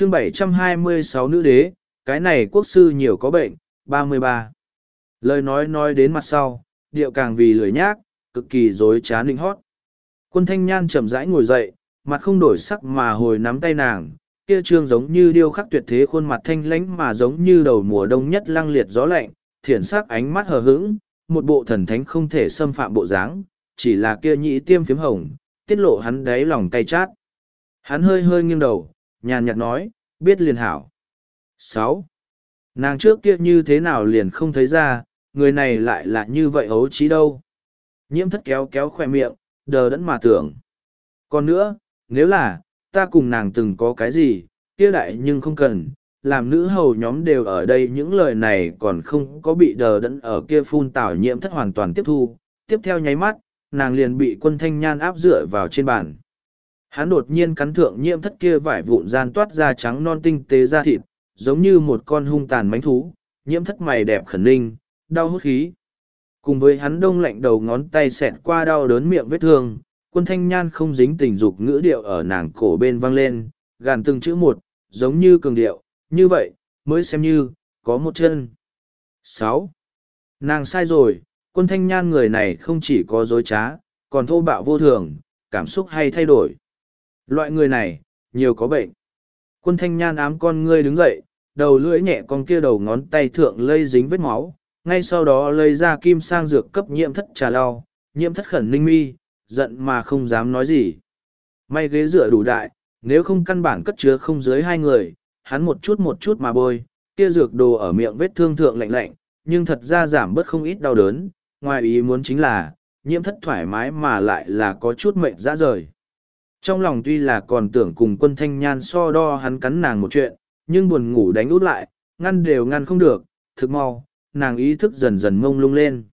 chương 726 nữ đế, cái này quốc sư nhiều có bệnh, 33. Lời nói nói đến mặt sau, điệu càng vì lười nhác, cực kỳ dối trá ninh hót. Quân thanh nhan chậm rãi ngồi dậy, mặt không đổi sắc mà hồi nắm tay nàng, kia trương giống như điêu khắc tuyệt thế khuôn mặt thanh lãnh mà giống như đầu mùa đông nhất lăng liệt gió lạnh, thiển sắc ánh mắt hờ hững, một bộ thần thánh không thể xâm phạm bộ dáng, chỉ là kia nhị tiêm phiếm hồng, tiết lộ hắn đáy lòng tay chát. Hắn hơi hơi nghiêng đầu, nhàn nhạt nói, biết liền hảo. sáu Nàng trước kia như thế nào liền không thấy ra, người này lại là như vậy hấu trí đâu. Nhiễm thất kéo kéo khoe miệng, đờ đẫn mà tưởng. Còn nữa, nếu là, ta cùng nàng từng có cái gì, kia đại nhưng không cần, làm nữ hầu nhóm đều ở đây những lời này còn không có bị đờ đẫn ở kia phun tảo nhiễm thất hoàn toàn tiếp thu. Tiếp theo nháy mắt, nàng liền bị quân thanh nhan áp dựa vào trên bàn. Hắn đột nhiên cắn thượng nhiễm thất kia vải vụn gian toát ra trắng non tinh tế da thịt, giống như một con hung tàn mánh thú, nhiễm thất mày đẹp khẩn ninh, đau hút khí. Cùng với hắn đông lạnh đầu ngón tay xẹt qua đau đớn miệng vết thương, quân thanh nhan không dính tình dục ngữ điệu ở nàng cổ bên vang lên, gàn từng chữ một, giống như cường điệu, như vậy, mới xem như, có một chân. sáu Nàng sai rồi, quân thanh nhan người này không chỉ có dối trá, còn thô bạo vô thường, cảm xúc hay thay đổi. Loại người này, nhiều có bệnh. Quân thanh nhan ám con ngươi đứng dậy, đầu lưỡi nhẹ con kia đầu ngón tay thượng lây dính vết máu, ngay sau đó lấy ra kim sang dược cấp nhiễm thất trà lau, nhiễm thất khẩn ninh mi, giận mà không dám nói gì. May ghế dựa đủ đại, nếu không căn bản cất chứa không dưới hai người, hắn một chút một chút mà bôi, kia dược đồ ở miệng vết thương thượng lạnh lạnh, nhưng thật ra giảm bớt không ít đau đớn, ngoài ý muốn chính là, nhiễm thất thoải mái mà lại là có chút mệnh dã rời. Trong lòng tuy là còn tưởng cùng quân thanh nhan so đo hắn cắn nàng một chuyện, nhưng buồn ngủ đánh út lại, ngăn đều ngăn không được, thực mau, nàng ý thức dần dần mông lung lên.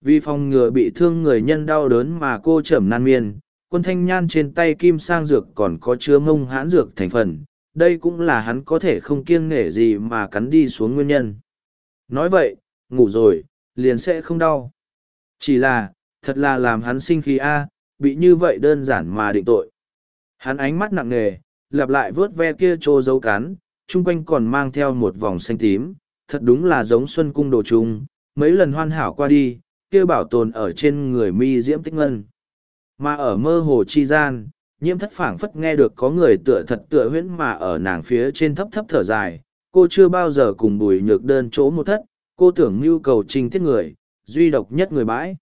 Vì phòng ngừa bị thương người nhân đau đớn mà cô trầm nan miên, quân thanh nhan trên tay kim sang dược còn có chứa mông hãn dược thành phần, đây cũng là hắn có thể không kiêng nể gì mà cắn đi xuống nguyên nhân. Nói vậy, ngủ rồi, liền sẽ không đau. Chỉ là, thật là làm hắn sinh khí A, bị như vậy đơn giản mà định tội. Hắn ánh mắt nặng nề, lặp lại vớt ve kia trô dấu cắn, chung quanh còn mang theo một vòng xanh tím, thật đúng là giống xuân cung đồ trùng, mấy lần hoàn hảo qua đi, kia bảo tồn ở trên người mi diễm tích ngân. Mà ở mơ hồ chi gian, nhiễm thất phảng phất nghe được có người tựa thật tựa huyễn mà ở nàng phía trên thấp thấp thở dài, cô chưa bao giờ cùng bùi nhược đơn chỗ một thất, cô tưởng nhu cầu trình thiết người, duy độc nhất người bãi.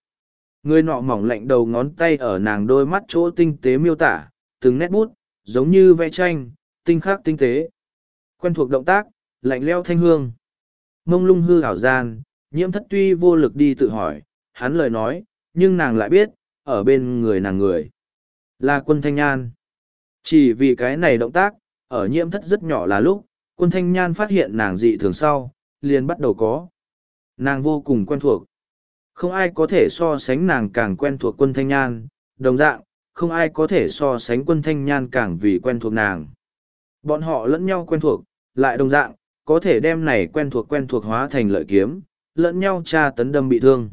Người nọ mỏng lạnh đầu ngón tay ở nàng đôi mắt chỗ tinh tế miêu tả, từng nét bút, giống như vẽ tranh, tinh khắc tinh tế. Quen thuộc động tác, lạnh leo thanh hương. Mông lung hư ảo gian, nhiễm thất tuy vô lực đi tự hỏi, hắn lời nói, nhưng nàng lại biết, ở bên người nàng người. Là quân thanh nhan. Chỉ vì cái này động tác, ở nhiễm thất rất nhỏ là lúc, quân thanh nhan phát hiện nàng dị thường sau, liền bắt đầu có. Nàng vô cùng quen thuộc. Không ai có thể so sánh nàng càng quen thuộc quân thanh nhan, đồng dạng, không ai có thể so sánh quân thanh nhan càng vì quen thuộc nàng. Bọn họ lẫn nhau quen thuộc, lại đồng dạng, có thể đem này quen thuộc quen thuộc hóa thành lợi kiếm, lẫn nhau tra tấn đâm bị thương.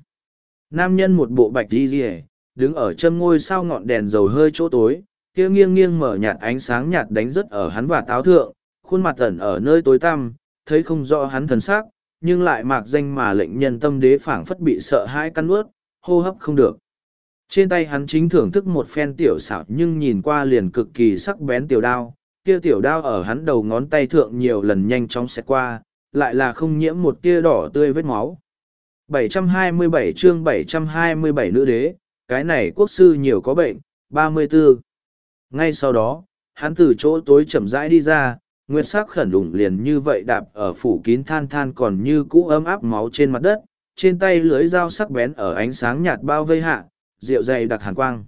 Nam nhân một bộ bạch đi rìa, đứng ở chân ngôi sao ngọn đèn dầu hơi chỗ tối, kia nghiêng nghiêng mở nhạt ánh sáng nhạt đánh rất ở hắn và táo thượng, khuôn mặt ẩn ở nơi tối tăm, thấy không rõ hắn thần sắc, nhưng lại mạc danh mà lệnh nhân tâm đế phảng phất bị sợ hãi căn ướt, hô hấp không được. Trên tay hắn chính thưởng thức một phen tiểu xảo nhưng nhìn qua liền cực kỳ sắc bén tiểu đao, kia tiểu đao ở hắn đầu ngón tay thượng nhiều lần nhanh chóng xẹt qua, lại là không nhiễm một tia đỏ tươi vết máu. 727 chương 727 nữ đế, cái này quốc sư nhiều có bệnh, 34. Ngay sau đó, hắn từ chỗ tối chậm rãi đi ra, nguyệt sắc khẩn đủng liền như vậy đạp ở phủ kín than than còn như cũ ấm áp máu trên mặt đất, trên tay lưới dao sắc bén ở ánh sáng nhạt bao vây hạ, rượu dày đặc hàn quang.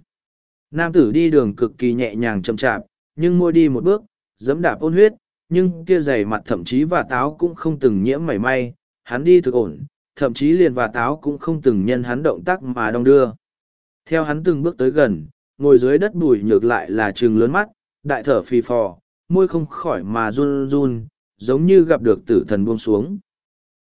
Nam tử đi đường cực kỳ nhẹ nhàng chậm chạp, nhưng môi đi một bước, giẫm đạp ôn huyết, nhưng kia dày mặt thậm chí và táo cũng không từng nhiễm mảy may, hắn đi thực ổn, thậm chí liền và táo cũng không từng nhân hắn động tác mà đong đưa. Theo hắn từng bước tới gần, ngồi dưới đất bùi nhược lại là trừng lớn mắt, đại thở phì phò, môi không khỏi mà run run, giống như gặp được tử thần buông xuống.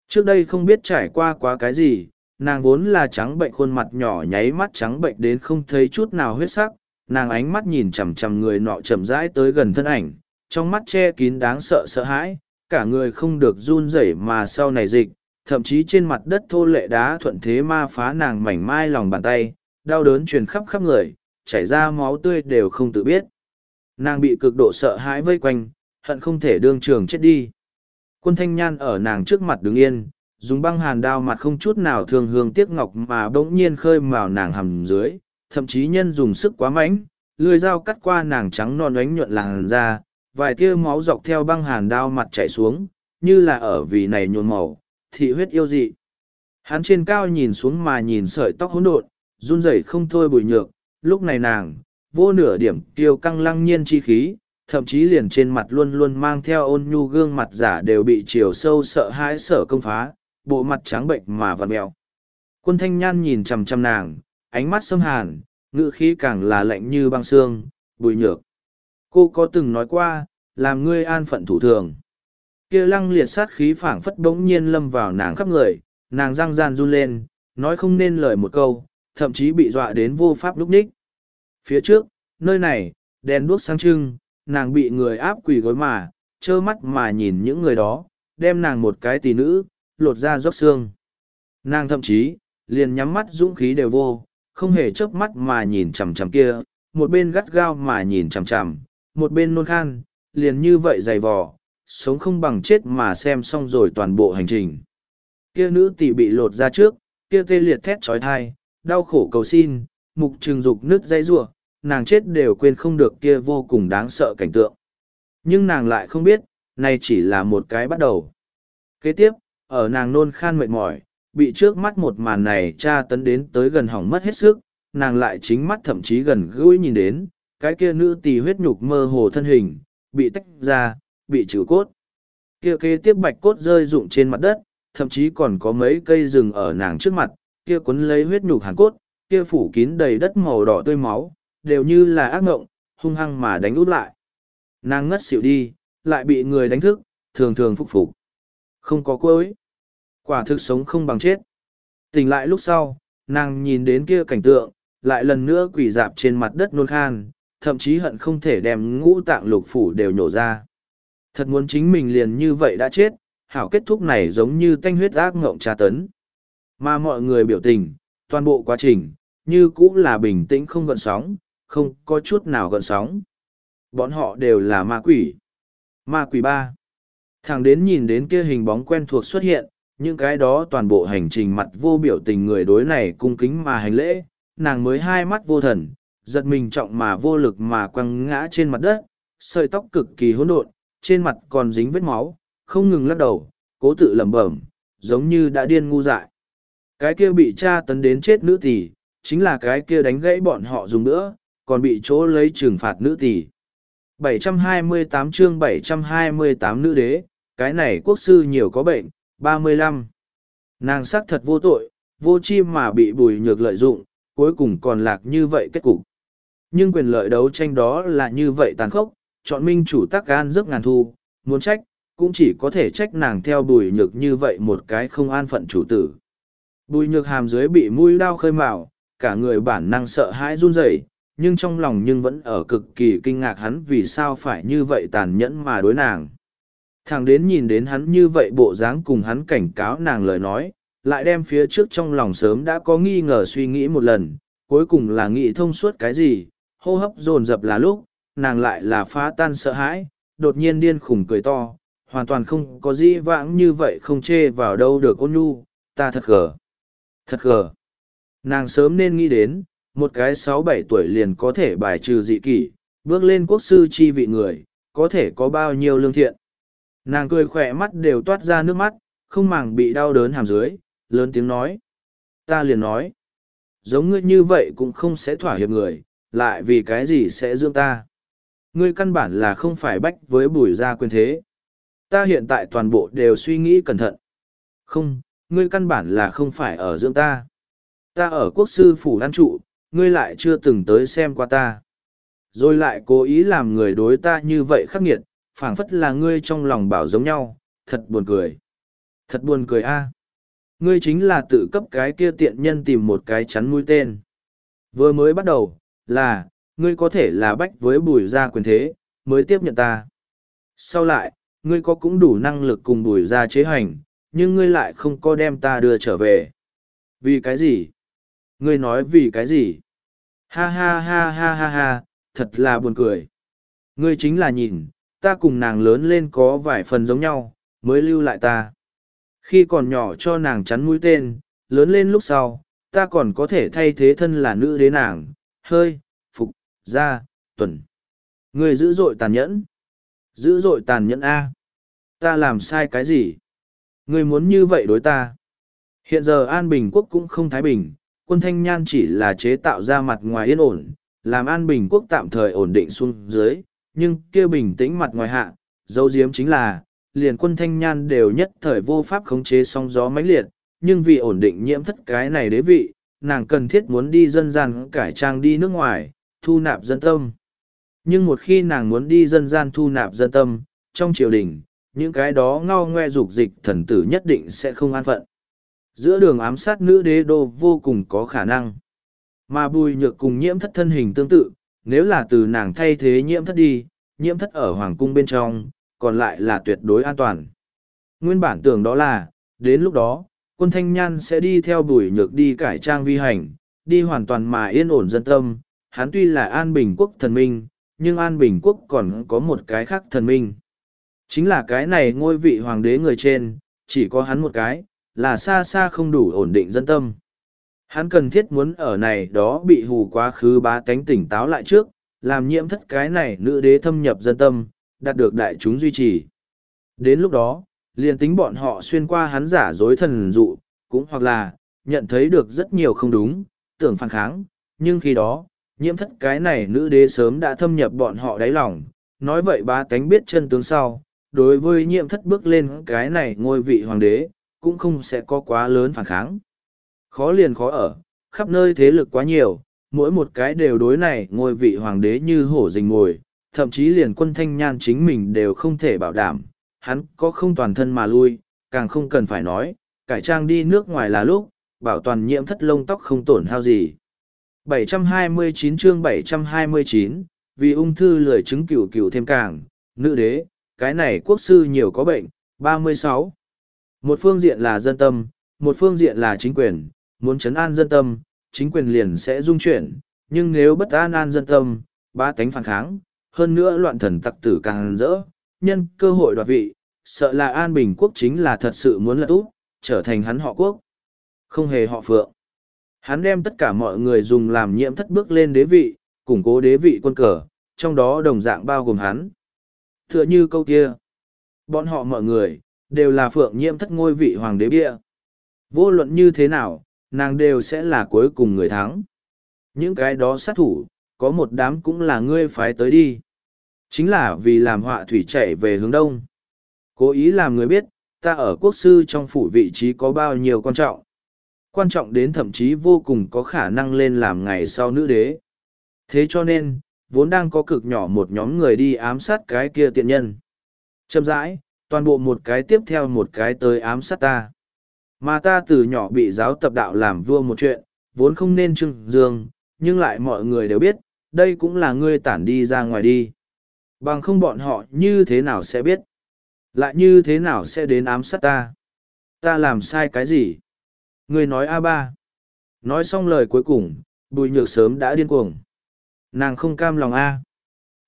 Trước đây không biết trải qua quá cái gì, nàng vốn là trắng bệnh khuôn mặt nhỏ nháy mắt trắng bệnh đến không thấy chút nào huyết sắc, nàng ánh mắt nhìn chằm chằm người nọ chậm rãi tới gần thân ảnh, trong mắt che kín đáng sợ sợ hãi, cả người không được run rẩy mà sau này dịch, thậm chí trên mặt đất thô lệ đá thuận thế ma phá nàng mảnh mai lòng bàn tay, đau đớn truyền khắp khắp người, chảy ra máu tươi đều không tự biết. Nàng bị cực độ sợ hãi vây quanh, hận không thể đương trường chết đi. Quân thanh nhan ở nàng trước mặt đứng yên, dùng băng hàn đao mặt không chút nào thường hương tiếc ngọc mà bỗng nhiên khơi vào nàng hầm dưới, thậm chí nhân dùng sức quá mạnh, lưỡi dao cắt qua nàng trắng non ánh nhuận làn da, vài tia máu dọc theo băng hàn đao mặt chảy xuống, như là ở vì này nhuộm màu, thị huyết yêu dị. Hắn trên cao nhìn xuống mà nhìn sợi tóc hỗn độn, run rẩy không thôi bùi nhược, lúc này nàng, vô nửa điểm tiêu căng lăng nhiên chi khí, thậm chí liền trên mặt luôn luôn mang theo ôn nhu gương mặt giả đều bị chiều sâu sợ hãi sợ công phá, bộ mặt trắng bệnh mà vằn mẹo. Quân thanh nhan nhìn chằm chằm nàng, ánh mắt xâm hàn, ngữ khí càng là lạnh như băng xương, bùi nhược. Cô có từng nói qua, làm ngươi an phận thủ thường. kia lăng liệt sát khí phảng phất bỗng nhiên lâm vào nàng khắp người, nàng răng gian run lên, nói không nên lời một câu, thậm chí bị dọa đến vô pháp lúc ních. Phía trước, nơi này, đèn đuốc sáng trưng, nàng bị người áp quỳ gối mà, trơ mắt mà nhìn những người đó, đem nàng một cái tỷ nữ, lột ra dốc xương. Nàng thậm chí, liền nhắm mắt dũng khí đều vô, không hề chớp mắt mà nhìn chằm chằm kia, một bên gắt gao mà nhìn chằm chằm, một bên nôn khan, liền như vậy dày vò, sống không bằng chết mà xem xong rồi toàn bộ hành trình. Kia nữ tỷ bị lột ra trước, kia tê liệt thét trói thai, đau khổ cầu xin, mục trường dục nứt dây rủa nàng chết đều quên không được kia vô cùng đáng sợ cảnh tượng. Nhưng nàng lại không biết, này chỉ là một cái bắt đầu. Kế tiếp, ở nàng nôn khan mệt mỏi, bị trước mắt một màn này tra tấn đến tới gần hỏng mất hết sức, nàng lại chính mắt thậm chí gần gũi nhìn đến, cái kia nữ tỳ huyết nhục mơ hồ thân hình, bị tách ra, bị trừ cốt. Kia kế tiếp bạch cốt rơi rụng trên mặt đất, thậm chí còn có mấy cây rừng ở nàng trước mặt, kia cuốn lấy huyết nhục hàn cốt, kia phủ kín đầy đất màu đỏ tươi máu, đều như là ác ngộng, hung hăng mà đánh út lại. Nàng ngất xỉu đi, lại bị người đánh thức, thường thường phục phục. Không có cuối. Quả thực sống không bằng chết. Tỉnh lại lúc sau, nàng nhìn đến kia cảnh tượng, lại lần nữa quỳ dạp trên mặt đất nôn khan, thậm chí hận không thể đem ngũ tạng lục phủ đều nhổ ra. Thật muốn chính mình liền như vậy đã chết, hảo kết thúc này giống như tanh huyết ác ngộng tra tấn. Mà mọi người biểu tình, toàn bộ quá trình, như cũng là bình tĩnh không gợn sóng, không có chút nào gợn sóng. Bọn họ đều là ma quỷ. Ma quỷ ba. Thằng đến nhìn đến kia hình bóng quen thuộc xuất hiện, những cái đó toàn bộ hành trình mặt vô biểu tình người đối này cung kính mà hành lễ, nàng mới hai mắt vô thần, giật mình trọng mà vô lực mà quăng ngã trên mặt đất, sợi tóc cực kỳ hỗn độn, trên mặt còn dính vết máu, không ngừng lắc đầu, cố tự lẩm bẩm, giống như đã điên ngu dại. Cái kia bị cha tấn đến chết nữ tỷ, chính là cái kia đánh gãy bọn họ dùng nữa, còn bị chỗ lấy trừng phạt nữ tỷ. 728 chương 728 nữ đế, cái này quốc sư nhiều có bệnh, 35. Nàng sắc thật vô tội, vô chi mà bị bùi nhược lợi dụng, cuối cùng còn lạc như vậy kết cục. Nhưng quyền lợi đấu tranh đó là như vậy tàn khốc, chọn minh chủ tắc gan giấc ngàn thu, muốn trách, cũng chỉ có thể trách nàng theo bùi nhược như vậy một cái không an phận chủ tử. Bùi nhược hàm dưới bị mũi đau khơi mào, cả người bản năng sợ hãi run rẩy, nhưng trong lòng nhưng vẫn ở cực kỳ kinh ngạc hắn vì sao phải như vậy tàn nhẫn mà đối nàng. Thằng đến nhìn đến hắn như vậy bộ dáng cùng hắn cảnh cáo nàng lời nói, lại đem phía trước trong lòng sớm đã có nghi ngờ suy nghĩ một lần, cuối cùng là nghĩ thông suốt cái gì, hô hấp dồn dập là lúc, nàng lại là phá tan sợ hãi, đột nhiên điên khủng cười to, hoàn toàn không có gì vãng như vậy không chê vào đâu được ôn nhu, ta thật gờ. Thật gờ. Nàng sớm nên nghĩ đến, một cái sáu bảy tuổi liền có thể bài trừ dị kỷ, bước lên quốc sư chi vị người, có thể có bao nhiêu lương thiện. Nàng cười khỏe mắt đều toát ra nước mắt, không màng bị đau đớn hàm dưới, lớn tiếng nói. Ta liền nói, giống ngươi như vậy cũng không sẽ thỏa hiệp người, lại vì cái gì sẽ dưỡng ta. Ngươi căn bản là không phải bách với bùi gia quyền thế. Ta hiện tại toàn bộ đều suy nghĩ cẩn thận. Không, ngươi căn bản là không phải ở dưỡng ta. Ta ở quốc sư phủ đan trụ, ngươi lại chưa từng tới xem qua ta. Rồi lại cố ý làm người đối ta như vậy khắc nghiệt, phảng phất là ngươi trong lòng bảo giống nhau, thật buồn cười. Thật buồn cười a. Ngươi chính là tự cấp cái kia tiện nhân tìm một cái chắn mũi tên. Vừa mới bắt đầu, là, ngươi có thể là bách với bùi gia quyền thế, mới tiếp nhận ta. Sau lại, ngươi có cũng đủ năng lực cùng bùi gia chế hành, nhưng ngươi lại không có đem ta đưa trở về. Vì cái gì? Ngươi nói vì cái gì? Ha ha ha ha ha ha, thật là buồn cười. Ngươi chính là nhìn, ta cùng nàng lớn lên có vài phần giống nhau, mới lưu lại ta. Khi còn nhỏ cho nàng chắn mũi tên, lớn lên lúc sau, ta còn có thể thay thế thân là nữ đế nàng, hơi, phục, ra, tuần. Ngươi dữ dội tàn nhẫn. Dữ dội tàn nhẫn A. Ta làm sai cái gì? Ngươi muốn như vậy đối ta. Hiện giờ An Bình Quốc cũng không thái bình, quân thanh nhan chỉ là chế tạo ra mặt ngoài yên ổn, làm An Bình Quốc tạm thời ổn định xuống dưới, nhưng kia bình tĩnh mặt ngoài hạ, dấu diếm chính là, liền quân thanh nhan đều nhất thời vô pháp khống chế song gió mãnh liệt, nhưng vì ổn định nhiễm thất cái này đế vị, nàng cần thiết muốn đi dân gian cải trang đi nước ngoài, thu nạp dân tâm. Nhưng một khi nàng muốn đi dân gian thu nạp dân tâm, trong triều đình, những cái đó ngao ngoe dục dịch thần tử nhất định sẽ không an phận. Giữa đường ám sát nữ đế đô vô cùng có khả năng. Mà bùi nhược cùng nhiễm thất thân hình tương tự, nếu là từ nàng thay thế nhiễm thất đi, nhiễm thất ở hoàng cung bên trong, còn lại là tuyệt đối an toàn. Nguyên bản tưởng đó là, đến lúc đó, quân thanh nhan sẽ đi theo bùi nhược đi cải trang vi hành, đi hoàn toàn mà yên ổn dân tâm. Hắn tuy là an bình quốc thần minh, nhưng an bình quốc còn có một cái khác thần minh. Chính là cái này ngôi vị hoàng đế người trên, chỉ có hắn một cái, là xa xa không đủ ổn định dân tâm. Hắn cần thiết muốn ở này đó bị hù quá khứ bá tánh tỉnh táo lại trước, làm nhiễm thất cái này nữ đế thâm nhập dân tâm, đạt được đại chúng duy trì. Đến lúc đó, liền tính bọn họ xuyên qua hắn giả dối thần dụ, cũng hoặc là, nhận thấy được rất nhiều không đúng, tưởng phản kháng, nhưng khi đó, nhiễm thất cái này nữ đế sớm đã thâm nhập bọn họ đáy lòng, nói vậy bá tánh biết chân tướng sau, đối với nhiễm thất bước lên cái này ngôi vị hoàng đế, cũng không sẽ có quá lớn phản kháng. Khó liền khó ở, khắp nơi thế lực quá nhiều, mỗi một cái đều đối này ngôi vị hoàng đế như hổ rình ngồi, thậm chí liền quân thanh nhan chính mình đều không thể bảo đảm, hắn có không toàn thân mà lui, càng không cần phải nói, cải trang đi nước ngoài là lúc, bảo toàn nhiễm thất lông tóc không tổn hao gì. 729 chương 729, vì ung thư lười chứng cửu cửu thêm càng, nữ đế, cái này quốc sư nhiều có bệnh, 36. Một phương diện là dân tâm, một phương diện là chính quyền, muốn chấn an dân tâm, chính quyền liền sẽ dung chuyển, nhưng nếu bất an an dân tâm, ba tánh phản kháng, hơn nữa loạn thần tặc tử càng rỡ, nhân cơ hội đoạt vị, sợ là an bình quốc chính là thật sự muốn lật úp, trở thành hắn họ quốc. Không hề họ phượng. Hắn đem tất cả mọi người dùng làm nhiễm thất bước lên đế vị, củng cố đế vị quân cờ, trong đó đồng dạng bao gồm hắn. Tựa như câu kia. Bọn họ mọi người, đều là phượng nhiễm thất ngôi vị hoàng đế bia. Vô luận như thế nào, nàng đều sẽ là cuối cùng người thắng. Những cái đó sát thủ, có một đám cũng là ngươi phái tới đi. Chính là vì làm họa thủy chạy về hướng đông. Cố ý làm người biết, ta ở quốc sư trong phủ vị trí có bao nhiêu quan trọng. Quan trọng đến thậm chí vô cùng có khả năng lên làm ngày sau nữ đế. Thế cho nên, vốn đang có cực nhỏ một nhóm người đi ám sát cái kia tiện nhân. Chậm rãi, toàn bộ một cái tiếp theo một cái tới ám sát ta. Mà ta từ nhỏ bị giáo tập đạo làm vua một chuyện, vốn không nên trưng dương, nhưng lại mọi người đều biết, đây cũng là ngươi tản đi ra ngoài đi. Bằng không bọn họ như thế nào sẽ biết? Lại như thế nào sẽ đến ám sát ta? Ta làm sai cái gì? Ngươi nói a ba. Nói xong lời cuối cùng, bùi nhược sớm đã điên cuồng. Nàng không cam lòng a.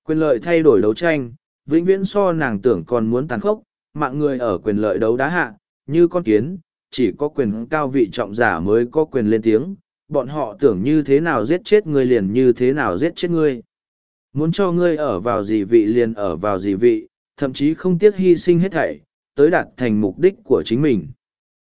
Quyền lợi thay đổi đấu tranh, vĩnh viễn so nàng tưởng còn muốn tàn khốc, mạng người ở quyền lợi đấu đá hạ, như con kiến, chỉ có quyền cao vị trọng giả mới có quyền lên tiếng, bọn họ tưởng như thế nào giết chết ngươi liền như thế nào giết chết ngươi. Muốn cho ngươi ở vào gì vị liền ở vào gì vị, thậm chí không tiếc hy sinh hết thảy, tới đạt thành mục đích của chính mình.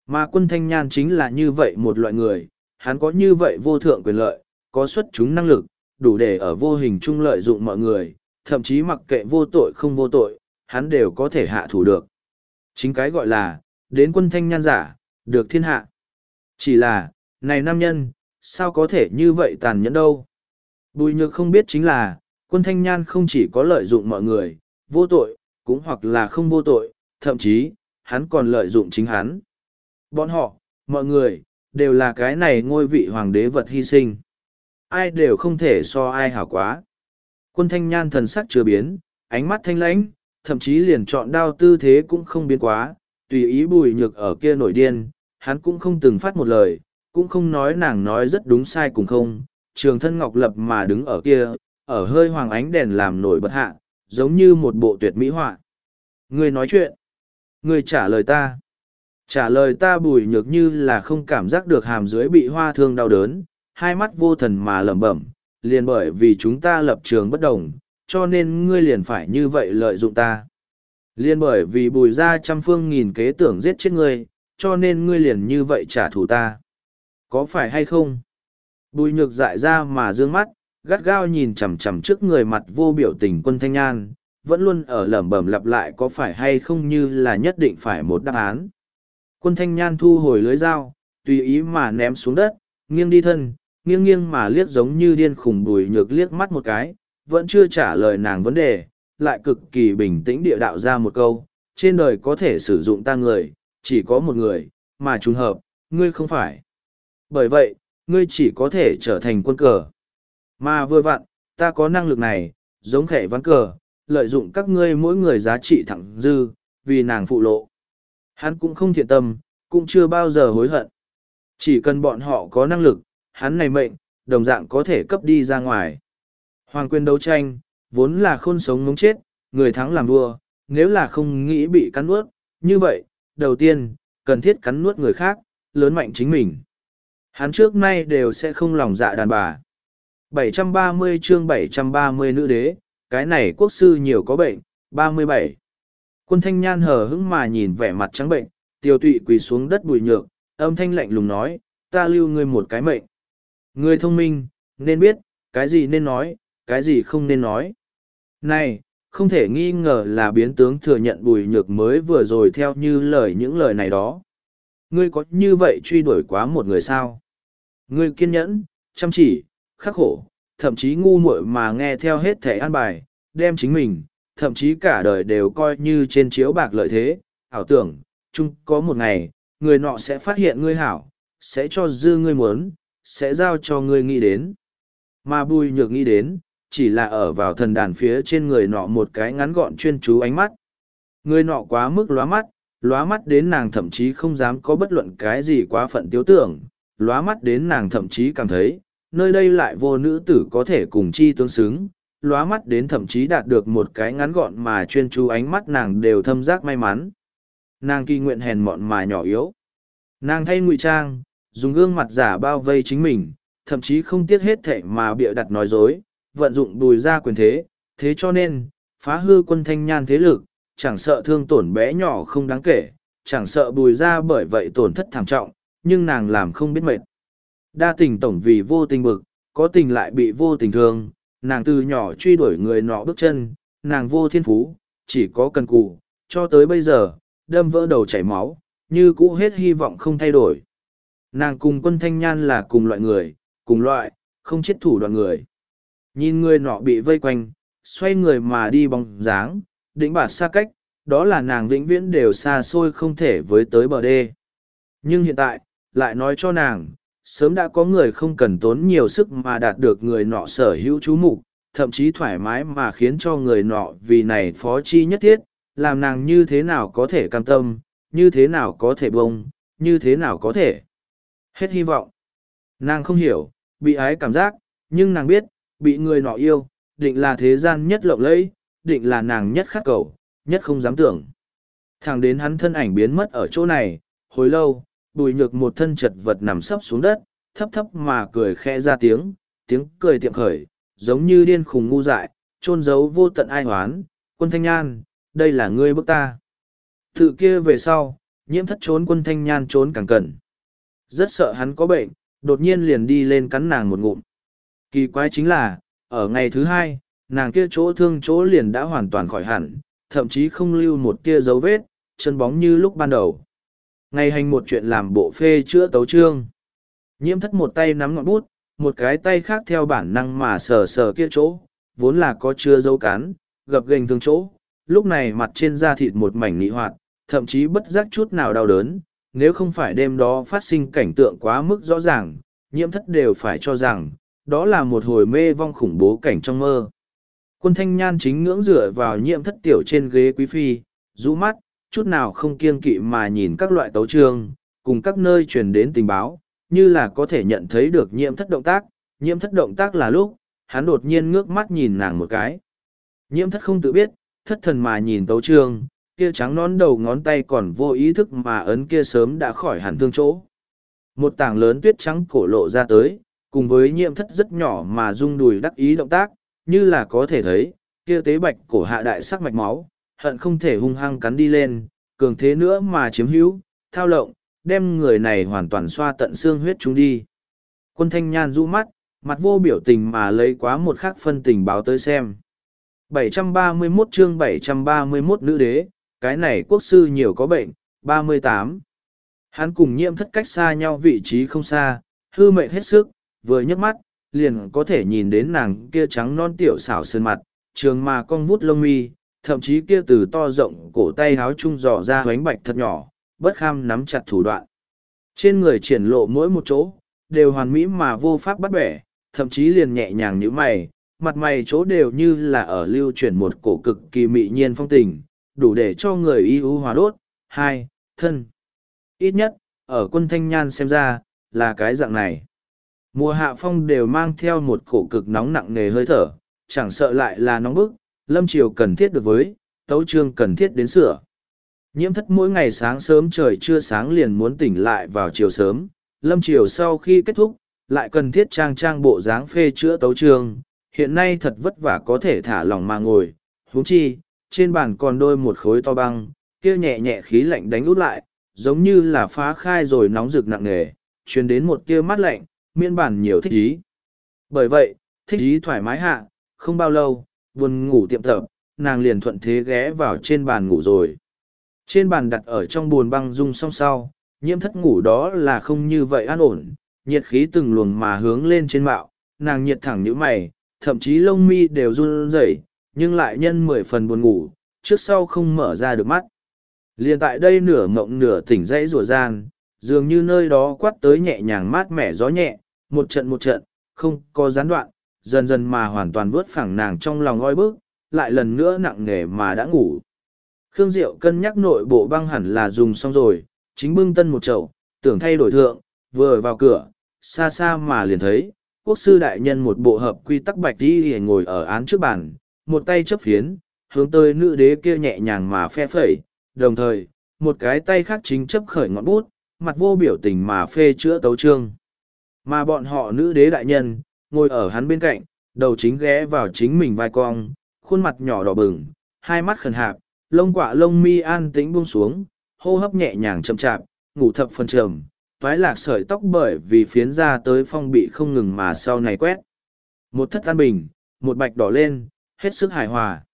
Mà quân thanh nhan chính là như vậy một loại người, hắn có như vậy vô thượng quyền lợi, có xuất chúng năng lực, đủ để ở vô hình chung lợi dụng mọi người, thậm chí mặc kệ vô tội không vô tội, hắn đều có thể hạ thủ được. Chính cái gọi là, đến quân thanh nhan giả, được thiên hạ. Chỉ là, này nam nhân, sao có thể như vậy tàn nhẫn đâu? Bùi nhược không biết chính là, quân thanh nhan không chỉ có lợi dụng mọi người, vô tội, cũng hoặc là không vô tội, thậm chí, hắn còn lợi dụng chính hắn. Bọn họ, mọi người, đều là cái này ngôi vị hoàng đế vật hy sinh. Ai đều không thể so ai hảo quá. Quân thanh nhan thần sắc chưa biến, ánh mắt thanh lãnh, thậm chí liền chọn đao tư thế cũng không biến quá, tùy ý bùi nhược ở kia nổi điên, hắn cũng không từng phát một lời, cũng không nói nàng nói rất đúng sai cùng không, trường thân ngọc lập mà đứng ở kia, ở hơi hoàng ánh đèn làm nổi bật hạ, giống như một bộ tuyệt mỹ họa. Người nói chuyện, người trả lời ta. Trả lời ta bùi nhược như là không cảm giác được hàm dưới bị hoa thương đau đớn, hai mắt vô thần mà lẩm bẩm, liền bởi vì chúng ta lập trường bất đồng, cho nên ngươi liền phải như vậy lợi dụng ta. Liên bởi vì bùi ra trăm phương nghìn kế tưởng giết chết ngươi, cho nên ngươi liền như vậy trả thù ta. Có phải hay không? Bùi nhược dại ra mà dương mắt, gắt gao nhìn chằm chằm trước người mặt vô biểu tình quân thanh nhan, vẫn luôn ở lẩm bẩm lặp lại có phải hay không như là nhất định phải một đáp án. Quân thanh nhan thu hồi lưới dao, tùy ý mà ném xuống đất, nghiêng đi thân, nghiêng nghiêng mà liếc giống như điên khùng bùi nhược liếc mắt một cái, vẫn chưa trả lời nàng vấn đề, lại cực kỳ bình tĩnh địa đạo ra một câu, trên đời có thể sử dụng ta người, chỉ có một người, mà trùng hợp, ngươi không phải. Bởi vậy, ngươi chỉ có thể trở thành quân cờ. Mà vừa vặn, ta có năng lực này, giống khẻ ván cờ, lợi dụng các ngươi mỗi người giá trị thẳng dư, vì nàng phụ lộ. Hắn cũng không thiện tâm, cũng chưa bao giờ hối hận. Chỉ cần bọn họ có năng lực, hắn này mệnh, đồng dạng có thể cấp đi ra ngoài. Hoàng quyền đấu tranh, vốn là khôn sống muốn chết, người thắng làm vua, nếu là không nghĩ bị cắn nuốt, như vậy, đầu tiên, cần thiết cắn nuốt người khác, lớn mạnh chính mình. Hắn trước nay đều sẽ không lòng dạ đàn bà. 730 chương 730 nữ đế, cái này quốc sư nhiều có bệnh, 37. Quân thanh nhan hờ hững mà nhìn vẻ mặt trắng bệnh, tiêu tụy quỳ xuống đất bùi nhược, âm thanh lạnh lùng nói, ta lưu ngươi một cái mệnh. Ngươi thông minh, nên biết, cái gì nên nói, cái gì không nên nói. Này, không thể nghi ngờ là biến tướng thừa nhận bùi nhược mới vừa rồi theo như lời những lời này đó. Ngươi có như vậy truy đuổi quá một người sao? Ngươi kiên nhẫn, chăm chỉ, khắc khổ, thậm chí ngu muội mà nghe theo hết thể an bài, đem chính mình, thậm chí cả đời đều coi như trên chiếu bạc lợi thế, ảo tưởng, chung có một ngày, người nọ sẽ phát hiện ngươi hảo, sẽ cho dư ngươi muốn, sẽ giao cho ngươi nghĩ đến. Mà bùi nhược nghĩ đến, chỉ là ở vào thần đàn phía trên người nọ một cái ngắn gọn chuyên chú ánh mắt. Người nọ quá mức lóa mắt, lóa mắt đến nàng thậm chí không dám có bất luận cái gì quá phận tiêu tưởng, lóa mắt đến nàng thậm chí cảm thấy, nơi đây lại vô nữ tử có thể cùng chi tương xứng, lóa mắt đến thậm chí đạt được một cái ngắn gọn mà chuyên chú ánh mắt nàng đều thâm giác may mắn. Nàng kỳ nguyện hèn mọn mà nhỏ yếu. Nàng thay ngụy trang, dùng gương mặt giả bao vây chính mình, thậm chí không tiếc hết thệ mà bịa đặt nói dối, vận dụng bùi ra quyền thế, thế cho nên, phá hư quân thanh nhan thế lực, chẳng sợ thương tổn bé nhỏ không đáng kể, chẳng sợ bùi ra bởi vậy tổn thất thảm trọng, nhưng nàng làm không biết mệt. Đa tình tổng vì vô tình bực, có tình lại bị vô tình thương, nàng từ nhỏ truy đuổi người nọ bước chân, nàng vô thiên phú, chỉ có cần cù, cho tới bây giờ, đâm vỡ đầu chảy máu, như cũ hết hy vọng không thay đổi. Nàng cùng quân thanh nhan là cùng loại người, cùng loại, không chết thủ đoạn người. Nhìn người nọ bị vây quanh, xoay người mà đi bóng dáng, đỉnh bạt xa cách, đó là nàng vĩnh viễn đều xa xôi không thể với tới bờ đê. Nhưng hiện tại, lại nói cho nàng, sớm đã có người không cần tốn nhiều sức mà đạt được người nọ sở hữu chú mục thậm chí thoải mái mà khiến cho người nọ vì này phó chi nhất thiết làm nàng như thế nào có thể cam tâm như thế nào có thể bông như thế nào có thể hết hy vọng nàng không hiểu bị ái cảm giác nhưng nàng biết bị người nọ yêu định là thế gian nhất lộng lẫy định là nàng nhất khắc cầu nhất không dám tưởng thẳng đến hắn thân ảnh biến mất ở chỗ này hồi lâu bùi nhược một thân chật vật nằm sấp xuống đất, thấp thấp mà cười khẽ ra tiếng, tiếng cười tiệm khởi, giống như điên khùng ngu dại, trôn giấu vô tận ai hoán, quân thanh nhan, đây là ngươi bức ta. Tự kia về sau, nhiễm thất trốn quân thanh nhan trốn càng cẩn. Rất sợ hắn có bệnh, đột nhiên liền đi lên cắn nàng một ngụm. Kỳ quái chính là, ở ngày thứ hai, nàng kia chỗ thương chỗ liền đã hoàn toàn khỏi hẳn, thậm chí không lưu một tia dấu vết, chân bóng như lúc ban đầu. Ngày hành một chuyện làm bộ phê chữa tấu trương. Nhiễm thất một tay nắm ngọn bút một cái tay khác theo bản năng mà sờ sờ kia chỗ vốn là có chưa dấu cán gập gành thương chỗ lúc này mặt trên da thịt một mảnh nị hoạt thậm chí bất giác chút nào đau đớn nếu không phải đêm đó phát sinh cảnh tượng quá mức rõ ràng nhiễm thất đều phải cho rằng đó là một hồi mê vong khủng bố cảnh trong mơ Quân thanh nhan chính ngưỡng dựa vào nhiễm thất tiểu trên ghế quý phi, rũ mắt, chút nào không kiêng kỵ mà nhìn các loại tấu trương, cùng các nơi truyền đến tình báo, như là có thể nhận thấy được nhiễm thất động tác, nhiễm thất động tác là lúc, hắn đột nhiên ngước mắt nhìn nàng một cái. Nhiễm thất không tự biết, thất thần mà nhìn tấu trương, kia trắng nón đầu ngón tay còn vô ý thức mà ấn kia sớm đã khỏi hẳn thương chỗ. Một tảng lớn tuyết trắng cổ lộ ra tới, cùng với nhiễm thất rất nhỏ mà rung đùi đắc ý động tác, như là có thể thấy, kia tế bạch cổ hạ đại sắc mạch máu, hận không thể hung hăng cắn đi lên, cường thế nữa mà chiếm hữu, thao lộng, đem người này hoàn toàn xoa tận xương huyết chúng đi. Quân thanh nhan rũ mắt, mặt vô biểu tình mà lấy quá một khắc phân tình báo tới xem. 731 chương 731 nữ đế, cái này quốc sư nhiều có bệnh, 38. Hắn cùng nhiễm thất cách xa nhau vị trí không xa, hư mệnh hết sức, vừa nhấc mắt, liền có thể nhìn đến nàng kia trắng non tiểu xảo sơn mặt, trường mà cong vút lông mi, thậm chí kia từ to rộng cổ tay háo trung dò ra hoánh bạch thật nhỏ, bất kham nắm chặt thủ đoạn. Trên người triển lộ mỗi một chỗ, đều hoàn mỹ mà vô pháp bắt bẻ, thậm chí liền nhẹ nhàng như mày, mặt mày chỗ đều như là ở lưu chuyển một cổ cực kỳ mị nhiên phong tình, đủ để cho người y ưu hòa đốt. Hai, thân. Ít nhất, ở quân thanh nhan xem ra, là cái dạng này. Mùa hạ phong đều mang theo một cổ cực nóng nặng nề hơi thở, chẳng sợ lại là nóng bức, lâm triều cần thiết được với, tấu trương cần thiết đến sửa. Nhiễm thất mỗi ngày sáng sớm trời chưa sáng liền muốn tỉnh lại vào chiều sớm, lâm triều sau khi kết thúc, lại cần thiết trang trang bộ dáng phê chữa tấu trương, hiện nay thật vất vả có thể thả lòng mà ngồi, huống chi, trên bàn còn đôi một khối to băng, kia nhẹ nhẹ khí lạnh đánh út lại, giống như là phá khai rồi nóng rực nặng nề, truyền đến một tia mát lạnh, miên bản nhiều thích ý. Bởi vậy, thích ý thoải mái hạ, không bao lâu, buồn ngủ tiệm thở, nàng liền thuận thế ghé vào trên bàn ngủ rồi. Trên bàn đặt ở trong buồn băng rung song sau, nhiễm thất ngủ đó là không như vậy an ổn, nhiệt khí từng luồng mà hướng lên trên mạo, nàng nhiệt thẳng như mày, thậm chí lông mi đều run rẩy, nhưng lại nhân mười phần buồn ngủ, trước sau không mở ra được mắt. Liền tại đây nửa mộng nửa tỉnh dãy rùa gian, dường như nơi đó quát tới nhẹ nhàng mát mẻ gió nhẹ, một trận một trận, không có gián đoạn, dần dần mà hoàn toàn vớt phẳng nàng trong lòng oi bức, lại lần nữa nặng nề mà đã ngủ. Khương Diệu cân nhắc nội bộ băng hẳn là dùng xong rồi, chính bưng tân một chậu, tưởng thay đổi thượng, vừa vào cửa, xa xa mà liền thấy, quốc sư đại nhân một bộ hợp quy tắc bạch đi ngồi ở án trước bàn, một tay chấp phiến, hướng tới nữ đế kia nhẹ nhàng mà phe phẩy, đồng thời, một cái tay khác chính chấp khởi ngọn bút, mặt vô biểu tình mà phê chữa tấu trương. Mà bọn họ nữ đế đại nhân, ngồi ở hắn bên cạnh, đầu chính ghé vào chính mình vai cong, khuôn mặt nhỏ đỏ bừng, hai mắt khẩn hạp, lông quạ lông mi an tĩnh buông xuống, hô hấp nhẹ nhàng chậm chạp, ngủ thập phần trầm, toái lạc sợi tóc bởi vì phiến ra tới phong bị không ngừng mà sau này quét. Một thất an bình, một bạch đỏ lên, hết sức hài hòa.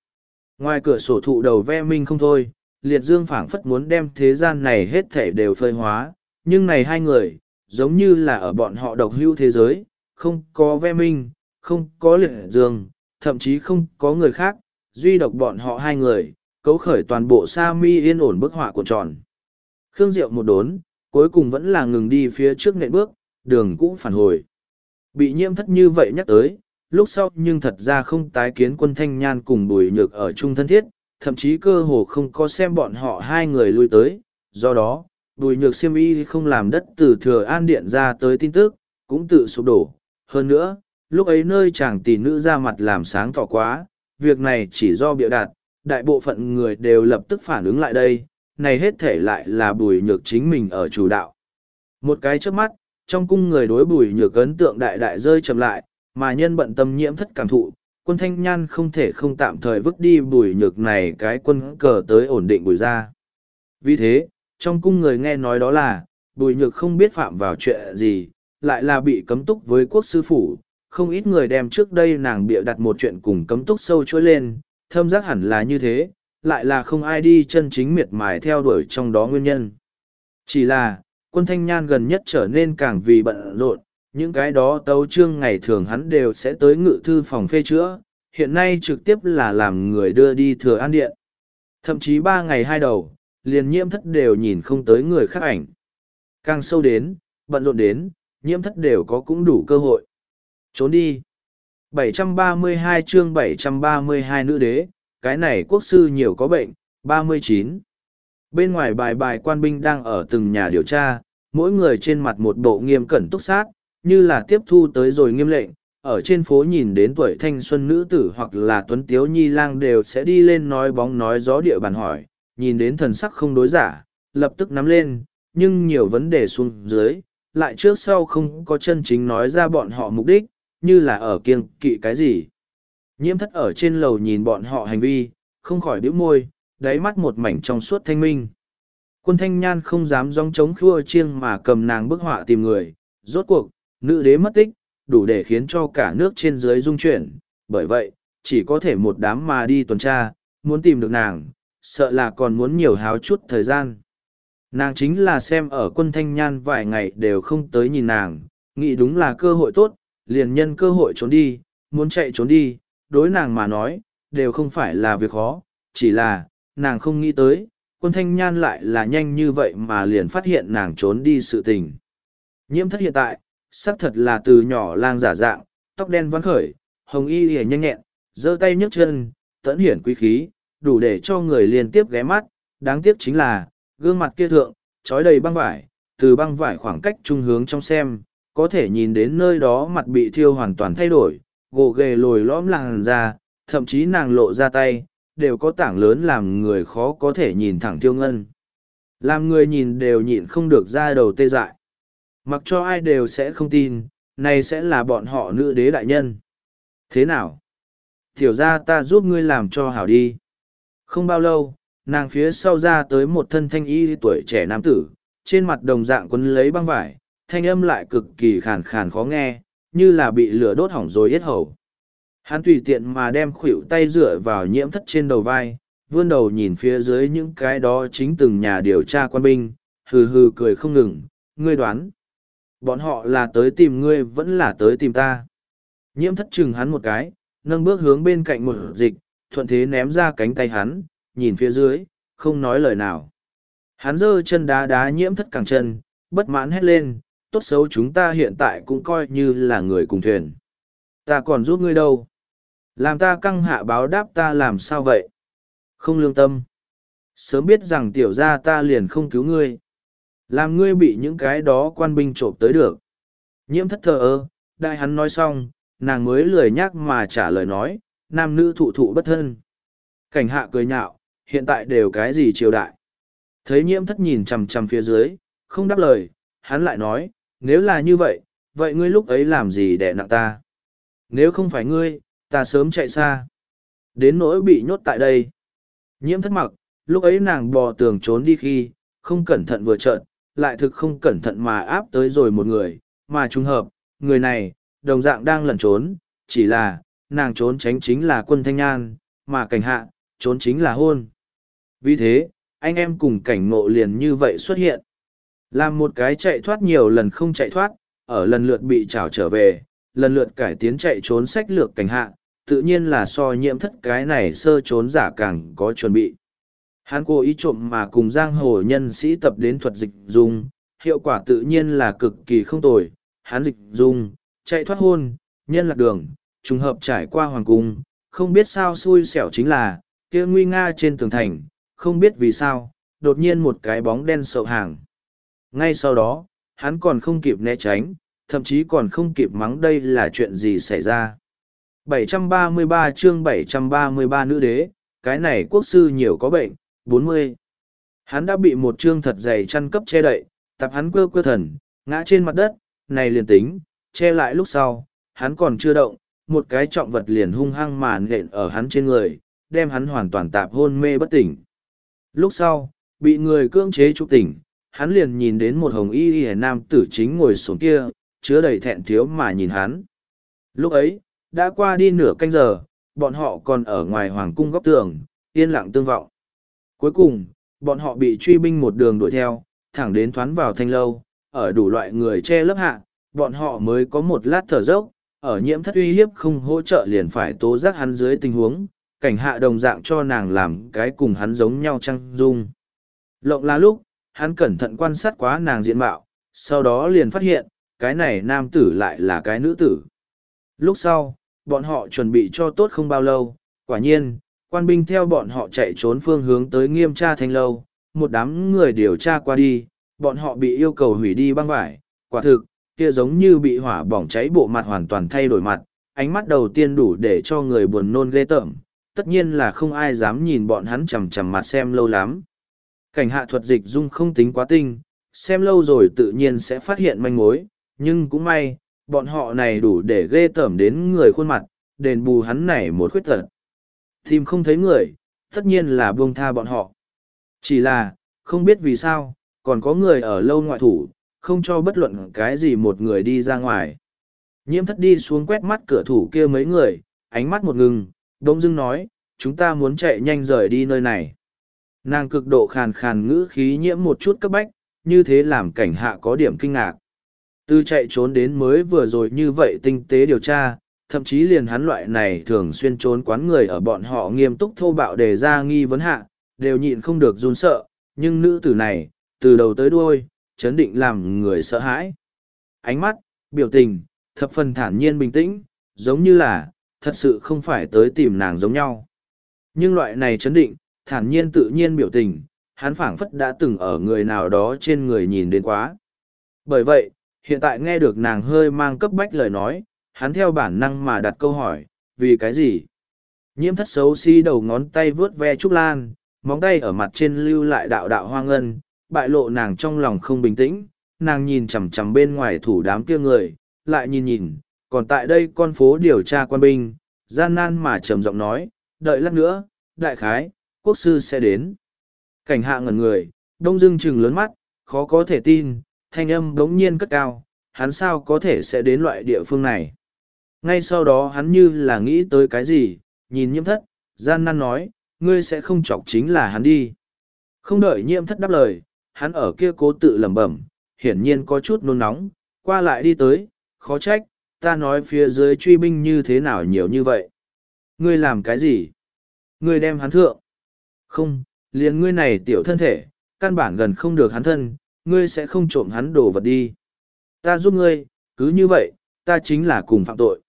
Ngoài cửa sổ thụ đầu ve minh không thôi, liệt dương phảng phất muốn đem thế gian này hết thể đều phơi hóa, nhưng này hai người, giống như là ở bọn họ độc hưu thế giới, không có ve minh, không có liệt dương, thậm chí không có người khác, duy độc bọn họ hai người, cấu khởi toàn bộ sa mi yên ổn bức họa của tròn. Khương Diệu một đốn, cuối cùng vẫn là ngừng đi phía trước nệm bước, đường cũng phản hồi. Bị nhiễm thất như vậy nhắc tới, lúc sau nhưng thật ra không tái kiến quân thanh nhan cùng bùi nhược ở chung thân thiết, thậm chí cơ hồ không có xem bọn họ hai người lui tới, do đó, bùi nhược siêm y không làm đất từ thừa an điện ra tới tin tức, cũng tự sụp đổ. Hơn nữa, lúc ấy nơi chàng tỷ nữ ra mặt làm sáng tỏ quá, việc này chỉ do bịa đặt, đại bộ phận người đều lập tức phản ứng lại đây, này hết thể lại là bùi nhược chính mình ở chủ đạo. Một cái trước mắt, trong cung người đối bùi nhược ấn tượng đại đại rơi chậm lại, mà nhân bận tâm nhiễm thất cảm thụ, quân thanh nhan không thể không tạm thời vứt đi bùi nhược này cái quân cờ tới ổn định bùi ra. Vì thế, trong cung người nghe nói đó là, bùi nhược không biết phạm vào chuyện gì, lại là bị cấm túc với quốc sư phủ, không ít người đem trước đây nàng bịa đặt một chuyện cùng cấm túc sâu trôi lên, thâm giác hẳn là như thế, lại là không ai đi chân chính miệt mài theo đuổi trong đó nguyên nhân. Chỉ là, quân thanh nhan gần nhất trở nên càng vì bận rộn, những cái đó tấu trương ngày thường hắn đều sẽ tới ngự thư phòng phê chữa, hiện nay trực tiếp là làm người đưa đi thừa an điện. Thậm chí ba ngày hai đầu, liền nhiễm thất đều nhìn không tới người khác ảnh. Càng sâu đến, bận rộn đến, nhiễm thất đều có cũng đủ cơ hội. Trốn đi. 732 chương 732 nữ đế, cái này quốc sư nhiều có bệnh, 39. Bên ngoài bài bài quan binh đang ở từng nhà điều tra, mỗi người trên mặt một bộ nghiêm cẩn túc sát, như là tiếp thu tới rồi nghiêm lệnh, ở trên phố nhìn đến tuổi thanh xuân nữ tử hoặc là tuấn tiếu nhi lang đều sẽ đi lên nói bóng nói gió địa bàn hỏi, nhìn đến thần sắc không đối giả, lập tức nắm lên, nhưng nhiều vấn đề xuống dưới, lại trước sau không có chân chính nói ra bọn họ mục đích, như là ở kiêng kỵ cái gì. Nhiễm thất ở trên lầu nhìn bọn họ hành vi, không khỏi bĩu môi, đáy mắt một mảnh trong suốt thanh minh. Quân thanh nhan không dám dòng chống khua chiêng mà cầm nàng bức họa tìm người, rốt cuộc, nữ đế mất tích, đủ để khiến cho cả nước trên dưới rung chuyển, bởi vậy, chỉ có thể một đám mà đi tuần tra, muốn tìm được nàng, sợ là còn muốn nhiều háo chút thời gian. Nàng chính là xem ở quân thanh nhan vài ngày đều không tới nhìn nàng, nghĩ đúng là cơ hội tốt, liền nhân cơ hội trốn đi, muốn chạy trốn đi, đối nàng mà nói, đều không phải là việc khó, chỉ là, nàng không nghĩ tới, quân thanh nhan lại là nhanh như vậy mà liền phát hiện nàng trốn đi sự tình. Nhiễm thất hiện tại, xác thật là từ nhỏ lang giả dạng, tóc đen vắng khởi, hồng y hề nhanh nhẹn, giơ tay nhấc chân, tẫn hiển quý khí, đủ để cho người liên tiếp ghé mắt, đáng tiếc chính là, gương mặt kia thượng, trói đầy băng vải, từ băng vải khoảng cách trung hướng trong xem, có thể nhìn đến nơi đó mặt bị thiêu hoàn toàn thay đổi, gồ ghề lồi lõm làng ra, thậm chí nàng lộ ra tay, đều có tảng lớn làm người khó có thể nhìn thẳng thiêu ngân. Làm người nhìn đều nhịn không được ra đầu tê dại. Mặc cho ai đều sẽ không tin, này sẽ là bọn họ nữ đế đại nhân. Thế nào? Tiểu ra ta giúp ngươi làm cho hảo đi. Không bao lâu, nàng phía sau ra tới một thân thanh y tuổi trẻ nam tử, trên mặt đồng dạng quấn lấy băng vải, thanh âm lại cực kỳ khàn khàn khó nghe, như là bị lửa đốt hỏng rồi yết hầu. Hắn tùy tiện mà đem khuỷu tay dựa vào nhiễm thất trên đầu vai, vươn đầu nhìn phía dưới những cái đó chính từng nhà điều tra quan binh, hừ hừ cười không ngừng, ngươi đoán. Bọn họ là tới tìm ngươi vẫn là tới tìm ta. Nhiễm thất chừng hắn một cái, nâng bước hướng bên cạnh một dịch, thuận thế ném ra cánh tay hắn, nhìn phía dưới, không nói lời nào. Hắn giơ chân đá đá nhiễm thất cẳng chân, bất mãn hét lên, tốt xấu chúng ta hiện tại cũng coi như là người cùng thuyền. Ta còn giúp ngươi đâu? Làm ta căng hạ báo đáp ta làm sao vậy? Không lương tâm. Sớm biết rằng tiểu gia ta liền không cứu ngươi. Làm ngươi bị những cái đó quan binh trộm tới được. Nhiễm thất thờ ơ, đại hắn nói xong, nàng mới lười nhắc mà trả lời nói, nam nữ thụ thụ bất thân. Cảnh hạ cười nhạo, hiện tại đều cái gì triều đại. Thấy nhiễm thất nhìn chằm chằm phía dưới, không đáp lời, hắn lại nói, nếu là như vậy, vậy ngươi lúc ấy làm gì để nặng ta? Nếu không phải ngươi, ta sớm chạy xa. Đến nỗi bị nhốt tại đây. Nhiễm thất mặc, lúc ấy nàng bò tường trốn đi khi, không cẩn thận vừa trợn, lại thực không cẩn thận mà áp tới rồi một người, mà trùng hợp, người này, đồng dạng đang lẩn trốn, chỉ là, nàng trốn tránh chính là quân thanh nhan, mà cảnh hạ, trốn chính là hôn. Vì thế, anh em cùng cảnh ngộ liền như vậy xuất hiện. Làm một cái chạy thoát nhiều lần không chạy thoát, ở lần lượt bị trảo trở về, lần lượt cải tiến chạy trốn sách lược cảnh hạ, tự nhiên là so nhiễm thất cái này sơ trốn giả càng có chuẩn bị. Hắn cố ý trộm mà cùng giang hồ nhân sĩ tập đến thuật dịch dung, hiệu quả tự nhiên là cực kỳ không tồi. Hắn dịch dung, chạy thoát hôn, nhân lạc đường, trùng hợp trải qua hoàng cung, không biết sao xui xẻo chính là, kia nguy nga trên tường thành, không biết vì sao, đột nhiên một cái bóng đen sậu hàng. Ngay sau đó, hắn còn không kịp né tránh, thậm chí còn không kịp mắng đây là chuyện gì xảy ra. 733 chương 733 nữ đế, cái này quốc sư nhiều có bệnh, 40. Hắn đã bị một chương thật dày chăn cấp che đậy, tập hắn quơ quơ thần, ngã trên mặt đất, này liền tính, che lại lúc sau, hắn còn chưa động, một cái trọng vật liền hung hăng màn nện ở hắn trên người, đem hắn hoàn toàn tạp hôn mê bất tỉnh. Lúc sau, bị người cưỡng chế trục tỉnh, hắn liền nhìn đến một hồng y y nam tử chính ngồi xuống kia, chứa đầy thẹn thiếu mà nhìn hắn. Lúc ấy, đã qua đi nửa canh giờ, bọn họ còn ở ngoài hoàng cung góc tường, yên lặng tương vọng. Cuối cùng, bọn họ bị truy binh một đường đuổi theo, thẳng đến thoán vào thanh lâu, ở đủ loại người che lớp hạ, bọn họ mới có một lát thở dốc, ở nhiễm thất uy hiếp không hỗ trợ liền phải tố giác hắn dưới tình huống, cảnh hạ đồng dạng cho nàng làm cái cùng hắn giống nhau trăng dung. Lộng là lúc, hắn cẩn thận quan sát quá nàng diện mạo, sau đó liền phát hiện, cái này nam tử lại là cái nữ tử. Lúc sau, bọn họ chuẩn bị cho tốt không bao lâu, quả nhiên, quan binh theo bọn họ chạy trốn phương hướng tới nghiêm tra thanh lâu, một đám người điều tra qua đi, bọn họ bị yêu cầu hủy đi băng vải, quả thực, kia giống như bị hỏa bỏng cháy bộ mặt hoàn toàn thay đổi mặt, ánh mắt đầu tiên đủ để cho người buồn nôn ghê tởm, tất nhiên là không ai dám nhìn bọn hắn chằm chằm mặt xem lâu lắm. Cảnh hạ thuật dịch dung không tính quá tinh, xem lâu rồi tự nhiên sẽ phát hiện manh mối, nhưng cũng may, bọn họ này đủ để ghê tởm đến người khuôn mặt, đền bù hắn này một khuyết tật. Tìm không thấy người, tất nhiên là buông tha bọn họ. Chỉ là, không biết vì sao, còn có người ở lâu ngoại thủ, không cho bất luận cái gì một người đi ra ngoài. Nhiễm thất đi xuống quét mắt cửa thủ kia mấy người, ánh mắt một ngừng, đông dưng nói, chúng ta muốn chạy nhanh rời đi nơi này. Nàng cực độ khàn khàn ngữ khí nhiễm một chút cấp bách, như thế làm cảnh hạ có điểm kinh ngạc. Từ chạy trốn đến mới vừa rồi như vậy tinh tế điều tra, thậm chí liền hắn loại này thường xuyên trốn quán người ở bọn họ nghiêm túc thô bạo đề ra nghi vấn hạ, đều nhịn không được run sợ, nhưng nữ tử này, từ đầu tới đuôi, chấn định làm người sợ hãi. Ánh mắt, biểu tình, thập phần thản nhiên bình tĩnh, giống như là, thật sự không phải tới tìm nàng giống nhau. Nhưng loại này chấn định, thản nhiên tự nhiên biểu tình, hắn phảng phất đã từng ở người nào đó trên người nhìn đến quá. Bởi vậy, hiện tại nghe được nàng hơi mang cấp bách lời nói, hắn theo bản năng mà đặt câu hỏi, vì cái gì? Nhiễm thất xấu xí si đầu ngón tay vướt ve trúc lan, móng tay ở mặt trên lưu lại đạo đạo hoa ngân, bại lộ nàng trong lòng không bình tĩnh, nàng nhìn chằm chằm bên ngoài thủ đám kia người, lại nhìn nhìn, còn tại đây con phố điều tra quan binh, gian nan mà trầm giọng nói, đợi lát nữa, đại khái, quốc sư sẽ đến. Cảnh hạ ngẩn người, đông dưng chừng lớn mắt, khó có thể tin, thanh âm đống nhiên cất cao, hắn sao có thể sẽ đến loại địa phương này. Ngay sau đó hắn như là nghĩ tới cái gì, nhìn nhiễm thất, gian nan nói, ngươi sẽ không chọc chính là hắn đi. Không đợi nhiễm thất đáp lời, hắn ở kia cố tự lẩm bẩm, hiển nhiên có chút nôn nóng, qua lại đi tới, khó trách, ta nói phía dưới truy binh như thế nào nhiều như vậy. Ngươi làm cái gì? Ngươi đem hắn thượng. Không, liền ngươi này tiểu thân thể, căn bản gần không được hắn thân, ngươi sẽ không trộm hắn đồ vật đi. Ta giúp ngươi, cứ như vậy, ta chính là cùng phạm tội.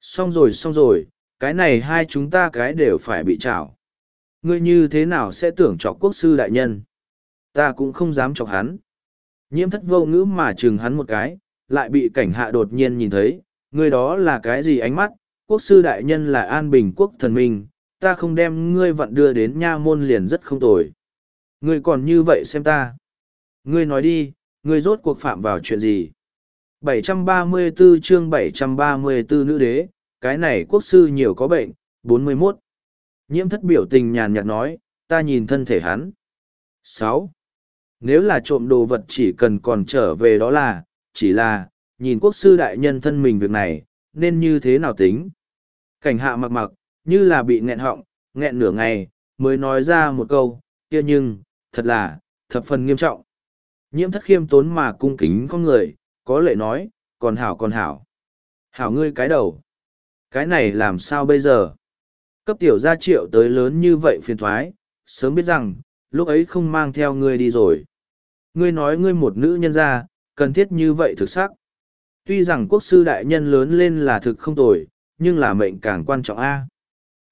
Xong rồi xong rồi, cái này hai chúng ta cái đều phải bị trảo. Ngươi như thế nào sẽ tưởng cho quốc sư đại nhân? Ta cũng không dám chọc hắn. Nhiễm thất vô ngữ mà chừng hắn một cái, lại bị cảnh hạ đột nhiên nhìn thấy, ngươi đó là cái gì ánh mắt, quốc sư đại nhân là an bình quốc thần minh, ta không đem ngươi vận đưa đến nha môn liền rất không tồi. Ngươi còn như vậy xem ta. Ngươi nói đi, ngươi rốt cuộc phạm vào chuyện gì? 734 chương 734 nữ đế, cái này quốc sư nhiều có bệnh, 41. Nhiễm thất biểu tình nhàn nhạt nói, ta nhìn thân thể hắn. 6. Nếu là trộm đồ vật chỉ cần còn trở về đó là, chỉ là, nhìn quốc sư đại nhân thân mình việc này, nên như thế nào tính. Cảnh hạ mặc mặc, như là bị nghẹn họng, nghẹn nửa ngày, mới nói ra một câu, kia nhưng, thật là, thập phần nghiêm trọng. Nhiễm thất khiêm tốn mà cung kính con người, có lệ nói, còn hảo còn hảo. Hảo ngươi cái đầu. Cái này làm sao bây giờ? Cấp tiểu gia triệu tới lớn như vậy phiền thoái, sớm biết rằng, lúc ấy không mang theo ngươi đi rồi. Ngươi nói ngươi một nữ nhân gia, cần thiết như vậy thực sắc. Tuy rằng quốc sư đại nhân lớn lên là thực không tồi, nhưng là mệnh càng quan trọng a. À.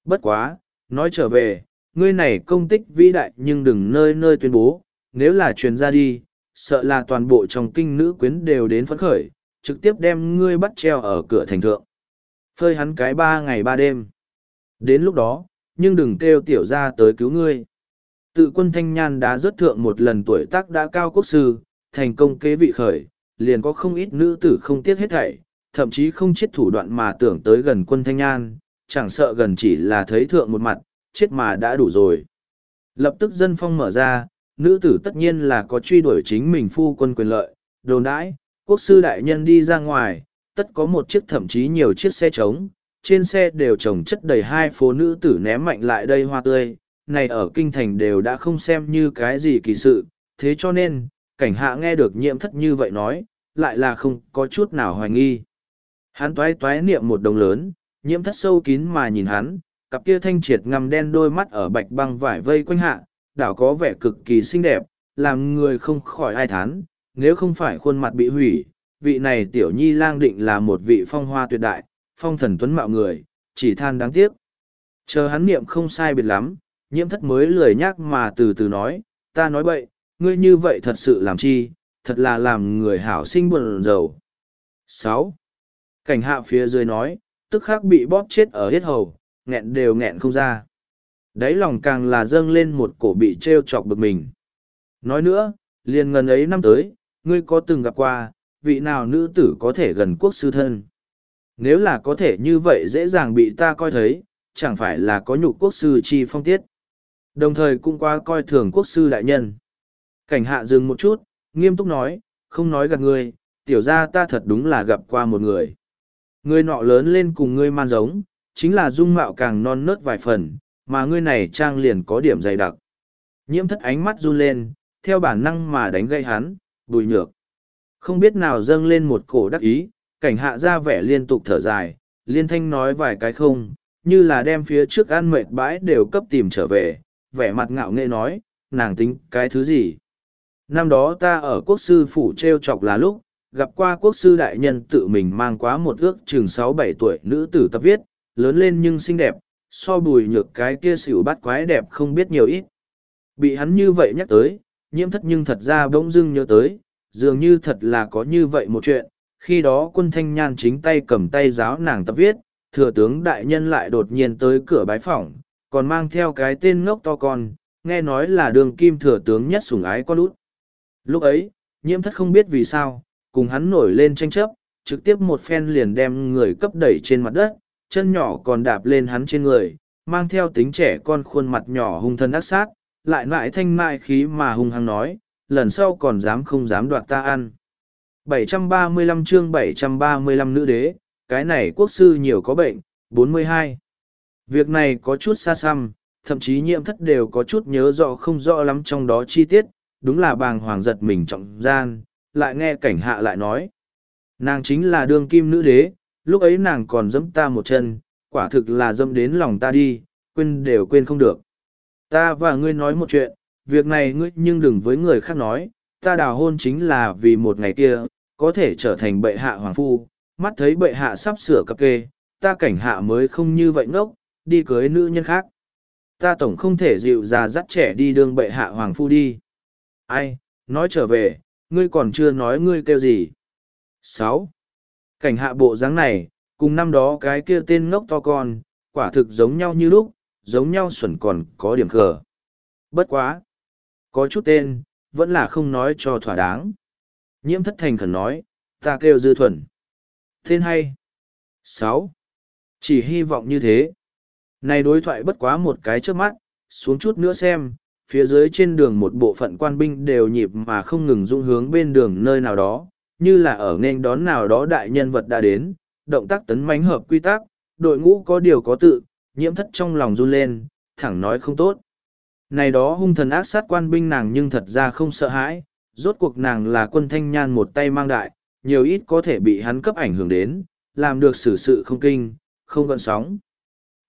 Bất quá, nói trở về, ngươi này công tích vĩ đại nhưng đừng nơi nơi tuyên bố, nếu là truyền ra đi, sợ là toàn bộ trong kinh nữ quyến đều đến phấn khởi, trực tiếp đem ngươi bắt treo ở cửa thành thượng. Phơi hắn cái ba ngày ba đêm. Đến lúc đó, nhưng đừng kêu tiểu ra tới cứu ngươi. Tự quân thanh nhan đã rớt thượng một lần tuổi tác đã cao quốc sư, thành công kế vị khởi, liền có không ít nữ tử không tiếc hết thảy, thậm chí không chết thủ đoạn mà tưởng tới gần quân thanh nhan, chẳng sợ gần chỉ là thấy thượng một mặt, chết mà đã đủ rồi. Lập tức dân phong mở ra, nữ tử tất nhiên là có truy đuổi chính mình phu quân quyền lợi, đồn đãi, quốc sư đại nhân đi ra ngoài, tất có một chiếc thậm chí nhiều chiếc xe trống, trên xe đều trồng chất đầy hai phố nữ tử ném mạnh lại đây hoa tươi, này ở kinh thành đều đã không xem như cái gì kỳ sự, thế cho nên, cảnh hạ nghe được nhiễm thất như vậy nói, lại là không có chút nào hoài nghi. Hắn toái toái niệm một đồng lớn, nhiễm thất sâu kín mà nhìn hắn, cặp kia thanh triệt ngầm đen đôi mắt ở bạch băng vải vây quanh hạ, đảo có vẻ cực kỳ xinh đẹp, làm người không khỏi ai thán, nếu không phải khuôn mặt bị hủy, vị này tiểu nhi lang định là một vị phong hoa tuyệt đại, phong thần tuấn mạo người, chỉ than đáng tiếc. Chờ hắn niệm không sai biệt lắm, nhiễm thất mới lười nhắc mà từ từ nói, ta nói bậy, ngươi như vậy thật sự làm chi, thật là làm người hảo sinh buồn rầu. sáu Cảnh hạ phía dưới nói, tức khắc bị bóp chết ở hết hầu, nghẹn đều nghẹn không ra. Đáy lòng càng là dâng lên một cổ bị treo chọc bực mình. Nói nữa, liền ngần ấy năm tới, ngươi có từng gặp qua, vị nào nữ tử có thể gần quốc sư thân. Nếu là có thể như vậy dễ dàng bị ta coi thấy, chẳng phải là có nhục quốc sư chi phong tiết. Đồng thời cũng qua coi thường quốc sư đại nhân. Cảnh hạ dừng một chút, nghiêm túc nói, không nói gạt ngươi, tiểu ra ta thật đúng là gặp qua một người. Người nọ lớn lên cùng ngươi man giống, chính là dung mạo càng non nớt vài phần, mà ngươi này trang liền có điểm dày đặc. Nhiễm thất ánh mắt run lên, theo bản năng mà đánh gây hắn, bùi nhược. Không biết nào dâng lên một cổ đắc ý, cảnh hạ ra vẻ liên tục thở dài, liên thanh nói vài cái không, như là đem phía trước ăn mệt bãi đều cấp tìm trở về, vẻ mặt ngạo nghệ nói, nàng tính cái thứ gì. Năm đó ta ở quốc sư phủ treo chọc là lúc, gặp qua quốc sư đại nhân tự mình mang quá một ước chừng sáu bảy tuổi nữ tử tập viết, lớn lên nhưng xinh đẹp, so bùi nhược cái kia xỉu bắt quái đẹp không biết nhiều ít. Bị hắn như vậy nhắc tới, nhiễm thất nhưng thật ra bỗng dưng nhớ tới, dường như thật là có như vậy một chuyện, khi đó quân thanh nhan chính tay cầm tay giáo nàng tập viết, thừa tướng đại nhân lại đột nhiên tới cửa bái phỏng, còn mang theo cái tên ngốc to con, nghe nói là đường kim thừa tướng nhất sủng ái con út. Lúc ấy, nhiễm thất không biết vì sao, cùng hắn nổi lên tranh chấp, trực tiếp một phen liền đem người cấp đẩy trên mặt đất, chân nhỏ còn đạp lên hắn trên người, mang theo tính trẻ con khuôn mặt nhỏ hung thân ác sát, lại lại thanh mại khí mà hung hăng nói, lần sau còn dám không dám đoạt ta ăn. 735 chương 735 nữ đế, cái này quốc sư nhiều có bệnh, 42. Việc này có chút xa xăm, thậm chí nhiễm thất đều có chút nhớ rõ không rõ lắm trong đó chi tiết, đúng là bàng hoàng giật mình trọng gian, lại nghe cảnh hạ lại nói. Nàng chính là đương kim nữ đế, lúc ấy nàng còn dẫm ta một chân, quả thực là dẫm đến lòng ta đi, quên đều quên không được. Ta và ngươi nói một chuyện, việc này ngươi nhưng đừng với người khác nói, ta đào hôn chính là vì một ngày kia, có thể trở thành bệ hạ hoàng phu, mắt thấy bệ hạ sắp sửa cập kê, ta cảnh hạ mới không như vậy ngốc, đi cưới nữ nhân khác. Ta tổng không thể dịu già dắt trẻ đi đường bệ hạ hoàng phu đi. Ai, nói trở về, ngươi còn chưa nói ngươi kêu gì. sáu Cảnh hạ bộ dáng này, cùng năm đó cái kia tên ngốc to con, quả thực giống nhau như lúc, giống nhau xuẩn còn có điểm khờ. Bất quá. Có chút tên, vẫn là không nói cho thỏa đáng. Nhiễm thất thành khẩn nói, ta kêu dư thuần. Tên hay. sáu Chỉ hy vọng như thế. Này đối thoại bất quá một cái trước mắt, xuống chút nữa xem, phía dưới trên đường một bộ phận quan binh đều nhịp mà không ngừng dung hướng bên đường nơi nào đó, như là ở nên đón nào đó đại nhân vật đã đến, động tác tấn mánh hợp quy tắc, đội ngũ có điều có tự, nhiễm thất trong lòng run lên, thẳng nói không tốt. Này đó hung thần ác sát quan binh nàng nhưng thật ra không sợ hãi, rốt cuộc nàng là quân thanh nhan một tay mang đại, nhiều ít có thể bị hắn cấp ảnh hưởng đến, làm được xử sự không kinh, không gợn sóng.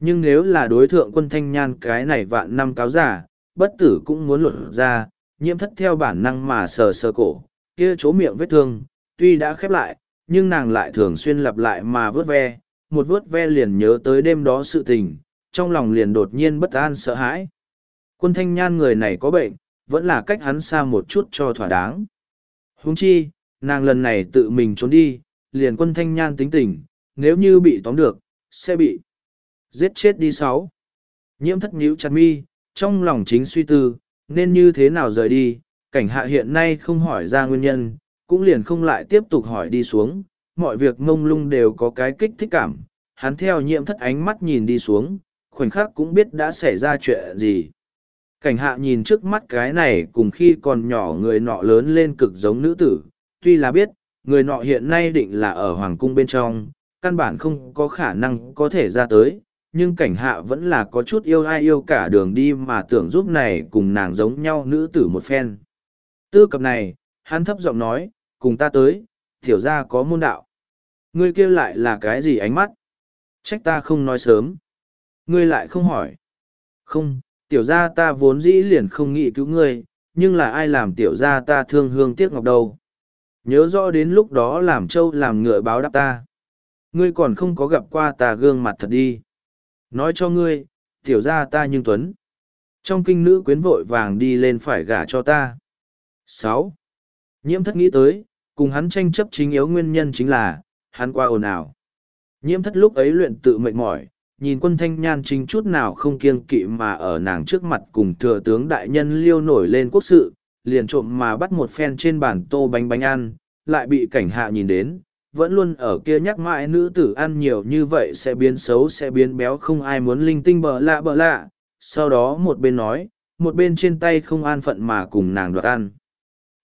Nhưng nếu là đối thượng quân thanh nhan cái này vạn năm cáo giả, bất tử cũng muốn luận ra, nhiễm thất theo bản năng mà sờ sờ cổ, kia chỗ miệng vết thương, tuy đã khép lại, nhưng nàng lại thường xuyên lặp lại mà vớt ve, một vớt ve liền nhớ tới đêm đó sự tình, trong lòng liền đột nhiên bất an sợ hãi. Quân thanh nhan người này có bệnh, vẫn là cách hắn xa một chút cho thỏa đáng. Huống chi, nàng lần này tự mình trốn đi, liền quân thanh nhan tính tình, nếu như bị tóm được, sẽ bị giết chết đi sáu. Nhiễm thất nhíu chặt mi, trong lòng chính suy tư, nên như thế nào rời đi, cảnh hạ hiện nay không hỏi ra nguyên nhân, cũng liền không lại tiếp tục hỏi đi xuống, mọi việc mông lung đều có cái kích thích cảm, hắn theo nhiễm thất ánh mắt nhìn đi xuống, khoảnh khắc cũng biết đã xảy ra chuyện gì. Cảnh hạ nhìn trước mắt cái này cùng khi còn nhỏ người nọ lớn lên cực giống nữ tử, tuy là biết, người nọ hiện nay định là ở hoàng cung bên trong, căn bản không có khả năng có thể ra tới, nhưng cảnh hạ vẫn là có chút yêu ai yêu cả đường đi mà tưởng giúp này cùng nàng giống nhau nữ tử một phen. Tư cập này, hắn thấp giọng nói, cùng ta tới, tiểu ra có môn đạo. Ngươi kêu lại là cái gì ánh mắt? Trách ta không nói sớm. Ngươi lại không hỏi. Không, tiểu ra ta vốn dĩ liền không nghĩ cứu ngươi, nhưng là ai làm tiểu ra ta thương hương tiếc ngọc đâu. Nhớ rõ đến lúc đó làm trâu làm ngựa báo đáp ta. Ngươi còn không có gặp qua ta gương mặt thật đi. Nói cho ngươi, tiểu ra ta nhưng tuấn. Trong kinh nữ quyến vội vàng đi lên phải gả cho ta. sáu Nhiễm thất nghĩ tới, cùng hắn tranh chấp chính yếu nguyên nhân chính là, hắn qua ồn ào. Nhiễm thất lúc ấy luyện tự mệt mỏi, nhìn quân thanh nhan chính chút nào không kiêng kỵ mà ở nàng trước mặt cùng thừa tướng đại nhân liêu nổi lên quốc sự, liền trộm mà bắt một phen trên bàn tô bánh bánh ăn, lại bị cảnh hạ nhìn đến, vẫn luôn ở kia nhắc mãi nữ tử ăn nhiều như vậy sẽ biến xấu sẽ biến béo không ai muốn linh tinh bợ lạ bợ lạ, sau đó một bên nói, một bên trên tay không an phận mà cùng nàng đoạt ăn.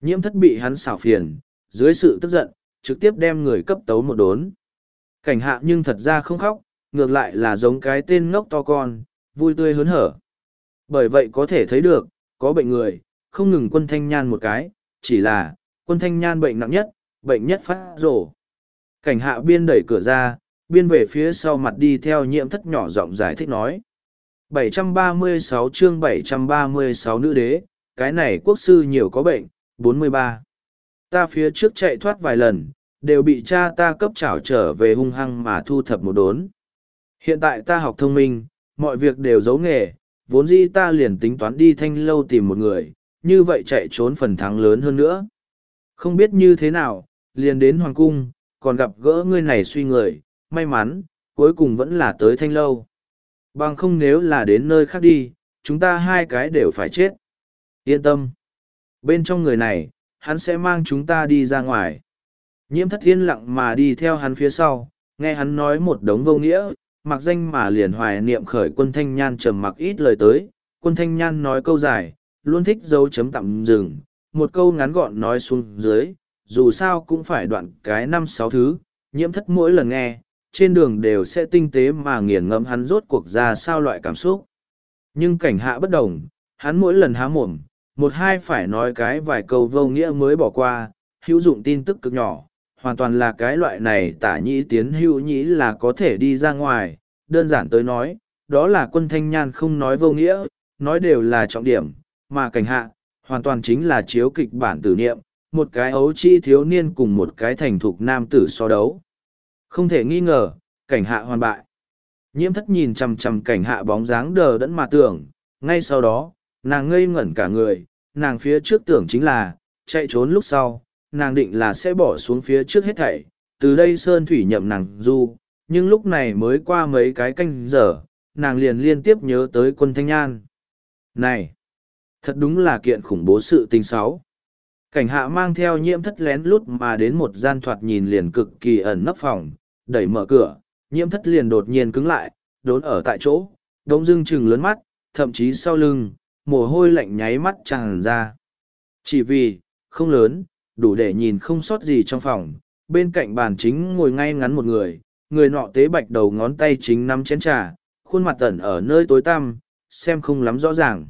Nhiễm thất bị hắn xảo phiền, dưới sự tức giận, trực tiếp đem người cấp tấu một đốn. Cảnh hạ nhưng thật ra không khóc, ngược lại là giống cái tên ngốc to con, vui tươi hớn hở. Bởi vậy có thể thấy được, có bệnh người, không ngừng quân thanh nhan một cái, chỉ là, quân thanh nhan bệnh nặng nhất, bệnh nhất phát rổ. Cảnh hạ biên đẩy cửa ra, biên về phía sau mặt đi theo nhiễm thất nhỏ giọng giải thích nói. 736 chương 736 nữ đế, cái này quốc sư nhiều có bệnh, 43. Ta phía trước chạy thoát vài lần, đều bị cha ta cấp trảo trở về hung hăng mà thu thập một đốn. Hiện tại ta học thông minh, mọi việc đều giấu nghề, vốn dĩ ta liền tính toán đi thanh lâu tìm một người, như vậy chạy trốn phần thắng lớn hơn nữa. Không biết như thế nào, liền đến hoàng cung, còn gặp gỡ ngươi này suy người, may mắn, cuối cùng vẫn là tới thanh lâu. Bằng không nếu là đến nơi khác đi, chúng ta hai cái đều phải chết. Yên tâm. Bên trong người này, hắn sẽ mang chúng ta đi ra ngoài. Nhiễm thất yên lặng mà đi theo hắn phía sau, nghe hắn nói một đống vô nghĩa, mặc danh mà liền hoài niệm khởi quân thanh nhan trầm mặc ít lời tới. Quân thanh nhan nói câu dài, luôn thích dấu chấm tạm dừng, một câu ngắn gọn nói xuống dưới, dù sao cũng phải đoạn cái năm sáu thứ, nhiễm thất mỗi lần nghe, trên đường đều sẽ tinh tế mà nghiền ngẫm hắn rốt cuộc ra sao loại cảm xúc. Nhưng cảnh hạ bất đồng, hắn mỗi lần há mồm, một hai phải nói cái vài câu vô nghĩa mới bỏ qua, hữu dụng tin tức cực nhỏ, hoàn toàn là cái loại này tả nhĩ tiến hữu nhĩ là có thể đi ra ngoài, đơn giản tới nói, đó là quân thanh nhan không nói vô nghĩa, nói đều là trọng điểm, mà cảnh hạ, hoàn toàn chính là chiếu kịch bản tử niệm, một cái ấu chi thiếu niên cùng một cái thành thục nam tử so đấu. Không thể nghi ngờ, cảnh hạ hoàn bại. Nhiễm thất nhìn chằm chằm cảnh hạ bóng dáng đờ đẫn mà tưởng, ngay sau đó, nàng ngây ngẩn cả người, nàng phía trước tưởng chính là, chạy trốn lúc sau, nàng định là sẽ bỏ xuống phía trước hết thảy, từ đây sơn thủy nhậm nàng du, nhưng lúc này mới qua mấy cái canh giờ, nàng liền liên tiếp nhớ tới quân thanh an. Này! Thật đúng là kiện khủng bố sự tình xấu. Cảnh hạ mang theo nhiễm thất lén lút mà đến một gian thoạt nhìn liền cực kỳ ẩn nấp phòng, đẩy mở cửa, nhiễm thất liền đột nhiên cứng lại, đốn ở tại chỗ, đống dưng chừng lớn mắt, thậm chí sau lưng, mồ hôi lạnh nháy mắt tràn ra. Chỉ vì, không lớn, đủ để nhìn không sót gì trong phòng, bên cạnh bàn chính ngồi ngay ngắn một người, người nọ tế bạch đầu ngón tay chính nắm chén trà, khuôn mặt tẩn ở nơi tối tăm, xem không lắm rõ ràng.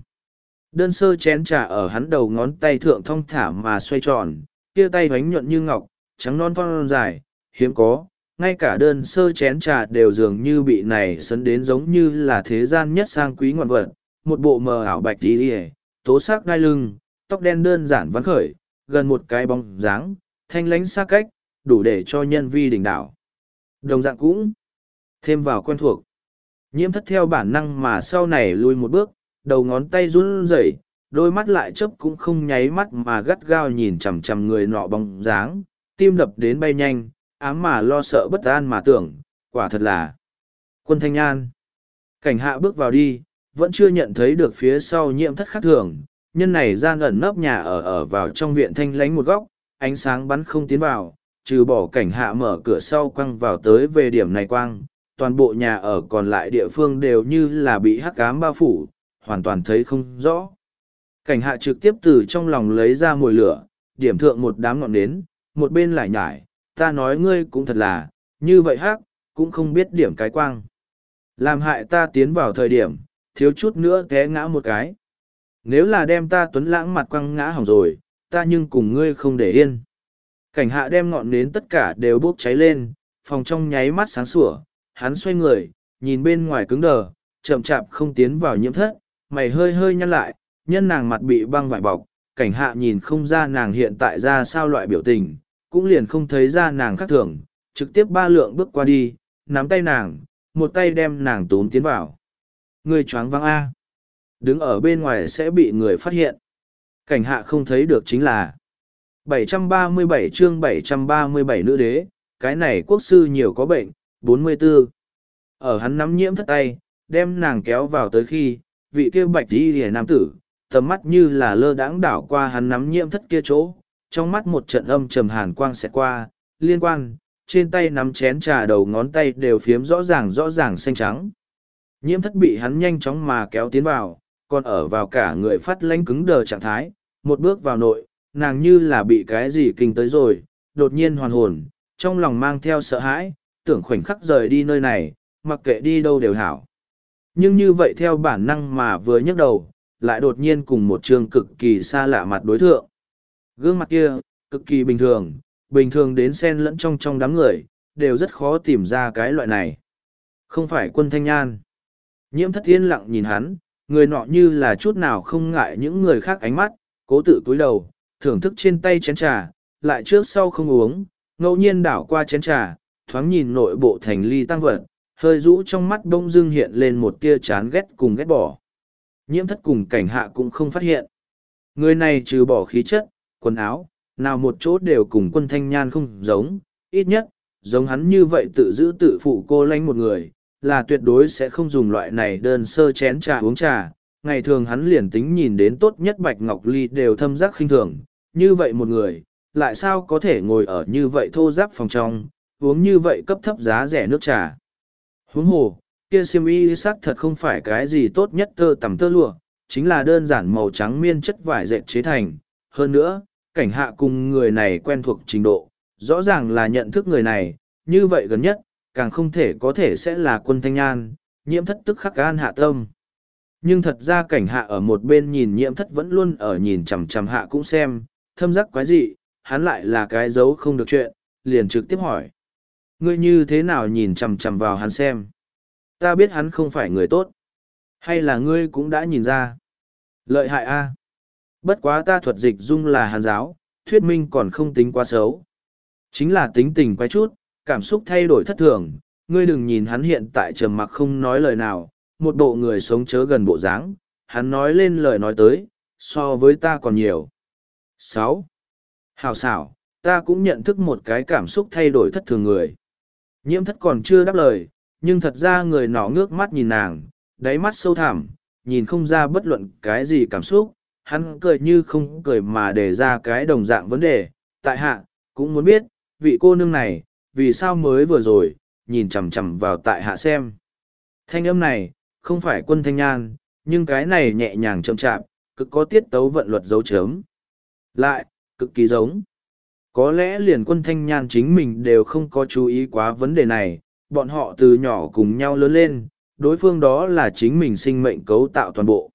Đơn sơ chén trà ở hắn đầu ngón tay thượng thong thả mà xoay tròn, kia tay bánh nhuận như ngọc, trắng non phong dài, hiếm có, ngay cả đơn sơ chén trà đều dường như bị này sấn đến giống như là thế gian nhất sang quý ngoạn vật, một bộ mờ ảo bạch tí đi tố sắc đai lưng, tóc đen đơn giản vắn khởi, gần một cái bóng dáng, thanh lánh xa cách, đủ để cho nhân vi đỉnh đảo. Đồng dạng cũng thêm vào quen thuộc. Nhiễm thất theo bản năng mà sau này lui một bước, đầu ngón tay run rẩy, đôi mắt lại chớp cũng không nháy mắt mà gắt gao nhìn chằm chằm người nọ bóng dáng, tim đập đến bay nhanh, ám mà lo sợ bất an mà tưởng, quả thật là quân thanh an. Cảnh hạ bước vào đi, vẫn chưa nhận thấy được phía sau nhiễm thất khắc thường, nhân này gian ẩn nấp nhà ở ở vào trong viện thanh lánh một góc, ánh sáng bắn không tiến vào, trừ bỏ cảnh hạ mở cửa sau quăng vào tới về điểm này quang, toàn bộ nhà ở còn lại địa phương đều như là bị hắc cám bao phủ, hoàn toàn thấy không rõ. Cảnh hạ trực tiếp từ trong lòng lấy ra mồi lửa, điểm thượng một đám ngọn nến, một bên lại nhải, ta nói ngươi cũng thật là, như vậy hát, cũng không biết điểm cái quang. Làm hại ta tiến vào thời điểm, thiếu chút nữa té ngã một cái. Nếu là đem ta tuấn lãng mặt quăng ngã hỏng rồi, ta nhưng cùng ngươi không để yên. Cảnh hạ đem ngọn nến tất cả đều bốc cháy lên, phòng trong nháy mắt sáng sủa, hắn xoay người, nhìn bên ngoài cứng đờ, chậm chạp không tiến vào nhiễm thất, mày hơi hơi nhăn lại, nhân nàng mặt bị băng vải bọc, cảnh hạ nhìn không ra nàng hiện tại ra sao loại biểu tình, cũng liền không thấy ra nàng khác thường, trực tiếp ba lượng bước qua đi, nắm tay nàng, một tay đem nàng tốn tiến vào. Người choáng vắng A. Đứng ở bên ngoài sẽ bị người phát hiện. Cảnh hạ không thấy được chính là 737 chương 737 nữ đế, cái này quốc sư nhiều có bệnh, 44. Ở hắn nắm nhiễm thất tay, đem nàng kéo vào tới khi, vị kia bạch đi hề nam tử, tầm mắt như là lơ đãng đảo qua hắn nắm nhiễm thất kia chỗ, trong mắt một trận âm trầm hàn quang sẽ qua, liên quan, trên tay nắm chén trà đầu ngón tay đều phiếm rõ ràng rõ ràng xanh trắng. Nhiễm thất bị hắn nhanh chóng mà kéo tiến vào, còn ở vào cả người phát lánh cứng đờ trạng thái, một bước vào nội, nàng như là bị cái gì kinh tới rồi, đột nhiên hoàn hồn, trong lòng mang theo sợ hãi, tưởng khoảnh khắc rời đi nơi này, mặc kệ đi đâu đều hảo. Nhưng như vậy theo bản năng mà vừa nhấc đầu, lại đột nhiên cùng một trường cực kỳ xa lạ mặt đối tượng Gương mặt kia, cực kỳ bình thường, bình thường đến xen lẫn trong trong đám người, đều rất khó tìm ra cái loại này. Không phải quân thanh nhan. Nhiễm thất yên lặng nhìn hắn, người nọ như là chút nào không ngại những người khác ánh mắt, cố tự cúi đầu, thưởng thức trên tay chén trà, lại trước sau không uống, ngẫu nhiên đảo qua chén trà, thoáng nhìn nội bộ thành ly tăng vật, hơi rũ trong mắt bông dưng hiện lên một tia chán ghét cùng ghét bỏ. Nhiễm thất cùng cảnh hạ cũng không phát hiện. Người này trừ bỏ khí chất, quần áo, nào một chỗ đều cùng quân thanh nhan không giống, ít nhất, giống hắn như vậy tự giữ tự phụ cô lanh một người, là tuyệt đối sẽ không dùng loại này đơn sơ chén trà uống trà. Ngày thường hắn liền tính nhìn đến tốt nhất Bạch Ngọc Ly đều thâm giác khinh thường, như vậy một người, lại sao có thể ngồi ở như vậy thô giáp phòng trong, uống như vậy cấp thấp giá rẻ nước trà. Huống hồ, kia xiêm y sắc thật không phải cái gì tốt nhất tơ tằm tơ lụa, chính là đơn giản màu trắng miên chất vải dệt chế thành. Hơn nữa, cảnh hạ cùng người này quen thuộc trình độ, rõ ràng là nhận thức người này, như vậy gần nhất, càng không thể có thể sẽ là quân thanh an nhiễm thất tức khắc gan hạ tâm. Nhưng thật ra cảnh hạ ở một bên nhìn nhiễm thất vẫn luôn ở nhìn chằm chằm hạ cũng xem, thâm giác quái dị, hắn lại là cái dấu không được chuyện, liền trực tiếp hỏi. Ngươi như thế nào nhìn chằm chằm vào hắn xem? Ta biết hắn không phải người tốt. Hay là ngươi cũng đã nhìn ra? Lợi hại a Bất quá ta thuật dịch dung là hàn giáo, thuyết minh còn không tính quá xấu. Chính là tính tình quái chút, cảm xúc thay đổi thất thường, ngươi đừng nhìn hắn hiện tại trầm mặc không nói lời nào, một bộ người sống chớ gần bộ dáng, hắn nói lên lời nói tới, so với ta còn nhiều. sáu Hào xảo, ta cũng nhận thức một cái cảm xúc thay đổi thất thường người. Nhiễm thất còn chưa đáp lời, nhưng thật ra người nọ ngước mắt nhìn nàng, đáy mắt sâu thẳm, nhìn không ra bất luận cái gì cảm xúc, hắn cười như không cười mà để ra cái đồng dạng vấn đề. Tại hạ, cũng muốn biết, vị cô nương này, vì sao mới vừa rồi, nhìn chằm chằm vào tại hạ xem. Thanh âm này, không phải quân thanh nhan, nhưng cái này nhẹ nhàng chậm chạp, cực có tiết tấu vận luật dấu chấm. Lại, cực kỳ giống. Có lẽ liền quân thanh nhan chính mình đều không có chú ý quá vấn đề này, bọn họ từ nhỏ cùng nhau lớn lên, đối phương đó là chính mình sinh mệnh cấu tạo toàn bộ.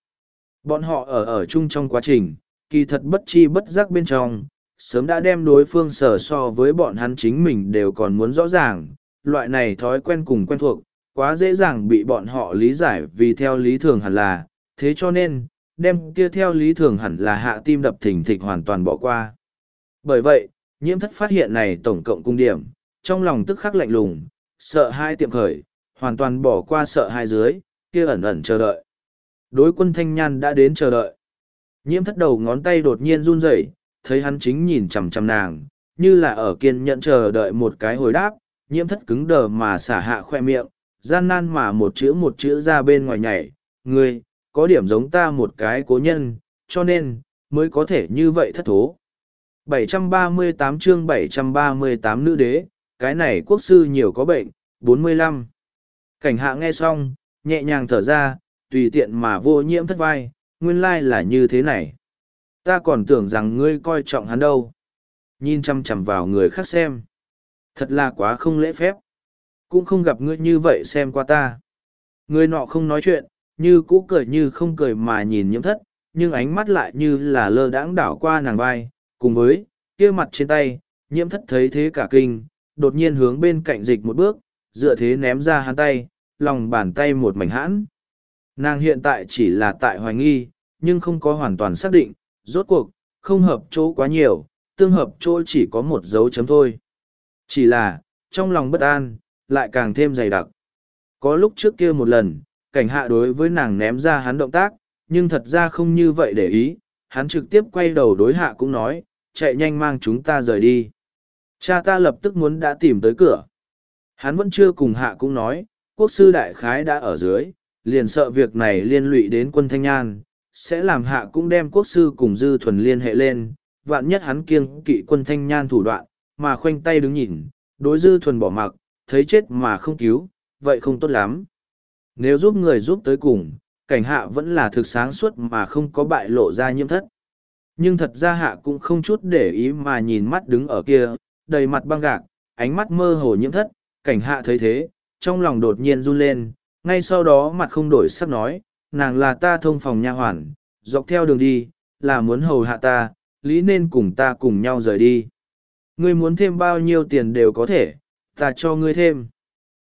Bọn họ ở ở chung trong quá trình, kỳ thật bất chi bất giác bên trong, sớm đã đem đối phương sở so với bọn hắn chính mình đều còn muốn rõ ràng, loại này thói quen cùng quen thuộc, quá dễ dàng bị bọn họ lý giải vì theo lý thường hẳn là, thế cho nên, đem kia theo lý thường hẳn là hạ tim đập thỉnh thịch hoàn toàn bỏ qua. Bởi vậy, nhiễm thất phát hiện này tổng cộng cung điểm, trong lòng tức khắc lạnh lùng, sợ hai tiệm khởi, hoàn toàn bỏ qua sợ hai dưới, kia ẩn ẩn chờ đợi. Đối quân thanh nhan đã đến chờ đợi. Nhiễm thất đầu ngón tay đột nhiên run rẩy, thấy hắn chính nhìn chằm chằm nàng, như là ở kiên nhẫn chờ đợi một cái hồi đáp, nhiễm thất cứng đờ mà xả hạ khoe miệng, gian nan mà một chữ một chữ ra bên ngoài nhảy, ngươi, có điểm giống ta một cái cố nhân, cho nên, mới có thể như vậy thất thố. 738 chương 738 nữ đế, cái này quốc sư nhiều có bệnh, 45. Cảnh hạ nghe xong, nhẹ nhàng thở ra, tùy tiện mà vô nhiễm thất vai, nguyên lai là như thế này. Ta còn tưởng rằng ngươi coi trọng hắn đâu. Nhìn chăm chằm vào người khác xem. Thật là quá không lễ phép. Cũng không gặp ngươi như vậy xem qua ta. Người nọ không nói chuyện, như cũ cười như không cười mà nhìn nhiễm thất, nhưng ánh mắt lại như là lơ đãng đảo qua nàng vai, cùng với, kia mặt trên tay, nhiễm thất thấy thế cả kinh, đột nhiên hướng bên cạnh dịch một bước, dựa thế ném ra hắn tay, lòng bàn tay một mảnh hãn. Nàng hiện tại chỉ là tại hoài nghi, nhưng không có hoàn toàn xác định, rốt cuộc, không hợp chỗ quá nhiều, tương hợp chỗ chỉ có một dấu chấm thôi. Chỉ là, trong lòng bất an, lại càng thêm dày đặc. Có lúc trước kia một lần, cảnh hạ đối với nàng ném ra hắn động tác, nhưng thật ra không như vậy để ý, hắn trực tiếp quay đầu đối hạ cũng nói, chạy nhanh mang chúng ta rời đi. Cha ta lập tức muốn đã tìm tới cửa. Hắn vẫn chưa cùng hạ cũng nói, quốc sư đại khái đã ở dưới, liền sợ việc này liên lụy đến quân thanh nhan, sẽ làm hạ cũng đem quốc sư cùng dư thuần liên hệ lên, vạn nhất hắn kiêng kỵ quân thanh nhan thủ đoạn, mà khoanh tay đứng nhìn, đối dư thuần bỏ mặc, thấy chết mà không cứu, vậy không tốt lắm. Nếu giúp người giúp tới cùng, cảnh hạ vẫn là thực sáng suốt mà không có bại lộ ra nhiễm thất. Nhưng thật ra hạ cũng không chút để ý mà nhìn mắt đứng ở kia, đầy mặt băng gạc, ánh mắt mơ hồ nhiễm thất, cảnh hạ thấy thế, trong lòng đột nhiên run lên, ngay sau đó mặt không đổi sắc nói, nàng là ta thông phòng nha hoàn, dọc theo đường đi, là muốn hầu hạ ta, lý nên cùng ta cùng nhau rời đi. Ngươi muốn thêm bao nhiêu tiền đều có thể, ta cho ngươi thêm.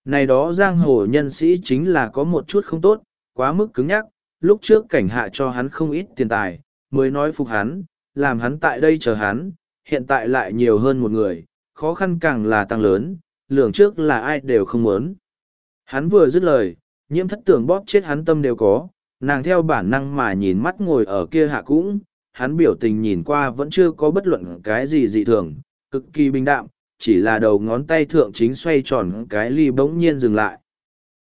Này đó giang hồ nhân sĩ chính là có một chút không tốt, quá mức cứng nhắc, lúc trước cảnh hạ cho hắn không ít tiền tài, mới nói phục hắn, làm hắn tại đây chờ hắn, hiện tại lại nhiều hơn một người, khó khăn càng là tăng lớn, lường trước là ai đều không muốn. Hắn vừa dứt lời, nhiễm thất tưởng bóp chết hắn tâm đều có, nàng theo bản năng mà nhìn mắt ngồi ở kia hạ cũng, hắn biểu tình nhìn qua vẫn chưa có bất luận cái gì dị thường, cực kỳ bình đạm, chỉ là đầu ngón tay thượng chính xoay tròn cái ly bỗng nhiên dừng lại.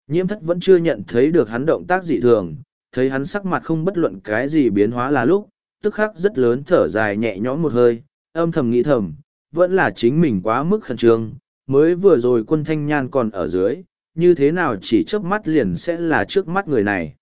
Nhiễm thất vẫn chưa nhận thấy được hắn động tác dị thường, thấy hắn sắc mặt không bất luận cái gì biến hóa là lúc, tức khắc rất lớn thở dài nhẹ nhõm một hơi, âm thầm nghĩ thầm, vẫn là chính mình quá mức khẩn trương, mới vừa rồi quân thanh nhan còn ở dưới, như thế nào chỉ trước mắt liền sẽ là trước mắt người này.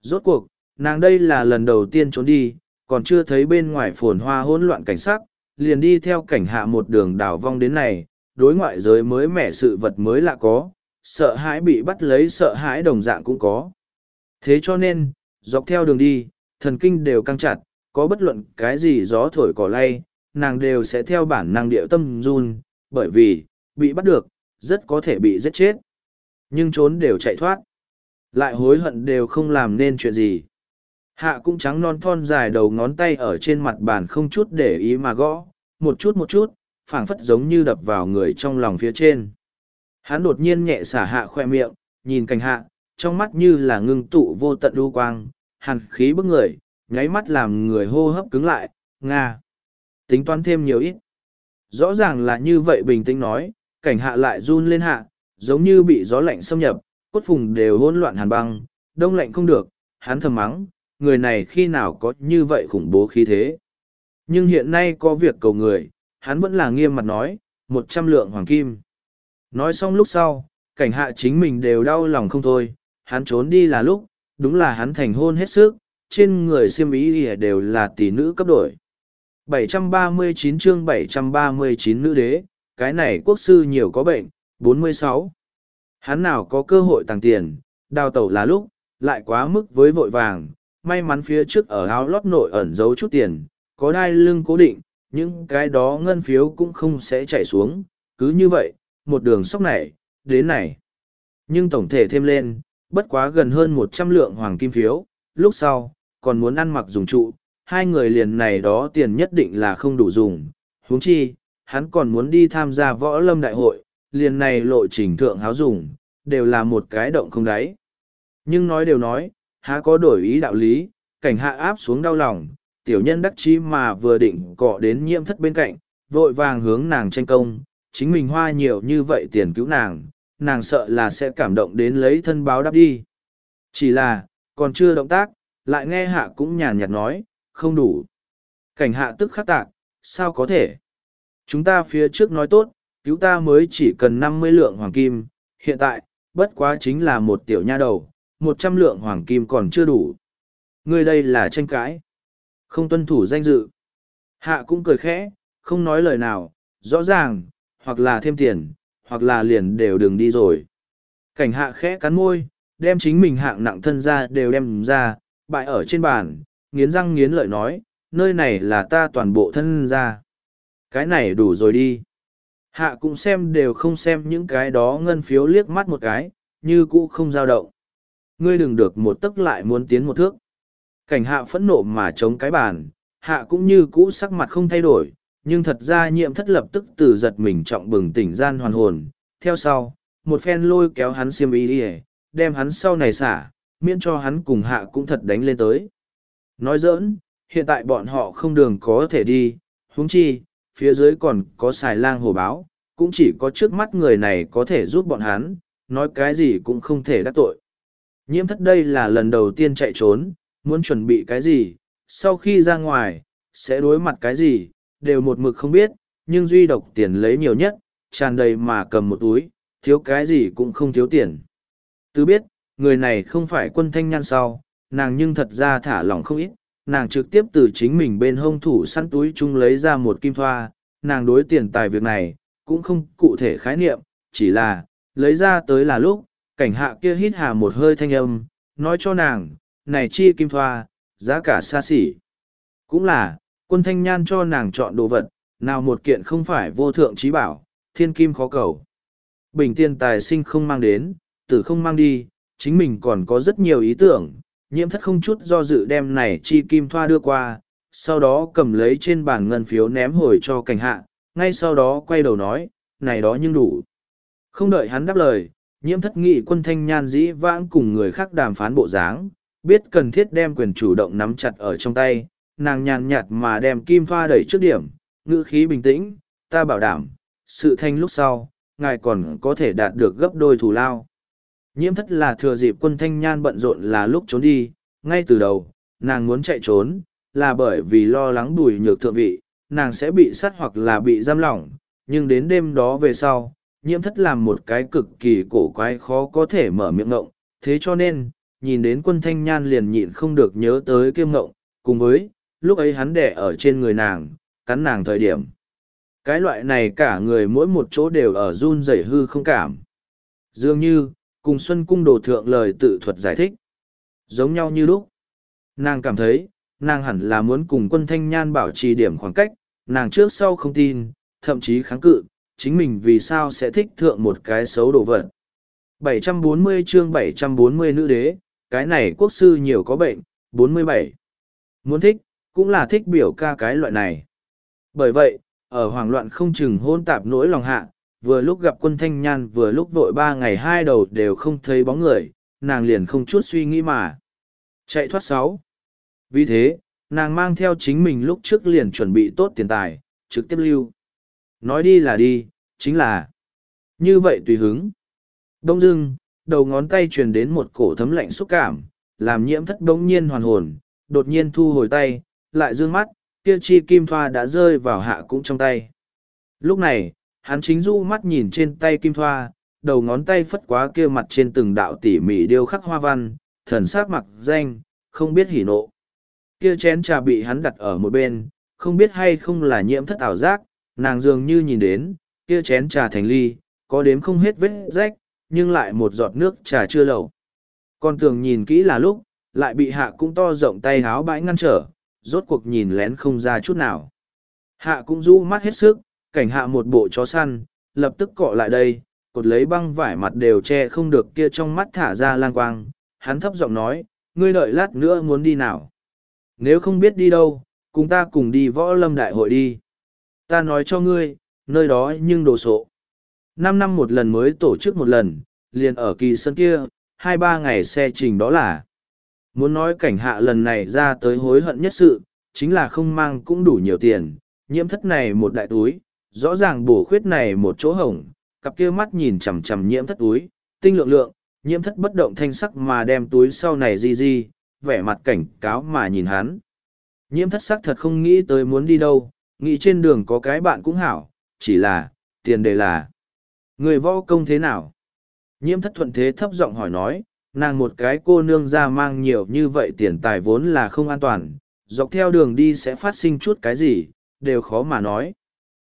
Rốt cuộc, nàng đây là lần đầu tiên trốn đi, còn chưa thấy bên ngoài phồn hoa hỗn loạn cảnh sắc, liền đi theo cảnh hạ một đường đảo vong đến này, đối ngoại giới mới mẻ sự vật mới lạ có, sợ hãi bị bắt lấy sợ hãi đồng dạng cũng có. Thế cho nên, dọc theo đường đi, thần kinh đều căng chặt, có bất luận cái gì gió thổi cỏ lay, nàng đều sẽ theo bản năng điệu tâm run, bởi vì, bị bắt được, rất có thể bị giết chết. Nhưng trốn đều chạy thoát. Lại hối hận đều không làm nên chuyện gì. Hạ cũng trắng non thon dài đầu ngón tay ở trên mặt bàn không chút để ý mà gõ, một chút một chút, phảng phất giống như đập vào người trong lòng phía trên. Hắn đột nhiên nhẹ xả hạ khoe miệng, nhìn cảnh hạ, trong mắt như là ngưng tụ vô tận đu quang, hàn khí bức người, nháy mắt làm người hô hấp cứng lại, Nga. Tính toán thêm nhiều ít. Rõ ràng là như vậy bình tĩnh nói, cảnh hạ lại run lên hạ, giống như bị gió lạnh xâm nhập, cốt phùng đều hỗn loạn hàn băng, đông lạnh không được, hắn thầm mắng, người này khi nào có như vậy khủng bố khí thế. Nhưng hiện nay có việc cầu người, hắn vẫn là nghiêm mặt nói, một trăm lượng hoàng kim. Nói xong lúc sau, cảnh hạ chính mình đều đau lòng không thôi, hắn trốn đi là lúc, đúng là hắn thành hôn hết sức, trên người xiêm ý đều là tỷ nữ cấp đổi. 739 chương 739 nữ đế, cái này quốc sư nhiều có bệnh, 46. Hắn nào có cơ hội tàng tiền, đào tẩu là lúc, lại quá mức với vội vàng, may mắn phía trước ở áo lót nội ẩn giấu chút tiền, có đai lưng cố định, những cái đó ngân phiếu cũng không sẽ chảy xuống, cứ như vậy, một đường sóc này, đến này. Nhưng tổng thể thêm lên, bất quá gần hơn một trăm lượng hoàng kim phiếu, lúc sau, còn muốn ăn mặc dùng trụ, hai người liền này đó tiền nhất định là không đủ dùng, huống chi, hắn còn muốn đi tham gia võ lâm đại hội, liền này lộ trình thượng háo dùng, đều là một cái động không đáy. Nhưng nói đều nói, há có đổi ý đạo lý, cảnh hạ áp xuống đau lòng, tiểu nhân đắc chí mà vừa định cọ đến nhiễm thất bên cạnh, vội vàng hướng nàng tranh công, chính mình hoa nhiều như vậy tiền cứu nàng, nàng sợ là sẽ cảm động đến lấy thân báo đáp đi. Chỉ là, còn chưa động tác, lại nghe hạ cũng nhàn nhạt nói, không đủ. Cảnh hạ tức khắc tạc, sao có thể? Chúng ta phía trước nói tốt, cứu ta mới chỉ cần năm mươi lượng hoàng kim, hiện tại, bất quá chính là một tiểu nha đầu, một trăm lượng hoàng kim còn chưa đủ. Ngươi đây là tranh cãi. Không tuân thủ danh dự. Hạ cũng cười khẽ, không nói lời nào, rõ ràng, hoặc là thêm tiền, hoặc là liền đều đừng đi rồi. Cảnh hạ khẽ cắn môi, đem chính mình hạng nặng thân ra đều đem ra, bại ở trên bàn, nghiến răng nghiến lợi nói, nơi này là ta toàn bộ thân ra. Cái này đủ rồi đi. Hạ cũng xem đều không xem những cái đó ngân phiếu liếc mắt một cái, như cũ không dao động. Ngươi đừng được một tức lại muốn tiến một thước. Cảnh hạ phẫn nộ mà chống cái bàn, hạ cũng như cũ sắc mặt không thay đổi, nhưng thật ra nhiệm thất lập tức từ giật mình trọng bừng tỉnh gian hoàn hồn, theo sau, một phen lôi kéo hắn xiêm ý đi đem hắn sau này xả, miễn cho hắn cùng hạ cũng thật đánh lên tới. Nói giỡn, hiện tại bọn họ không đường có thể đi, huống chi, phía dưới còn có xài lang hồ báo, cũng chỉ có trước mắt người này có thể giúp bọn hắn, nói cái gì cũng không thể đắc tội. Nhiễm thất đây là lần đầu tiên chạy trốn, muốn chuẩn bị cái gì, sau khi ra ngoài, sẽ đối mặt cái gì, đều một mực không biết, nhưng duy độc tiền lấy nhiều nhất, tràn đầy mà cầm một túi, thiếu cái gì cũng không thiếu tiền. Từ biết, người này không phải quân thanh nhan sau, nàng nhưng thật ra thả lỏng không ít, nàng trực tiếp từ chính mình bên hông thủ săn túi chung lấy ra một kim thoa, nàng đối tiền tài việc này, cũng không cụ thể khái niệm, chỉ là, lấy ra tới là lúc, cảnh hạ kia hít hà một hơi thanh âm, nói cho nàng, này chi kim thoa, giá cả xa xỉ. Cũng là, quân thanh nhan cho nàng chọn đồ vật, nào một kiện không phải vô thượng trí bảo, thiên kim khó cầu. Bình tiền tài sinh không mang đến, tử không mang đi, chính mình còn có rất nhiều ý tưởng, nhiễm thất không chút do dự đem này chi kim thoa đưa qua, sau đó cầm lấy trên bàn ngân phiếu ném hồi cho cảnh hạ, ngay sau đó quay đầu nói, này đó nhưng đủ. Không đợi hắn đáp lời, nhiễm thất nghị quân thanh nhan dĩ vãng cùng người khác đàm phán bộ dáng, biết cần thiết đem quyền chủ động nắm chặt ở trong tay, nàng nhàn nhạt mà đem kim thoa đẩy trước điểm, ngữ khí bình tĩnh, ta bảo đảm, sự thanh lúc sau, ngài còn có thể đạt được gấp đôi thù lao. Nhiễm thất là thừa dịp quân thanh nhan bận rộn là lúc trốn đi, ngay từ đầu, nàng muốn chạy trốn, là bởi vì lo lắng bùi nhược thượng vị, nàng sẽ bị sát hoặc là bị giam lỏng, nhưng đến đêm đó về sau, nhiễm thất làm một cái cực kỳ cổ quái khó có thể mở miệng ngộng, thế cho nên, nhìn đến quân thanh nhan liền nhịn không được nhớ tới kiêm ngộng, cùng với, lúc ấy hắn đẻ ở trên người nàng, cắn nàng thời điểm. Cái loại này cả người mỗi một chỗ đều ở run rẩy hư không cảm. Dường như, cùng Xuân Cung đồ thượng lời tự thuật giải thích. Giống nhau như lúc. Nàng cảm thấy, nàng hẳn là muốn cùng quân thanh nhan bảo trì điểm khoảng cách, nàng trước sau không tin, thậm chí kháng cự, chính mình vì sao sẽ thích thượng một cái xấu đồ vật. 740 chương 740 nữ đế, cái này quốc sư nhiều có bệnh, 47. Muốn thích, cũng là thích biểu ca cái loại này. Bởi vậy, ở hoảng loạn không chừng hôn tạp nỗi lòng hạ, vừa lúc gặp quân thanh nhan vừa lúc vội ba ngày hai đầu đều không thấy bóng người, nàng liền không chút suy nghĩ mà. Chạy thoát sáu. Vì thế, nàng mang theo chính mình lúc trước liền chuẩn bị tốt tiền tài, trực tiếp lưu. Nói đi là đi, chính là như vậy tùy hứng. Đông dưng, đầu ngón tay truyền đến một cổ thấm lạnh xúc cảm, làm nhiễm thất đống nhiên hoàn hồn, đột nhiên thu hồi tay, lại dương mắt, kia chi kim thoa đã rơi vào hạ cũng trong tay. Lúc này, hắn chính du mắt nhìn trên tay kim thoa, đầu ngón tay phất quá kia mặt trên từng đạo tỉ mỉ điêu khắc hoa văn, thần sắc mặc danh, không biết hỉ nộ. Kia chén trà bị hắn đặt ở một bên, không biết hay không là nhiễm thất ảo giác, nàng dường như nhìn đến, kia chén trà thành ly, có đếm không hết vết rách, nhưng lại một giọt nước trà chưa lẩu. Còn tưởng nhìn kỹ là lúc, lại bị hạ cũng to rộng tay háo bãi ngăn trở, rốt cuộc nhìn lén không ra chút nào. Hạ cũng rũ mắt hết sức, cảnh hạ một bộ chó săn, lập tức cọ lại đây, cột lấy băng vải mặt đều che không được kia trong mắt thả ra lang quang. Hắn thấp giọng nói, ngươi đợi lát nữa muốn đi nào. Nếu không biết đi đâu, cùng ta cùng đi võ lâm đại hội đi. Ta nói cho ngươi, nơi đó nhưng đồ sộ. Năm năm một lần mới tổ chức một lần, liền ở kỳ sân kia, hai ba ngày xe trình đó là. Muốn nói cảnh hạ lần này ra tới hối hận nhất sự, chính là không mang cũng đủ nhiều tiền, nhiễm thất này một đại túi, rõ ràng bổ khuyết này một chỗ hổng, cặp kia mắt nhìn chằm chằm nhiễm thất túi, tinh lượng lượng, nhiễm thất bất động thanh sắc mà đem túi sau này di di, vẻ mặt cảnh cáo mà nhìn hắn. Nhiễm thất sắc thật không nghĩ tới muốn đi đâu, nghĩ trên đường có cái bạn cũng hảo, chỉ là, tiền đề là, người võ công thế nào? Nhiễm thất thuận thế thấp giọng hỏi nói, nàng một cái cô nương ra mang nhiều như vậy tiền tài vốn là không an toàn, dọc theo đường đi sẽ phát sinh chút cái gì, đều khó mà nói.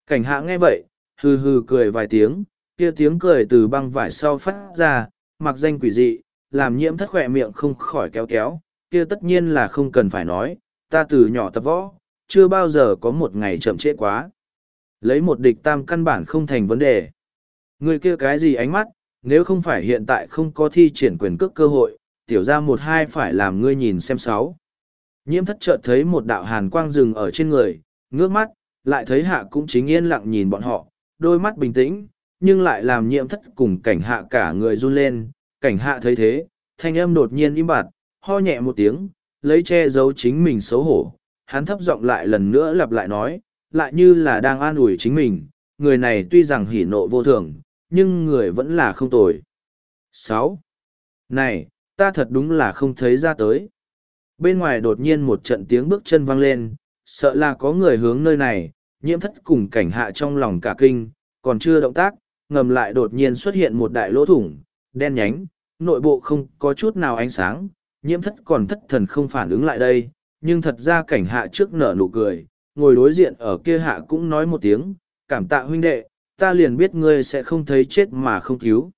Cảnh hạ nghe vậy, hừ hừ cười vài tiếng, kia tiếng cười từ băng vải sau phát ra, mặc danh quỷ dị, làm nhiễm thất khỏe miệng không khỏi kéo kéo, kia tất nhiên là không cần phải nói, ta từ nhỏ tập võ, chưa bao giờ có một ngày chậm trễ quá. Lấy một địch tam căn bản không thành vấn đề. Người kia cái gì ánh mắt, nếu không phải hiện tại không có thi triển quyền cước cơ hội, tiểu ra một hai phải làm ngươi nhìn xem sáu. Nhiễm thất chợt thấy một đạo hàn quang rừng ở trên người, ngước mắt, lại thấy hạ cũng chính yên lặng nhìn bọn họ, đôi mắt bình tĩnh, nhưng lại làm nhiễm thất cùng cảnh hạ cả người run lên, cảnh hạ thấy thế, thanh âm đột nhiên im bặt, ho nhẹ một tiếng, lấy che giấu chính mình xấu hổ, hắn thấp giọng lại lần nữa lặp lại nói, lại như là đang an ủi chính mình, người này tuy rằng hỉ nộ vô thường, nhưng người vẫn là không tồi. sáu Này, ta thật đúng là không thấy ra tới. Bên ngoài đột nhiên một trận tiếng bước chân vang lên, sợ là có người hướng nơi này, nhiễm thất cùng cảnh hạ trong lòng cả kinh, còn chưa động tác, ngầm lại đột nhiên xuất hiện một đại lỗ thủng, đen nhánh, nội bộ không có chút nào ánh sáng, nhiễm thất còn thất thần không phản ứng lại đây, nhưng thật ra cảnh hạ trước nở nụ cười, ngồi đối diện ở kia hạ cũng nói một tiếng, cảm tạ huynh đệ, ta liền biết ngươi sẽ không thấy chết mà không cứu.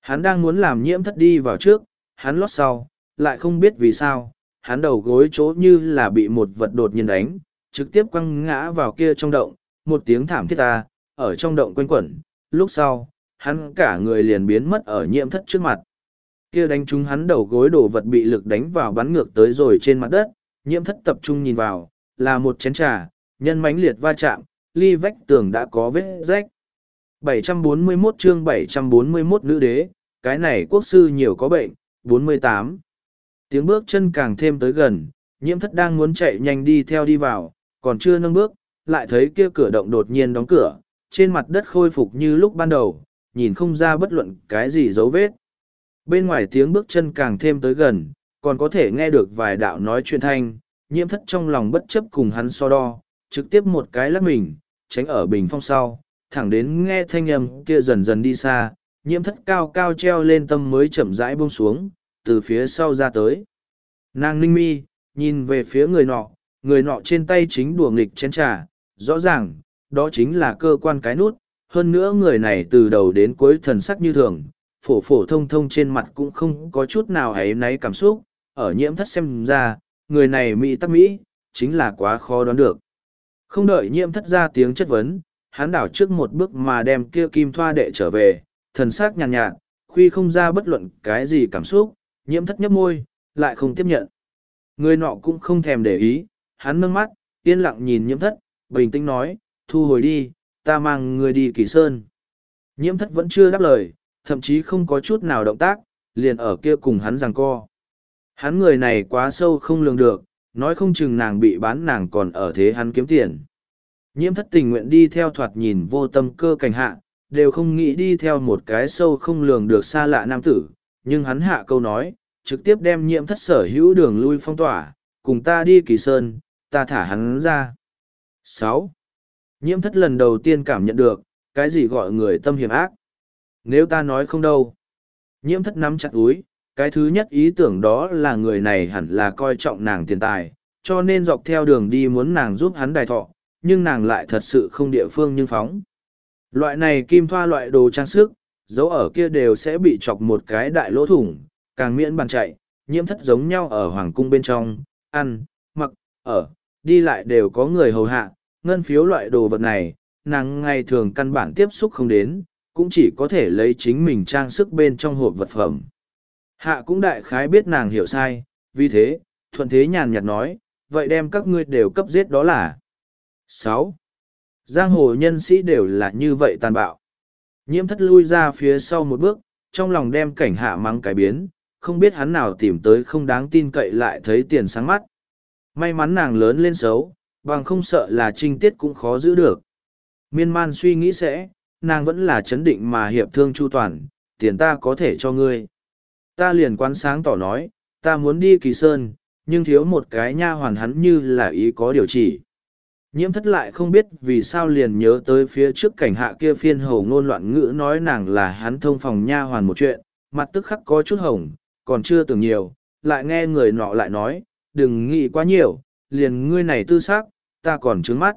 Hắn đang muốn làm nhiễm thất đi vào trước, hắn lót sau, lại không biết vì sao, hắn đầu gối chỗ như là bị một vật đột nhiên đánh, trực tiếp quăng ngã vào kia trong động, một tiếng thảm thiết ta, ở trong động quanh quẩn, lúc sau, hắn cả người liền biến mất ở nhiễm thất trước mặt. Kia đánh trúng hắn đầu gối đổ vật bị lực đánh vào bắn ngược tới rồi trên mặt đất, nhiễm thất tập trung nhìn vào, là một chén trà, nhân mánh liệt va chạm, ly vách tường đã có vết rách. 741 chương 741 nữ đế, cái này quốc sư nhiều có bệnh, 48. Tiếng bước chân càng thêm tới gần, nhiễm thất đang muốn chạy nhanh đi theo đi vào, còn chưa nâng bước, lại thấy kia cửa động đột nhiên đóng cửa, trên mặt đất khôi phục như lúc ban đầu, nhìn không ra bất luận cái gì dấu vết. Bên ngoài tiếng bước chân càng thêm tới gần, còn có thể nghe được vài đạo nói chuyện thanh, nhiễm thất trong lòng bất chấp cùng hắn so đo, trực tiếp một cái lắc mình, tránh ở bình phong sau, thẳng đến nghe thanh âm kia dần dần đi xa, nhiễm thất cao cao treo lên tâm mới chậm rãi buông xuống, từ phía sau ra tới. Nàng ninh mi, nhìn về phía người nọ, người nọ trên tay chính đùa nghịch chén trà, rõ ràng, đó chính là cơ quan cái nút, hơn nữa người này từ đầu đến cuối thần sắc như thường, phổ phổ thông thông trên mặt cũng không có chút nào ấy náy cảm xúc, ở nhiễm thất xem ra, người này mỹ tắc mỹ, chính là quá khó đoán được. Không đợi nhiễm thất ra tiếng chất vấn, hắn đảo trước một bước mà đem kia kim thoa đệ trở về, thần sắc nhàn nhạt, nhạt, khuy không ra bất luận cái gì cảm xúc, nhiễm thất nhấp môi, lại không tiếp nhận. Người nọ cũng không thèm để ý, hắn nâng mắt, yên lặng nhìn nhiễm thất, bình tĩnh nói, thu hồi đi, ta mang người đi kỳ sơn. Nhiễm thất vẫn chưa đáp lời, thậm chí không có chút nào động tác, liền ở kia cùng hắn giằng co. Hắn người này quá sâu không lường được, nói không chừng nàng bị bán nàng còn ở thế hắn kiếm tiền. Nhiễm thất tình nguyện đi theo thoạt nhìn vô tâm cơ cảnh hạ, đều không nghĩ đi theo một cái sâu không lường được xa lạ nam tử, nhưng hắn hạ câu nói, trực tiếp đem nhiễm thất sở hữu đường lui phong tỏa, cùng ta đi kỳ sơn, ta thả hắn ra. sáu Nhiễm thất lần đầu tiên cảm nhận được, cái gì gọi người tâm hiểm ác. Nếu ta nói không đâu. Nhiễm thất nắm chặt úi, cái thứ nhất ý tưởng đó là người này hẳn là coi trọng nàng tiền tài, cho nên dọc theo đường đi muốn nàng giúp hắn đài thọ, nhưng nàng lại thật sự không địa phương nhưng phóng. Loại này kim thoa loại đồ trang sức, dấu ở kia đều sẽ bị chọc một cái đại lỗ thủng, càng miễn bàn chạy, nhiễm thất giống nhau ở hoàng cung bên trong, ăn, mặc, ở, đi lại đều có người hầu hạ, ngân phiếu loại đồ vật này, nàng ngày thường căn bản tiếp xúc không đến, cũng chỉ có thể lấy chính mình trang sức bên trong hộp vật phẩm. Hạ cũng đại khái biết nàng hiểu sai, vì thế, thuận thế nhàn nhạt nói, vậy đem các ngươi đều cấp giết đó là sáu Giang hồ nhân sĩ đều là như vậy tàn bạo. Nhiễm thất lui ra phía sau một bước, trong lòng đem cảnh hạ mắng cái biến, không biết hắn nào tìm tới không đáng tin cậy lại thấy tiền sáng mắt. May mắn nàng lớn lên xấu, bằng không sợ là trinh tiết cũng khó giữ được. Miên man suy nghĩ sẽ, nàng vẫn là chấn định mà hiệp thương chu toàn, tiền ta có thể cho ngươi. Ta liền quán sáng tỏ nói, ta muốn đi kỳ sơn, nhưng thiếu một cái nha hoàn hắn như là ý có điều chỉ. Nhiễm thất lại không biết vì sao liền nhớ tới phía trước cảnh hạ kia phiên hầu ngôn loạn ngữ nói nàng là hắn thông phòng nha hoàn một chuyện, mặt tức khắc có chút hồng, còn chưa tưởng nhiều, lại nghe người nọ lại nói, đừng nghĩ quá nhiều, liền ngươi này tư xác, ta còn trướng mắt.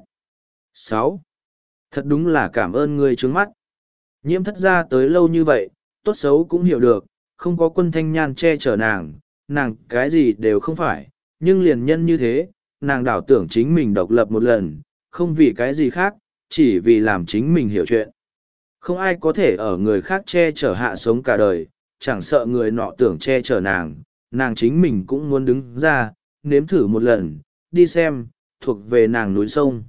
sáu Thật đúng là cảm ơn ngươi trướng mắt. Nhiễm thất ra tới lâu như vậy, tốt xấu cũng hiểu được, không có quân thanh nhan che chở nàng, nàng cái gì đều không phải, nhưng liền nhân như thế, nàng đảo tưởng chính mình độc lập một lần, không vì cái gì khác, chỉ vì làm chính mình hiểu chuyện. Không ai có thể ở người khác che chở hạ sống cả đời, chẳng sợ người nọ tưởng che chở nàng, nàng chính mình cũng muốn đứng ra, nếm thử một lần, đi xem, thuộc về nàng núi sông.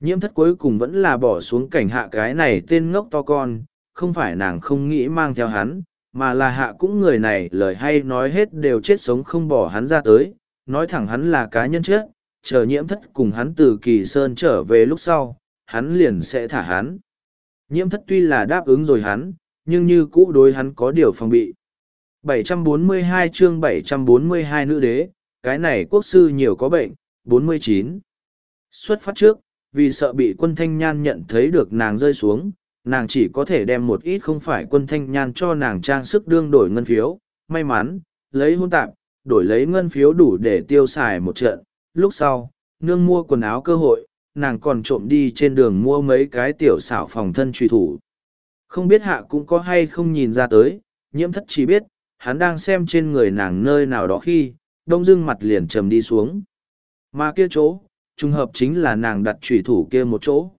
Nhiễm thất cuối cùng vẫn là bỏ xuống cảnh hạ cái này tên ngốc to con, không phải nàng không nghĩ mang theo hắn, mà là hạ cũng người này lời hay nói hết đều chết sống không bỏ hắn ra tới, nói thẳng hắn là cá nhân chết, chờ nhiễm thất cùng hắn từ kỳ sơn trở về lúc sau, hắn liền sẽ thả hắn. Nhiễm thất tuy là đáp ứng rồi hắn, nhưng như cũ đối hắn có điều phòng bị. 742 chương 742 nữ đế, cái này quốc sư nhiều có bệnh, 49. Xuất phát trước, vì sợ bị quân thanh nhan nhận thấy được nàng rơi xuống, nàng chỉ có thể đem một ít không phải quân thanh nhan cho nàng trang sức đương đổi ngân phiếu, may mắn, lấy hôn tạp, đổi lấy ngân phiếu đủ để tiêu xài một trận. Lúc sau, nương mua quần áo cơ hội, nàng còn trộm đi trên đường mua mấy cái tiểu xảo phòng thân truy thủ. Không biết hạ cũng có hay không nhìn ra tới, nhiễm thất chỉ biết, hắn đang xem trên người nàng nơi nào đó khi, đông dưng mặt liền trầm đi xuống. Mà kia chỗ, trùng hợp chính là nàng đặt trùy thủ kia một chỗ.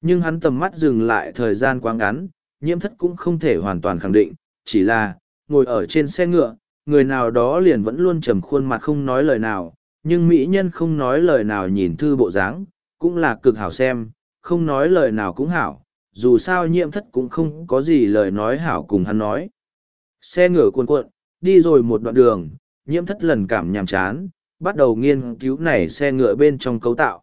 Nhưng hắn tầm mắt dừng lại thời gian quá ngắn, nhiễm thất cũng không thể hoàn toàn khẳng định, chỉ là, ngồi ở trên xe ngựa, người nào đó liền vẫn luôn trầm khuôn mặt không nói lời nào, nhưng mỹ nhân không nói lời nào nhìn thư bộ dáng, cũng là cực hảo xem, không nói lời nào cũng hảo, dù sao nhiễm thất cũng không có gì lời nói hảo cùng hắn nói. Xe ngựa cuồn cuộn, đi rồi một đoạn đường, nhiễm thất lần cảm nhàm chán, bắt đầu nghiên cứu này xe ngựa bên trong cấu tạo.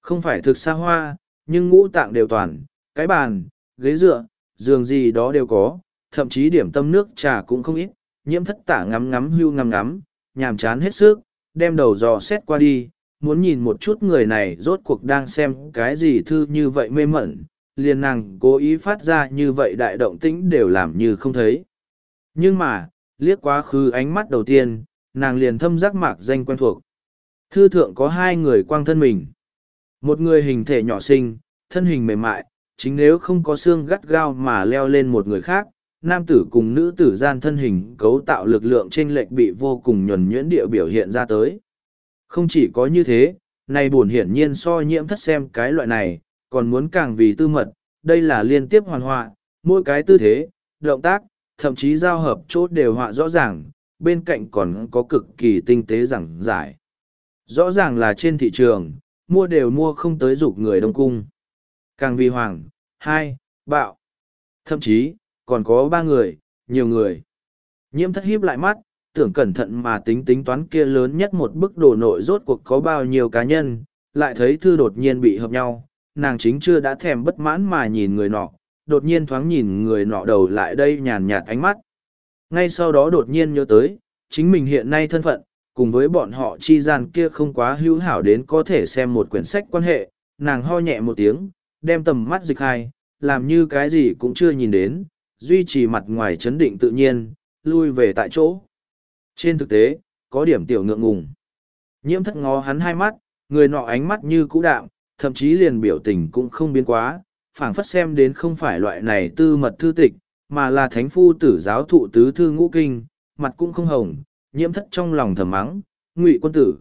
Không phải thực xa hoa, nhưng ngũ tạng đều toàn, cái bàn, ghế dựa, giường gì đó đều có, thậm chí điểm tâm nước trà cũng không ít, nhiễm thất tả ngắm ngắm hưu ngắm ngắm, nhàm chán hết sức, đem đầu dò xét qua đi, muốn nhìn một chút người này rốt cuộc đang xem cái gì thư như vậy mê mẩn, liền nàng cố ý phát ra như vậy đại động tĩnh đều làm như không thấy. Nhưng mà, liếc quá khứ ánh mắt đầu tiên, nàng liền thâm giác mạc danh quen thuộc. Thư thượng có hai người quang thân mình. Một người hình thể nhỏ xinh, thân hình mềm mại, chính nếu không có xương gắt gao mà leo lên một người khác, nam tử cùng nữ tử gian thân hình cấu tạo lực lượng trên lệch bị vô cùng nhuần nhuyễn địa biểu hiện ra tới. Không chỉ có như thế, này buồn hiển nhiên so nhiễm thất xem cái loại này, còn muốn càng vì tư mật, đây là liên tiếp hoàn họa, mỗi cái tư thế, động tác, thậm chí giao hợp chốt đều họa rõ ràng, bên cạnh còn có cực kỳ tinh tế giảng giải. Rõ ràng là trên thị trường, mua đều mua không tới dục người đông cung. Càng vì hoàng, hai, bạo. Thậm chí, còn có ba người, nhiều người. Nhiễm thất hiếp lại mắt, tưởng cẩn thận mà tính tính toán kia lớn nhất một bức đồ nội rốt cuộc có bao nhiêu cá nhân, lại thấy thư đột nhiên bị hợp nhau, nàng chính chưa đã thèm bất mãn mà nhìn người nọ, đột nhiên thoáng nhìn người nọ đầu lại đây nhàn nhạt ánh mắt. Ngay sau đó đột nhiên nhớ tới, chính mình hiện nay thân phận, cùng với bọn họ chi gian kia không quá hữu hảo đến có thể xem một quyển sách quan hệ, nàng ho nhẹ một tiếng, đem tầm mắt dịch hai, làm như cái gì cũng chưa nhìn đến, duy trì mặt ngoài chấn định tự nhiên, lui về tại chỗ. Trên thực tế, có điểm tiểu ngượng ngùng. Nhiễm thất ngó hắn hai mắt, người nọ ánh mắt như cũ đạm, thậm chí liền biểu tình cũng không biến quá, phảng phất xem đến không phải loại này tư mật thư tịch, mà là thánh phu tử giáo thụ tứ thư ngũ kinh, mặt cũng không hồng, nhiễm thất trong lòng thầm mắng, ngụy quân tử.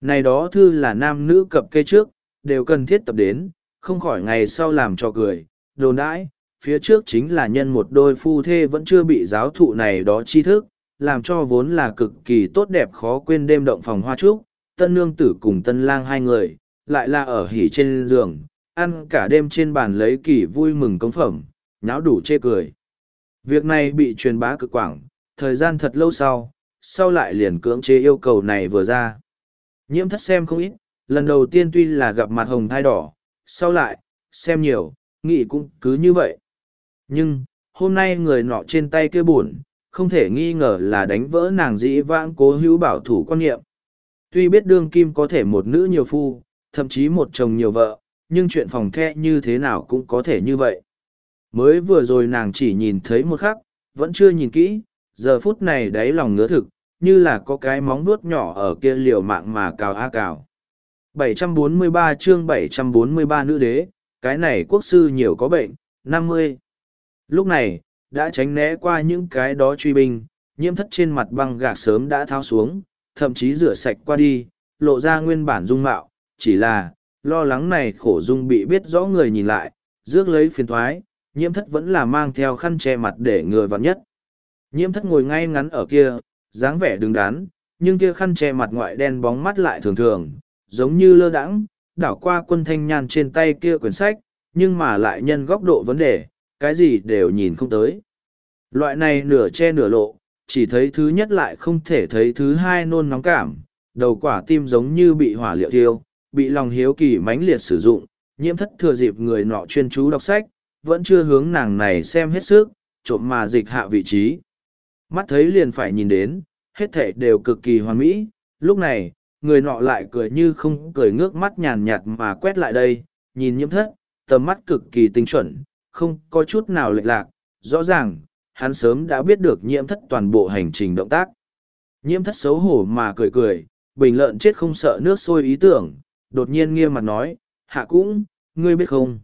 Này đó thư là nam nữ cập kê trước, đều cần thiết tập đến, không khỏi ngày sau làm cho cười, đồn đãi, phía trước chính là nhân một đôi phu thê vẫn chưa bị giáo thụ này đó tri thức, làm cho vốn là cực kỳ tốt đẹp khó quên đêm động phòng hoa trúc, tân nương tử cùng tân lang hai người, lại là ở hỉ trên giường, ăn cả đêm trên bàn lấy kỳ vui mừng công phẩm, nháo đủ chê cười. Việc này bị truyền bá cực quảng, thời gian thật lâu sau, sau lại liền cưỡng chế yêu cầu này vừa ra. Nhiễm thất xem không ít, lần đầu tiên tuy là gặp mặt hồng thai đỏ, sau lại, xem nhiều, nghĩ cũng cứ như vậy. Nhưng, hôm nay người nọ trên tay kia buồn, không thể nghi ngờ là đánh vỡ nàng dĩ vãng cố hữu bảo thủ quan niệm. Tuy biết đương kim có thể một nữ nhiều phu, thậm chí một chồng nhiều vợ, nhưng chuyện phòng the như thế nào cũng có thể như vậy. Mới vừa rồi nàng chỉ nhìn thấy một khắc, vẫn chưa nhìn kỹ, giờ phút này đáy lòng ngứa thực, như là có cái móng vuốt nhỏ ở kia liều mạng mà cào a cào. 743 chương 743 nữ đế, cái này quốc sư nhiều có bệnh, 50. Lúc này, đã tránh né qua những cái đó truy binh, nhiễm thất trên mặt băng gạc sớm đã tháo xuống, thậm chí rửa sạch qua đi, lộ ra nguyên bản dung mạo, chỉ là, lo lắng này khổ dung bị biết rõ người nhìn lại, rước lấy phiền thoái, nhiễm thất vẫn là mang theo khăn che mặt để người vặn nhất. Nhiễm thất ngồi ngay ngắn ở kia, dáng vẻ đứng đắn, nhưng kia khăn che mặt ngoại đen bóng mắt lại thường thường, giống như lơ đãng, đảo qua quân thanh nhan trên tay kia quyển sách, nhưng mà lại nhân góc độ vấn đề, cái gì đều nhìn không tới. Loại này nửa che nửa lộ, chỉ thấy thứ nhất lại không thể thấy thứ hai nôn nóng cảm, đầu quả tim giống như bị hỏa liệu thiêu, bị lòng hiếu kỳ mãnh liệt sử dụng, nhiễm thất thừa dịp người nọ chuyên chú đọc sách, vẫn chưa hướng nàng này xem hết sức, trộm mà dịch hạ vị trí. Mắt thấy liền phải nhìn đến, hết thể đều cực kỳ hoàn mỹ, lúc này, người nọ lại cười như không cười ngước mắt nhàn nhạt mà quét lại đây, nhìn nhiễm thất, tầm mắt cực kỳ tinh chuẩn, không có chút nào lệch lạc, rõ ràng, hắn sớm đã biết được nhiễm thất toàn bộ hành trình động tác. Nhiễm thất xấu hổ mà cười cười, bình lợn chết không sợ nước sôi ý tưởng, đột nhiên nghiêm mặt nói, hạ cũng, ngươi biết không?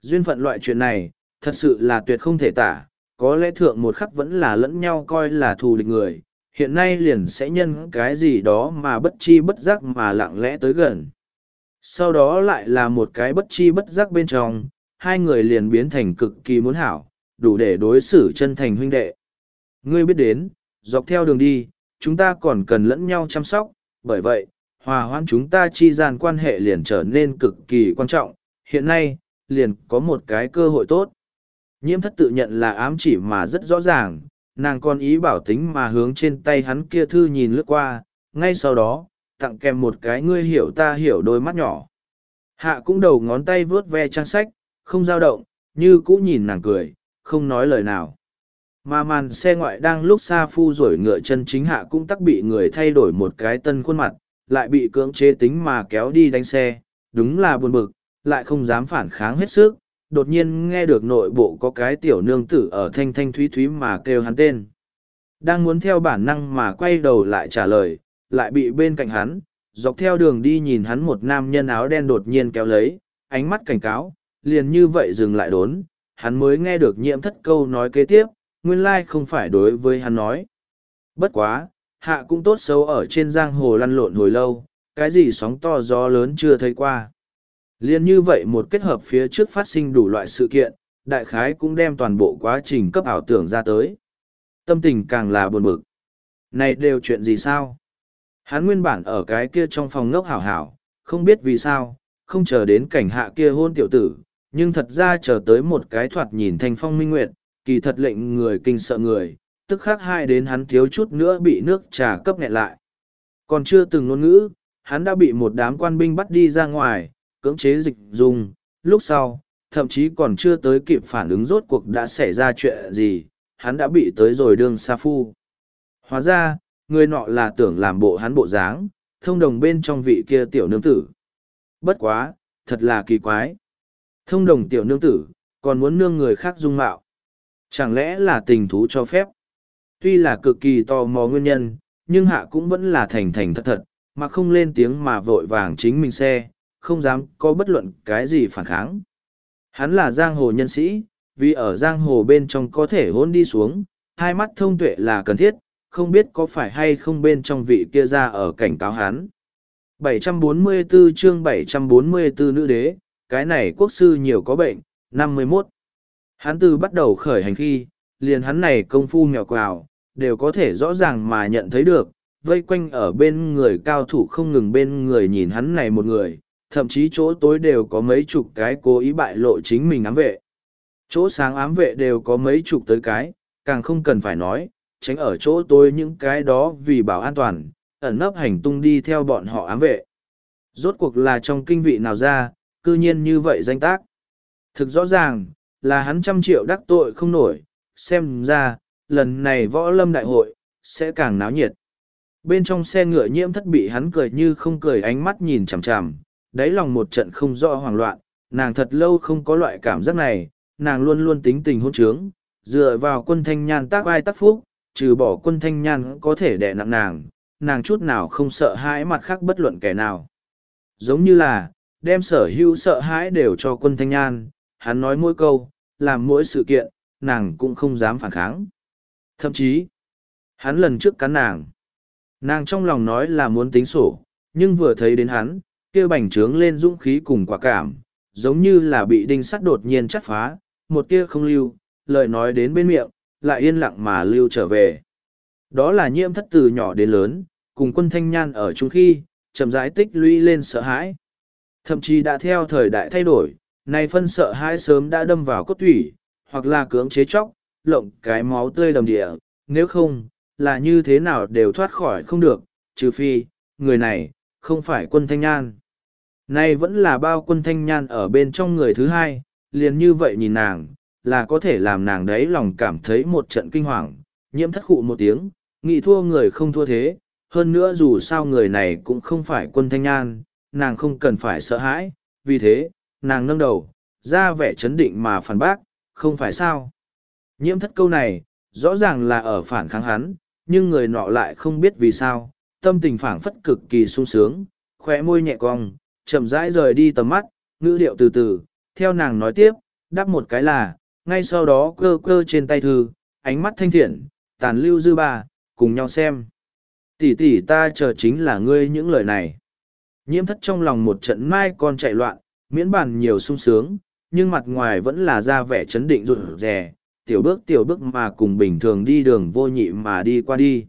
Duyên phận loại chuyện này, thật sự là tuyệt không thể tả, có lẽ thượng một khắc vẫn là lẫn nhau coi là thù địch người, hiện nay liền sẽ nhân cái gì đó mà bất chi bất giác mà lặng lẽ tới gần. Sau đó lại là một cái bất chi bất giác bên trong, hai người liền biến thành cực kỳ muốn hảo, đủ để đối xử chân thành huynh đệ. Ngươi biết đến, dọc theo đường đi, chúng ta còn cần lẫn nhau chăm sóc, bởi vậy, hòa hoãn chúng ta chi gian quan hệ liền trở nên cực kỳ quan trọng, hiện nay, liền có một cái cơ hội tốt. Nhiễm thất tự nhận là ám chỉ mà rất rõ ràng, nàng còn ý bảo tính mà hướng trên tay hắn kia thư nhìn lướt qua, ngay sau đó, tặng kèm một cái ngươi hiểu ta hiểu đôi mắt nhỏ. Hạ cũng đầu ngón tay vướt ve trang sách, không dao động, như cũ nhìn nàng cười, không nói lời nào. Mà màn xe ngoại đang lúc xa phu rồi ngựa chân chính hạ cũng tắc bị người thay đổi một cái tân khuôn mặt, lại bị cưỡng chế tính mà kéo đi đánh xe, đúng là buồn bực, lại không dám phản kháng hết sức, đột nhiên nghe được nội bộ có cái tiểu nương tử ở thanh thanh thúy thúy mà kêu hắn tên. Đang muốn theo bản năng mà quay đầu lại trả lời, lại bị bên cạnh hắn, dọc theo đường đi nhìn hắn một nam nhân áo đen đột nhiên kéo lấy, ánh mắt cảnh cáo, liền như vậy dừng lại đốn, hắn mới nghe được nhiễm thất câu nói kế tiếp, nguyên lai không phải đối với hắn nói. Bất quá, hạ cũng tốt xấu ở trên giang hồ lăn lộn hồi lâu, cái gì sóng to gió lớn chưa thấy qua. Liên như vậy một kết hợp phía trước phát sinh đủ loại sự kiện, đại khái cũng đem toàn bộ quá trình cấp ảo tưởng ra tới. Tâm tình càng là buồn bực. Này đều chuyện gì sao? Hắn nguyên bản ở cái kia trong phòng ngốc hảo hảo, không biết vì sao, không chờ đến cảnh hạ kia hôn tiểu tử, nhưng thật ra chờ tới một cái thoạt nhìn thanh phong minh nguyệt, kỳ thật lệnh người kinh sợ người, tức khắc hai đến hắn thiếu chút nữa bị nước trà cấp nghẹn lại. Còn chưa từng ngôn ngữ, hắn đã bị một đám quan binh bắt đi ra ngoài, cưỡng chế dịch dùng, lúc sau, thậm chí còn chưa tới kịp phản ứng rốt cuộc đã xảy ra chuyện gì, hắn đã bị tới rồi đương sa phu. Hóa ra, người nọ là tưởng làm bộ hắn bộ dáng, thông đồng bên trong vị kia tiểu nương tử. Bất quá, thật là kỳ quái. Thông đồng tiểu nương tử, còn muốn nương người khác dung mạo. Chẳng lẽ là tình thú cho phép? Tuy là cực kỳ tò mò nguyên nhân, nhưng hạ cũng vẫn là thành thành thật thật, mà không lên tiếng mà vội vàng chính mình xe, không dám có bất luận cái gì phản kháng. Hắn là giang hồ nhân sĩ, vì ở giang hồ bên trong có thể hôn đi xuống, hai mắt thông tuệ là cần thiết, không biết có phải hay không bên trong vị kia ra ở cảnh cáo hắn. 744 chương 744 nữ đế, cái này quốc sư nhiều có bệnh, 51. Hắn từ bắt đầu khởi hành khi, liền hắn này công phu mèo quào, đều có thể rõ ràng mà nhận thấy được, vây quanh ở bên người cao thủ không ngừng bên người nhìn hắn này một người, thậm chí chỗ tối đều có mấy chục cái cố ý bại lộ chính mình ám vệ. Chỗ sáng ám vệ đều có mấy chục tới cái, càng không cần phải nói, tránh ở chỗ tối những cái đó vì bảo an toàn, ẩn nấp hành tung đi theo bọn họ ám vệ. Rốt cuộc là trong kinh vị nào ra, cư nhiên như vậy danh tác. Thực rõ ràng, là hắn trăm triệu đắc tội không nổi, xem ra, lần này võ lâm đại hội, sẽ càng náo nhiệt. Bên trong xe ngựa nhiễm thất bị hắn cười như không cười ánh mắt nhìn chằm chằm, đáy lòng một trận không rõ hoảng loạn, nàng thật lâu không có loại cảm giác này, nàng luôn luôn tính tình hôn trướng, dựa vào quân thanh nhan tác ai tác phúc, trừ bỏ quân thanh nhan có thể đè nặng nàng, nàng chút nào không sợ hãi mặt khác bất luận kẻ nào. Giống như là, đem sở hữu sợ hãi đều cho quân thanh nhan, hắn nói mỗi câu, làm mỗi sự kiện, nàng cũng không dám phản kháng. Thậm chí, hắn lần trước cắn nàng. Nàng trong lòng nói là muốn tính sổ, nhưng vừa thấy đến hắn, kia bành trướng lên dũng khí cùng quả cảm, giống như là bị đinh sắt đột nhiên chắt phá, một tia không lưu, lời nói đến bên miệng, lại yên lặng mà lưu trở về. Đó là nhiễm thất từ nhỏ đến lớn, cùng quân thanh nhan ở chung khi, chậm rãi tích lũy lên sợ hãi. Thậm chí đã theo thời đại thay đổi, này phân sợ hãi sớm đã đâm vào cốt thủy, hoặc là cưỡng chế chóc, lộng cái máu tươi đầm địa, nếu không, là như thế nào đều thoát khỏi không được, trừ phi, người này, không phải quân thanh nhan. Nay vẫn là bao quân thanh nhan ở bên trong người thứ hai, liền như vậy nhìn nàng, là có thể làm nàng đấy lòng cảm thấy một trận kinh hoàng, nhiễm thất khụ một tiếng, nghĩ thua người không thua thế, hơn nữa dù sao người này cũng không phải quân thanh nhan, nàng không cần phải sợ hãi, vì thế, nàng nâng đầu, ra vẻ chấn định mà phản bác, không phải sao. Nhiễm thất câu này, rõ ràng là ở phản kháng hắn, nhưng người nọ lại không biết vì sao, tâm tình phảng phất cực kỳ sung sướng, khóe môi nhẹ cong, chậm rãi rời đi tầm mắt, ngữ điệu từ từ, theo nàng nói tiếp, đáp một cái là, ngay sau đó cơ cơ trên tay thư, ánh mắt thanh thiện, tàn lưu dư ba, cùng nhau xem. Tỷ tỷ ta chờ chính là ngươi những lời này. Nhiễm thất trong lòng một trận mai con chạy loạn, miễn bàn nhiều sung sướng, nhưng mặt ngoài vẫn là ra vẻ chấn định rụt rè, tiểu bước tiểu bước mà cùng bình thường đi đường vô nhị mà đi qua đi.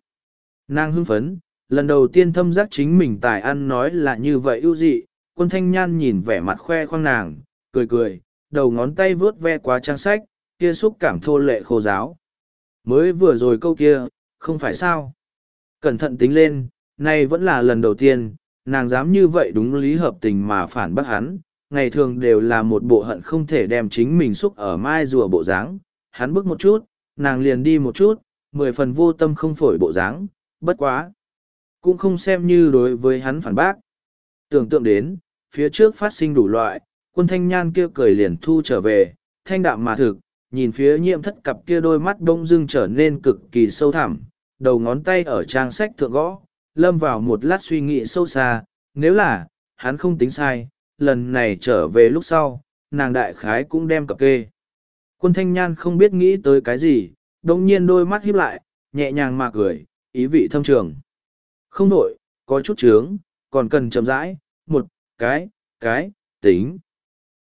Nàng hưng phấn, lần đầu tiên thâm giác chính mình tài ăn nói là như vậy ưu dị, quân thanh nhan nhìn vẻ mặt khoe khoang nàng, cười cười, đầu ngón tay vướt ve qua trang sách, kia xúc cảm thô lệ khô giáo. Mới vừa rồi câu kia, không phải sao. Cẩn thận tính lên, nay vẫn là lần đầu tiên, nàng dám như vậy đúng lý hợp tình mà phản bác hắn, ngày thường đều là một bộ hận không thể đem chính mình xúc ở mai rùa bộ dáng. Hắn bước một chút nàng liền đi một chút mười phần vô tâm không phổi bộ dáng bất quá. Cũng không xem như đối với hắn phản bác. Tưởng tượng đến phía trước phát sinh đủ loại quân thanh nhan kia cười liền thu trở về thanh đạm mà thực nhìn phía nhiễm thất cặp kia đôi mắt đông dưng trở nên cực kỳ sâu thẳm đầu ngón tay ở trang sách thượng gõ lâm vào một lát suy nghĩ sâu xa nếu là hắn không tính sai lần này trở về lúc sau, nàng đại khái cũng đem cặp kê. Quân thanh nhan không biết nghĩ tới cái gì, đồng nhiên đôi mắt híp lại, nhẹ nhàng mà cười, ý vị thâm trường. Không đổi, có chút trướng, còn cần chậm rãi, một, cái, cái, tính.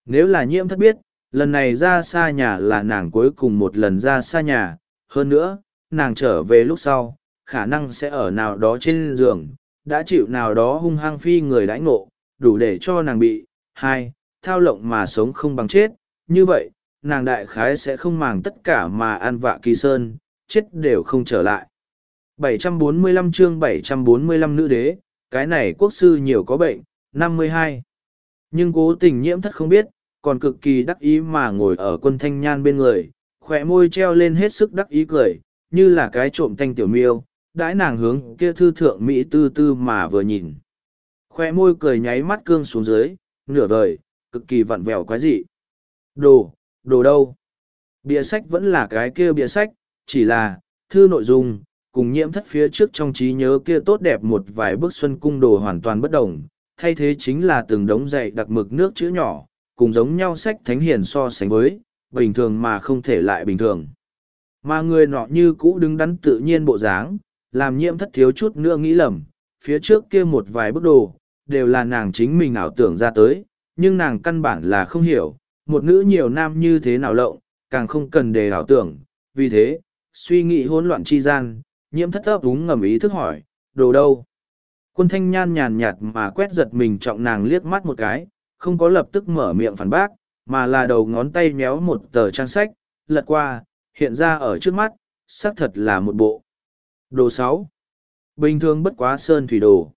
Nếu là nhiễm thất biết, lần này ra xa nhà là nàng cuối cùng một lần ra xa nhà, hơn nữa, nàng trở về lúc sau, khả năng sẽ ở nào đó trên giường, đã chịu nào đó hung hăng phi người đãi ngộ, đủ để cho nàng bị, hai, thao lộng mà sống không bằng chết, như vậy, nàng đại khái sẽ không màng tất cả mà ăn vạ kỳ sơn, chết đều không trở lại. 745 chương 745 nữ đế, cái này quốc sư nhiều có bệnh, 52. Nhưng cố tình nhiễm thất không biết, còn cực kỳ đắc ý mà ngồi ở quân thanh nhan bên người, khỏe môi treo lên hết sức đắc ý cười, như là cái trộm thanh tiểu miêu, đãi nàng hướng kia thư thượng Mỹ tư tư mà vừa nhìn. Khoe môi cười nháy mắt cương xuống dưới, nửa vời, cực kỳ vặn vẹo quái dị. Đồ, đồ đâu? Bìa sách vẫn là cái kia bìa sách, chỉ là, thư nội dung, cùng nhiễm thất phía trước trong trí nhớ kia tốt đẹp một vài bức xuân cung đồ hoàn toàn bất đồng, thay thế chính là từng đống dày đặc mực nước chữ nhỏ, cùng giống nhau sách thánh hiền so sánh với, bình thường mà không thể lại bình thường. Mà người nọ như cũ đứng đắn tự nhiên bộ dáng, làm nhiễm thất thiếu chút nữa nghĩ lầm, phía trước kia một vài bức đồ, đều là nàng chính mình ảo tưởng ra tới, nhưng nàng căn bản là không hiểu, một nữ nhiều nam như thế nào lộng, càng không cần đề ảo tưởng, vì thế, suy nghĩ hỗn loạn chi gian, nhiễm thất ấp úng ngầm ý thức hỏi, đồ đâu? Quân thanh nhan nhàn nhạt mà quét giật mình trọng nàng liếc mắt một cái, không có lập tức mở miệng phản bác, mà là đầu ngón tay méo một tờ trang sách, lật qua, hiện ra ở trước mắt, xác thật là một bộ. Đồ sáu Bình thường bất quá sơn thủy đồ.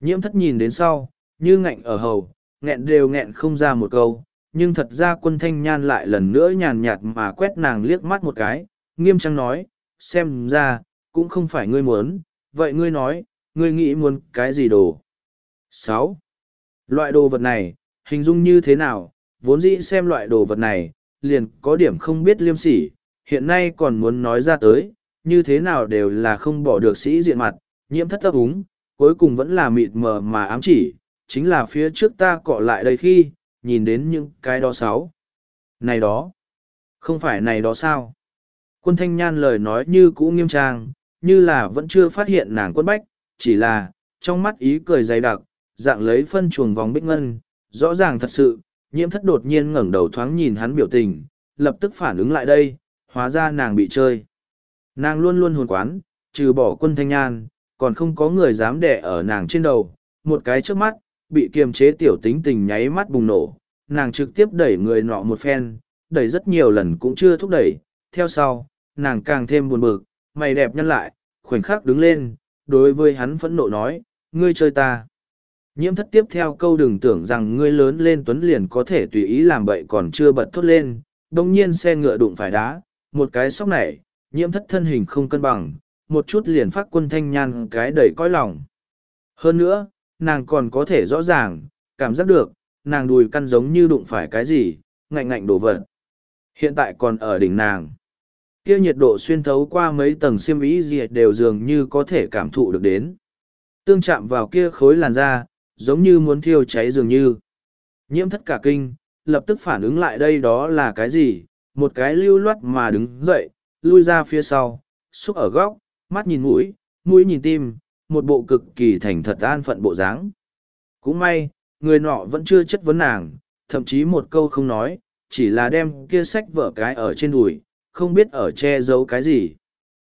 Nhiễm thất nhìn đến sau, như ngạnh ở hầu, nghẹn đều nghẹn không ra một câu, nhưng thật ra quân thanh nhan lại lần nữa nhàn nhạt mà quét nàng liếc mắt một cái, nghiêm trang nói, xem ra, cũng không phải ngươi muốn, vậy ngươi nói, ngươi nghĩ muốn cái gì đồ? sáu Loại đồ vật này, hình dung như thế nào, vốn dĩ xem loại đồ vật này, liền có điểm không biết liêm sỉ, hiện nay còn muốn nói ra tới, như thế nào đều là không bỏ được sĩ diện mặt, nhiễm thất ấp úng, cuối cùng vẫn là mịt mờ mà ám chỉ, chính là phía trước ta cọ lại đây khi, nhìn đến những cái đó sáu. Này đó, không phải này đó sao? Quân thanh nhan lời nói như cũ nghiêm trang, như là vẫn chưa phát hiện nàng quân bách, chỉ là, trong mắt ý cười dày đặc, dạng lấy phân chuồng vòng bích ngân, rõ ràng thật sự, nhiễm thất đột nhiên ngẩng đầu thoáng nhìn hắn biểu tình, lập tức phản ứng lại đây, hóa ra nàng bị chơi. Nàng luôn luôn hồn quán, trừ bỏ quân thanh nhan, còn không có người dám đẻ ở nàng trên đầu, một cái trước mắt, bị kiềm chế tiểu tính tình nháy mắt bùng nổ, nàng trực tiếp đẩy người nọ một phen, đẩy rất nhiều lần cũng chưa thúc đẩy, theo sau, nàng càng thêm buồn bực, mày đẹp nhăn lại, khoảnh khắc đứng lên, đối với hắn phẫn nộ nói, ngươi chơi ta. Nhiễm thất tiếp theo câu đừng tưởng rằng ngươi lớn lên tuấn liền có thể tùy ý làm bậy còn chưa bật thốt lên, đồng nhiên xe ngựa đụng phải đá, một cái sóc nảy, nhiễm thất thân hình không cân bằng, một chút liền phát quân thanh nhan cái đầy coi lòng. Hơn nữa, nàng còn có thể rõ ràng, cảm giác được, nàng đùi căn giống như đụng phải cái gì, ngạnh ngạnh đổ vật. Hiện tại còn ở đỉnh nàng. Kia nhiệt độ xuyên thấu qua mấy tầng xiêm ý gì đều dường như có thể cảm thụ được đến. Tương chạm vào kia khối làn da, giống như muốn thiêu cháy dường như. Nhiễm thất cả kinh, lập tức phản ứng lại đây đó là cái gì, một cái lưu loát mà đứng dậy, lui ra phía sau, xúc ở góc, mắt nhìn mũi, mũi nhìn tim, một bộ cực kỳ thành thật an phận bộ dáng. Cũng may, người nọ vẫn chưa chất vấn nàng, thậm chí một câu không nói, chỉ là đem kia sách vở cái ở trên đùi, không biết ở che giấu cái gì.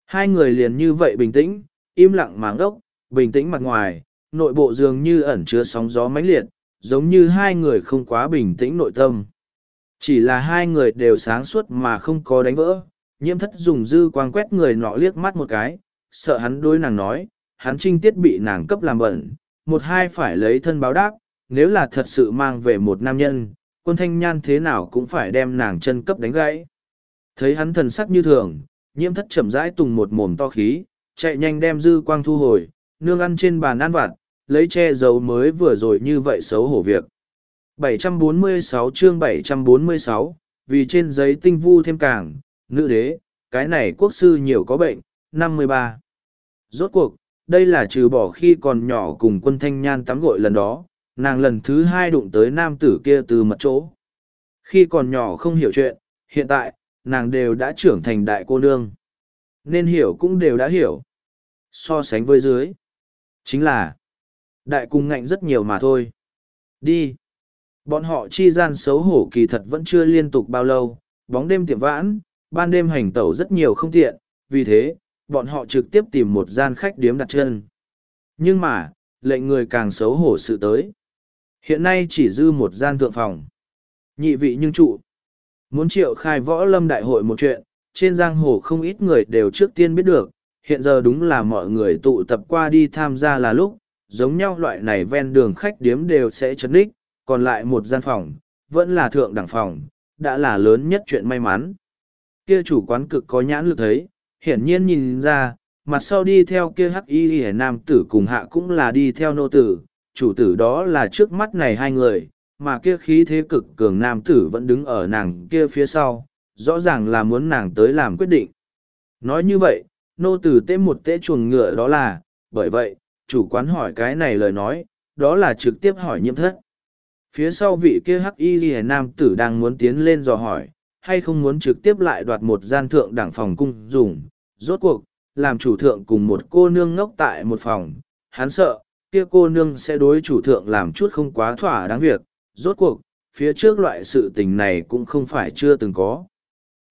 Hai người liền như vậy bình tĩnh, im lặng máng đốc, bình tĩnh mặt ngoài, nội bộ dường như ẩn chứa sóng gió mãnh liệt, giống như hai người không quá bình tĩnh nội tâm. Chỉ là hai người đều sáng suốt mà không có đánh vỡ, nhiễm thất dùng dư quang quét người nọ liếc mắt một cái, sợ hắn đối nàng nói, hắn trinh tiết bị nàng cấp làm bẩn, một hai phải lấy thân báo đáp, nếu là thật sự mang về một nam nhân, quân thanh nhan thế nào cũng phải đem nàng chân cấp đánh gãy. Thấy hắn thần sắc như thường, nhiễm thất chậm rãi tùng một mồm to khí, chạy nhanh đem dư quang thu hồi, nương ăn trên bàn ăn vặt, lấy che giấu mới vừa rồi như vậy xấu hổ việc. 746 chương 746, vì trên giấy tinh vu thêm càng, nữ đế, cái này quốc sư nhiều có bệnh, 53. Rốt cuộc, đây là trừ bỏ khi còn nhỏ cùng quân thanh nhan tắm gội lần đó, nàng lần thứ hai đụng tới nam tử kia từ mật chỗ. Khi còn nhỏ không hiểu chuyện, hiện tại, nàng đều đã trưởng thành đại cô nương. Nên hiểu cũng đều đã hiểu. So sánh với dưới. Chính là, đại cung ngạnh rất nhiều mà thôi. Đi. Bọn họ chi gian xấu hổ kỳ thật vẫn chưa liên tục bao lâu, bóng đêm tiệm vãn, ban đêm hành tẩu rất nhiều không tiện, vì thế, bọn họ trực tiếp tìm một gian khách điếm đặt chân. Nhưng mà, lệnh người càng xấu hổ sự tới. Hiện nay chỉ dư một gian thượng phòng. Nhị vị nhưng trụ. Muốn triệu khai võ lâm đại hội một chuyện, trên giang hồ không ít người đều trước tiên biết được, hiện giờ đúng là mọi người tụ tập qua đi tham gia là lúc, giống nhau loại này ven đường khách điếm đều sẽ chấn đích, còn lại một gian phòng, vẫn là thượng đẳng phòng, đã là lớn nhất chuyện may mắn. Kia chủ quán cực có nhãn lực thấy, hiển nhiên nhìn ra, mặt sau đi theo kia hắc y hề nam tử cùng hạ cũng là đi theo nô tử, chủ tử đó là trước mắt này hai người, mà kia khí thế cực cường nam tử vẫn đứng ở nàng kia phía sau, rõ ràng là muốn nàng tới làm quyết định. Nói như vậy, nô tử tế một tế chuồng ngựa đó là, bởi vậy, chủ quán hỏi cái này lời nói, đó là trực tiếp hỏi nhiễm thất. Phía sau vị kia hắc y ghi nam tử đang muốn tiến lên dò hỏi, hay không muốn trực tiếp lại đoạt một gian thượng đảng phòng cung dùng. Rốt cuộc, làm chủ thượng cùng một cô nương ngốc tại một phòng, hắn sợ, kia cô nương sẽ đối chủ thượng làm chút không quá thỏa đáng việc. Rốt cuộc, phía trước loại sự tình này cũng không phải chưa từng có.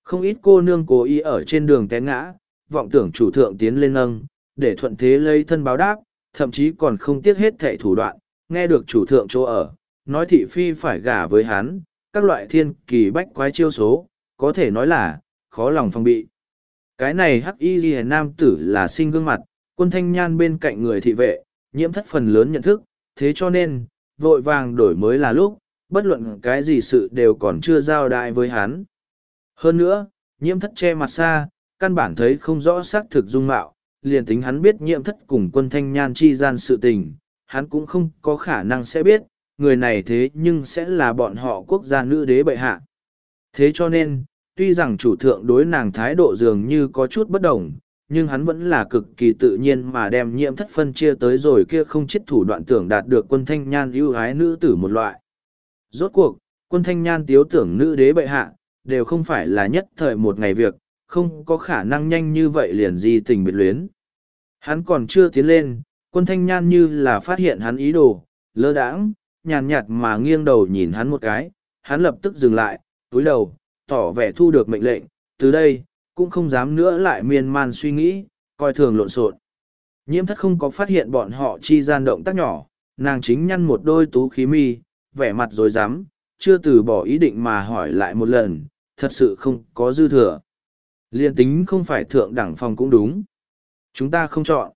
Không ít cô nương cố ý ở trên đường té ngã, vọng tưởng chủ thượng tiến lên nâng, để thuận thế lấy thân báo đáp, thậm chí còn không tiếc hết thệ thủ đoạn, nghe được chủ thượng chỗ ở, nói thị phi phải gả với hắn, các loại thiên kỳ bách quái chiêu số, có thể nói là, khó lòng phòng bị. Cái này hắc y ghi nam tử là sinh gương mặt, quân thanh nhan bên cạnh người thị vệ, nhiễm thất phần lớn nhận thức, thế cho nên, vội vàng đổi mới là lúc, bất luận cái gì sự đều còn chưa giao đại với hắn. Hơn nữa, nhiễm thất che mặt xa, căn bản thấy không rõ xác thực dung mạo, liền tính hắn biết nhiễm thất cùng quân thanh nhan chi gian sự tình, hắn cũng không có khả năng sẽ biết, người này thế nhưng sẽ là bọn họ quốc gia nữ đế bệ hạ. Thế cho nên, tuy rằng chủ thượng đối nàng thái độ dường như có chút bất đồng, nhưng hắn vẫn là cực kỳ tự nhiên mà đem nhiễm thất phân chia tới rồi kia không chết thủ đoạn tưởng đạt được quân thanh nhan ưu ái nữ tử một loại. Rốt cuộc, quân thanh nhan tiếu tưởng nữ đế bệ hạ, đều không phải là nhất thời một ngày việc, không có khả năng nhanh như vậy liền di tình biệt luyến. Hắn còn chưa tiến lên, quân thanh nhan như là phát hiện hắn ý đồ, lơ đãng, nhàn nhạt mà nghiêng đầu nhìn hắn một cái, hắn lập tức dừng lại, túi đầu, tỏ vẻ thu được mệnh lệnh, từ đây, cũng không dám nữa lại miên man suy nghĩ, coi thường lộn xộn. Nhiễm thất không có phát hiện bọn họ chi gian động tác nhỏ, nàng chính nhăn một đôi tú khí mi, vẻ mặt rồi dám, chưa từ bỏ ý định mà hỏi lại một lần, thật sự không có dư thừa. Liên tính không phải thượng đẳng phòng cũng đúng. Chúng ta không chọn.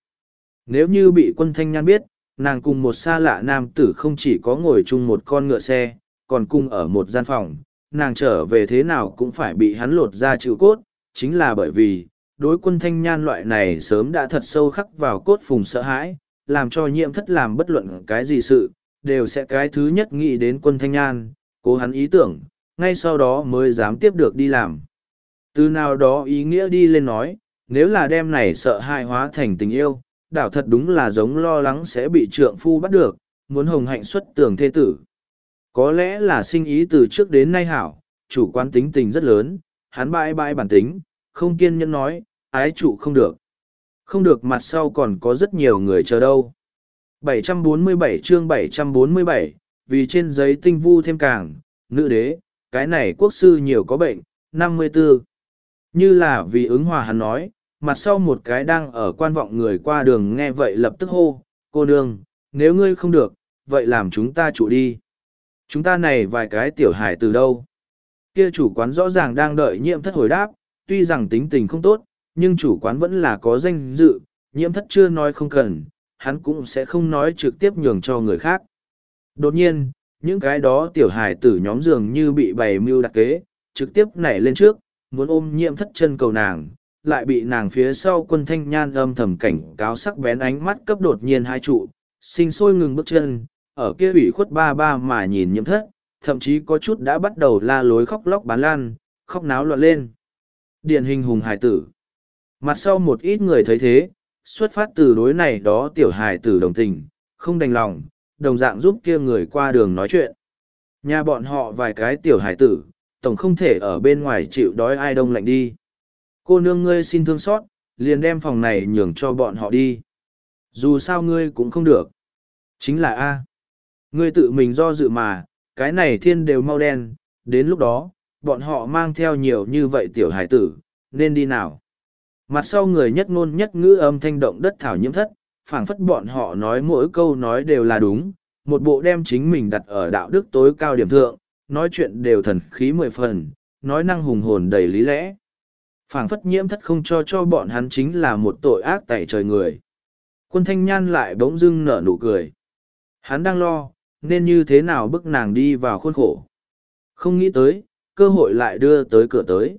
Nếu như bị quân thanh nhan biết, nàng cùng một xa lạ nam tử không chỉ có ngồi chung một con ngựa xe, còn cùng ở một gian phòng, nàng trở về thế nào cũng phải bị hắn lột ra chịu cốt, chính là bởi vì, đối quân thanh nhan loại này sớm đã thật sâu khắc vào cốt phùng sợ hãi, làm cho nhiễm thất làm bất luận cái gì sự, đều sẽ cái thứ nhất nghĩ đến quân thanh nhan, cố hắn ý tưởng, ngay sau đó mới dám tiếp được đi làm. Từ nào đó ý nghĩa đi lên nói, nếu là đem này sợ hãi hóa thành tình yêu, đảo thật đúng là giống lo lắng sẽ bị trượng phu bắt được, muốn hồng hạnh xuất tường thê tử. Có lẽ là sinh ý từ trước đến nay hảo, chủ quan tính tình rất lớn, hắn bãi bãi bản tính, không kiên nhẫn nói, ái chủ không được. Không được mặt sau còn có rất nhiều người chờ đâu. 747 chương 747, vì trên giấy tinh vu thêm càng, nữ đế, cái này quốc sư nhiều có bệnh, 54. Như là vì ứng hòa hắn nói, mặt sau một cái đang ở quan vọng người qua đường nghe vậy lập tức hô, cô nương, nếu ngươi không được, vậy làm chúng ta chủ đi. Chúng ta này vài cái tiểu hải từ đâu? Kia chủ quán rõ ràng đang đợi nhiễm thất hồi đáp, tuy rằng tính tình không tốt, nhưng chủ quán vẫn là có danh dự, nhiễm thất chưa nói không cần, hắn cũng sẽ không nói trực tiếp nhường cho người khác. Đột nhiên, những cái đó tiểu hải tử nhóm dường như bị bày mưu đặc kế, trực tiếp nảy lên trước, muốn ôm nhiễm thất chân cầu nàng, lại bị nàng phía sau quân thanh nhan âm thầm cảnh cáo sắc bén ánh mắt cấp đột nhiên hai trụ, sinh sôi ngừng bước chân, ở kia ủy khuất ba ba mà nhìn nhiễm thất, thậm chí có chút đã bắt đầu la lối khóc lóc bán lan, khóc náo loạn lên. Điển hình hùng hải tử. Mặt sau một ít người thấy thế, xuất phát từ đối này đó tiểu hải tử đồng tình, không đành lòng, đồng dạng giúp kia người qua đường nói chuyện. Nhà bọn họ vài cái tiểu hải tử, tổng không thể ở bên ngoài chịu đói ai đông lạnh đi. Cô nương ngươi xin thương xót, liền đem phòng này nhường cho bọn họ đi. Dù sao ngươi cũng không được. Chính là A. Ngươi tự mình do dự mà, cái này thiên đều mau đen, đến lúc đó, bọn họ mang theo nhiều như vậy tiểu hải tử, nên đi nào. Mặt sau người nhất ngôn nhất ngữ âm thanh động đất thảo nhiễm thất, phảng phất bọn họ nói mỗi câu nói đều là đúng, một bộ đem chính mình đặt ở đạo đức tối cao điểm thượng, nói chuyện đều thần khí mười phần, nói năng hùng hồn đầy lý lẽ phảng phất nhiễm thất không cho cho bọn hắn chính là một tội ác tẩy trời người. Quân thanh nhan lại bỗng dưng nở nụ cười. Hắn đang lo, nên như thế nào bức nàng đi vào khuôn khổ. Không nghĩ tới, cơ hội lại đưa tới cửa tới.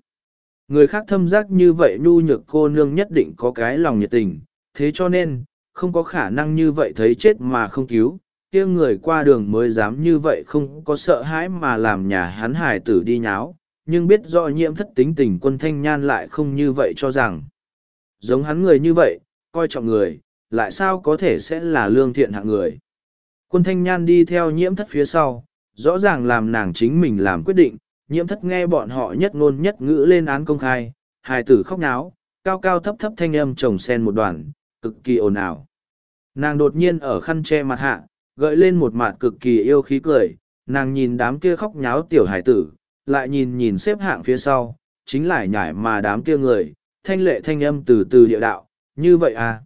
Người khác thâm giác như vậy nhu nhược cô nương nhất định có cái lòng nhiệt tình, thế cho nên, không có khả năng như vậy thấy chết mà không cứu, kia người qua đường mới dám như vậy không có sợ hãi mà làm nhà hắn hải tử đi nháo, nhưng biết rõ nhiễm thất tính tình quân thanh nhan lại không như vậy cho rằng. Giống hắn người như vậy, coi trọng người, lại sao có thể sẽ là lương thiện hạng người. Quân thanh nhan đi theo nhiễm thất phía sau, rõ ràng làm nàng chính mình làm quyết định, nhiễm thất nghe bọn họ nhất ngôn nhất ngữ lên án công khai, hài tử khóc náo, cao cao thấp thấp thanh âm chồng sen một đoàn, cực kỳ ồn ào. Nàng đột nhiên ở khăn che mặt hạ, gợi lên một mặt cực kỳ yêu khí cười, nàng nhìn đám kia khóc nháo tiểu hải tử, lại nhìn nhìn xếp hạng phía sau, chính lại nhải mà đám kia người, thanh lệ thanh âm từ từ địa đạo, như vậy à.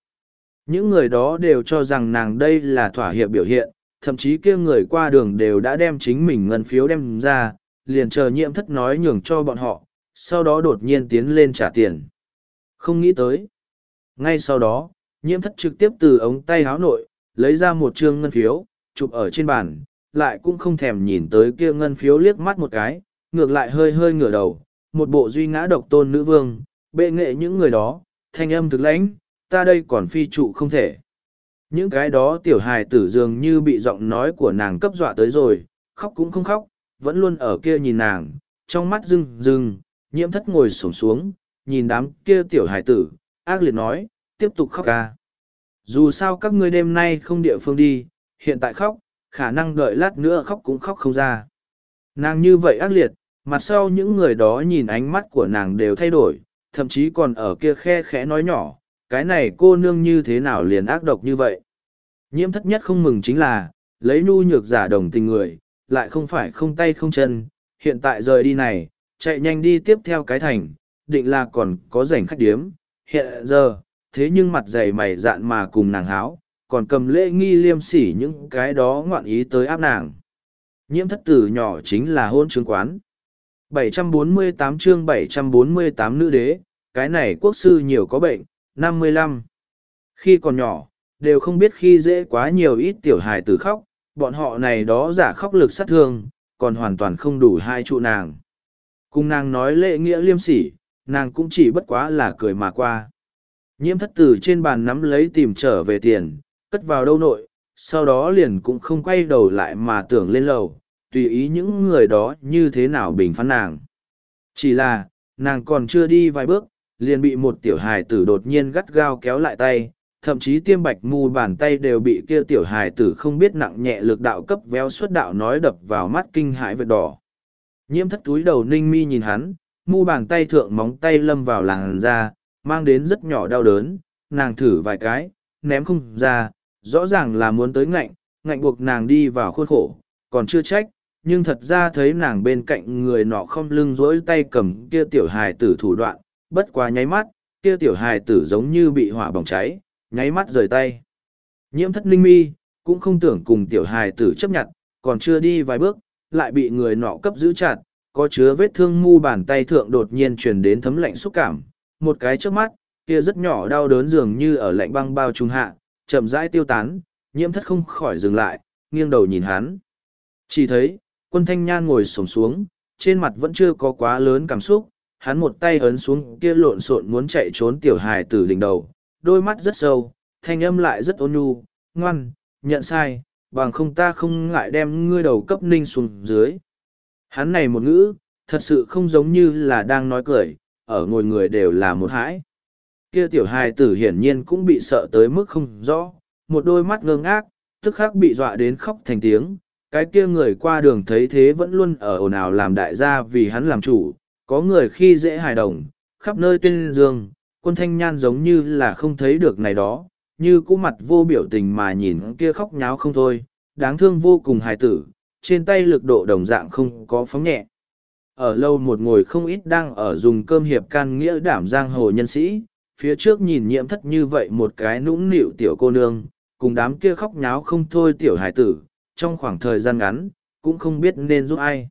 Những người đó đều cho rằng nàng đây là thỏa hiệp biểu hiện, thậm chí kia người qua đường đều đã đem chính mình ngân phiếu đem ra, liền chờ nhiễm thất nói nhường cho bọn họ, sau đó đột nhiên tiến lên trả tiền. Không nghĩ tới. Ngay sau đó, nhiễm thất trực tiếp từ ống tay háo nội, lấy ra một trương ngân phiếu, chụp ở trên bàn, lại cũng không thèm nhìn tới kia ngân phiếu liếc mắt một cái, ngược lại hơi hơi ngửa đầu, một bộ duy ngã độc tôn nữ vương, bệ nghệ những người đó, thanh âm thực lãnh, ta đây còn phi trụ không thể. Những cái đó tiểu hài tử dường như bị giọng nói của nàng cấp dọa tới rồi, khóc cũng không khóc, vẫn luôn ở kia nhìn nàng, trong mắt rưng rưng, nhiễm thất ngồi sổng xuống, nhìn đám kia tiểu hài tử, ác liệt nói, tiếp tục khóc ca. Dù sao các ngươi đêm nay không địa phương đi, hiện tại khóc, khả năng đợi lát nữa khóc cũng khóc không ra. Nàng như vậy ác liệt, mặt sau những người đó nhìn ánh mắt của nàng đều thay đổi, thậm chí còn ở kia khe khẽ nói nhỏ, cái này cô nương như thế nào liền ác độc như vậy. Nhiễm thất nhất không mừng chính là, lấy nu nhược giả đồng tình người, lại không phải không tay không chân, hiện tại rời đi này, chạy nhanh đi tiếp theo cái thành, định là còn có rảnh khách điếm, hiện giờ, thế nhưng mặt dày mày dạn mà cùng nàng háo, còn cầm lễ nghi liêm sỉ những cái đó ngoạn ý tới áp nàng. Nhiễm thất tử nhỏ chính là hôn chứng quán. 748 chương 748 nữ đế, cái này quốc sư nhiều có bệnh, 55. Khi còn nhỏ, đều không biết khi dễ quá nhiều ít tiểu hài tử khóc, bọn họ này đó giả khóc lực sát thương, còn hoàn toàn không đủ hai trụ nàng. Cùng nàng nói lệ nghĩa liêm sỉ, nàng cũng chỉ bất quá là cười mà qua. Nhiễm thất tử trên bàn nắm lấy tìm trở về tiền, cất vào đâu nội, sau đó liền cũng không quay đầu lại mà tưởng lên lầu, tùy ý những người đó như thế nào bình phán nàng. Chỉ là, nàng còn chưa đi vài bước, liền bị một tiểu hài tử đột nhiên gắt gao kéo lại tay, thậm chí tiêm bạch mù bàn tay đều bị kia tiểu hài tử không biết nặng nhẹ lực đạo cấp véo xuất đạo nói đập vào mắt kinh hãi vệt đỏ. Nhiễm thất túi đầu ninh mi nhìn hắn, mu bàn tay thượng móng tay lâm vào làn da, mang đến rất nhỏ đau đớn, nàng thử vài cái, ném không ra, rõ ràng là muốn tới ngạnh, ngạnh buộc nàng đi vào khuôn khổ, còn chưa trách, nhưng thật ra thấy nàng bên cạnh người nọ không lưng rỗi tay cầm kia tiểu hài tử thủ đoạn, bất quá nháy mắt, kia tiểu hài tử giống như bị hỏa bỏng cháy, nháy mắt rời tay. Nhiễm thất linh mi, cũng không tưởng cùng tiểu hài tử chấp nhận, còn chưa đi vài bước, lại bị người nọ cấp giữ chặt, có chứa vết thương mu bàn tay thượng đột nhiên truyền đến thấm lạnh xúc cảm, một cái trước mắt, kia rất nhỏ đau đớn dường như ở lạnh băng bao trung hạ, chậm rãi tiêu tán, nhiễm thất không khỏi dừng lại, nghiêng đầu nhìn hắn. Chỉ thấy, quân thanh nhan ngồi sổng xuống, trên mặt vẫn chưa có quá lớn cảm xúc, hắn một tay ấn xuống kia lộn xộn muốn chạy trốn tiểu hài từ đỉnh đầu, đôi mắt rất sâu, thanh âm lại rất ôn nhu, ngoan, nhận sai, bằng không ta không ngại đem ngươi đầu cấp ninh xuống dưới. Hắn này một ngữ, thật sự không giống như là đang nói cười, ở ngồi người đều là một hãi. Kia tiểu hài tử hiển nhiên cũng bị sợ tới mức không rõ, một đôi mắt ngơ ngác, tức khắc bị dọa đến khóc thành tiếng. Cái kia người qua đường thấy thế vẫn luôn ở ồn ào làm đại gia vì hắn làm chủ, có người khi dễ hài đồng, khắp nơi tuyên dương, quân thanh nhan giống như là không thấy được này đó, như cũ mặt vô biểu tình mà nhìn kia khóc nháo không thôi, đáng thương vô cùng hài tử, trên tay lực độ đồng dạng không có phóng nhẹ. Ở lâu một ngồi không ít đang ở dùng cơm hiệp can nghĩa đảm giang hồ nhân sĩ, phía trước nhìn nhiễm thất như vậy một cái nũng nịu tiểu cô nương, cùng đám kia khóc nháo không thôi tiểu hải tử, trong khoảng thời gian ngắn, cũng không biết nên giúp ai.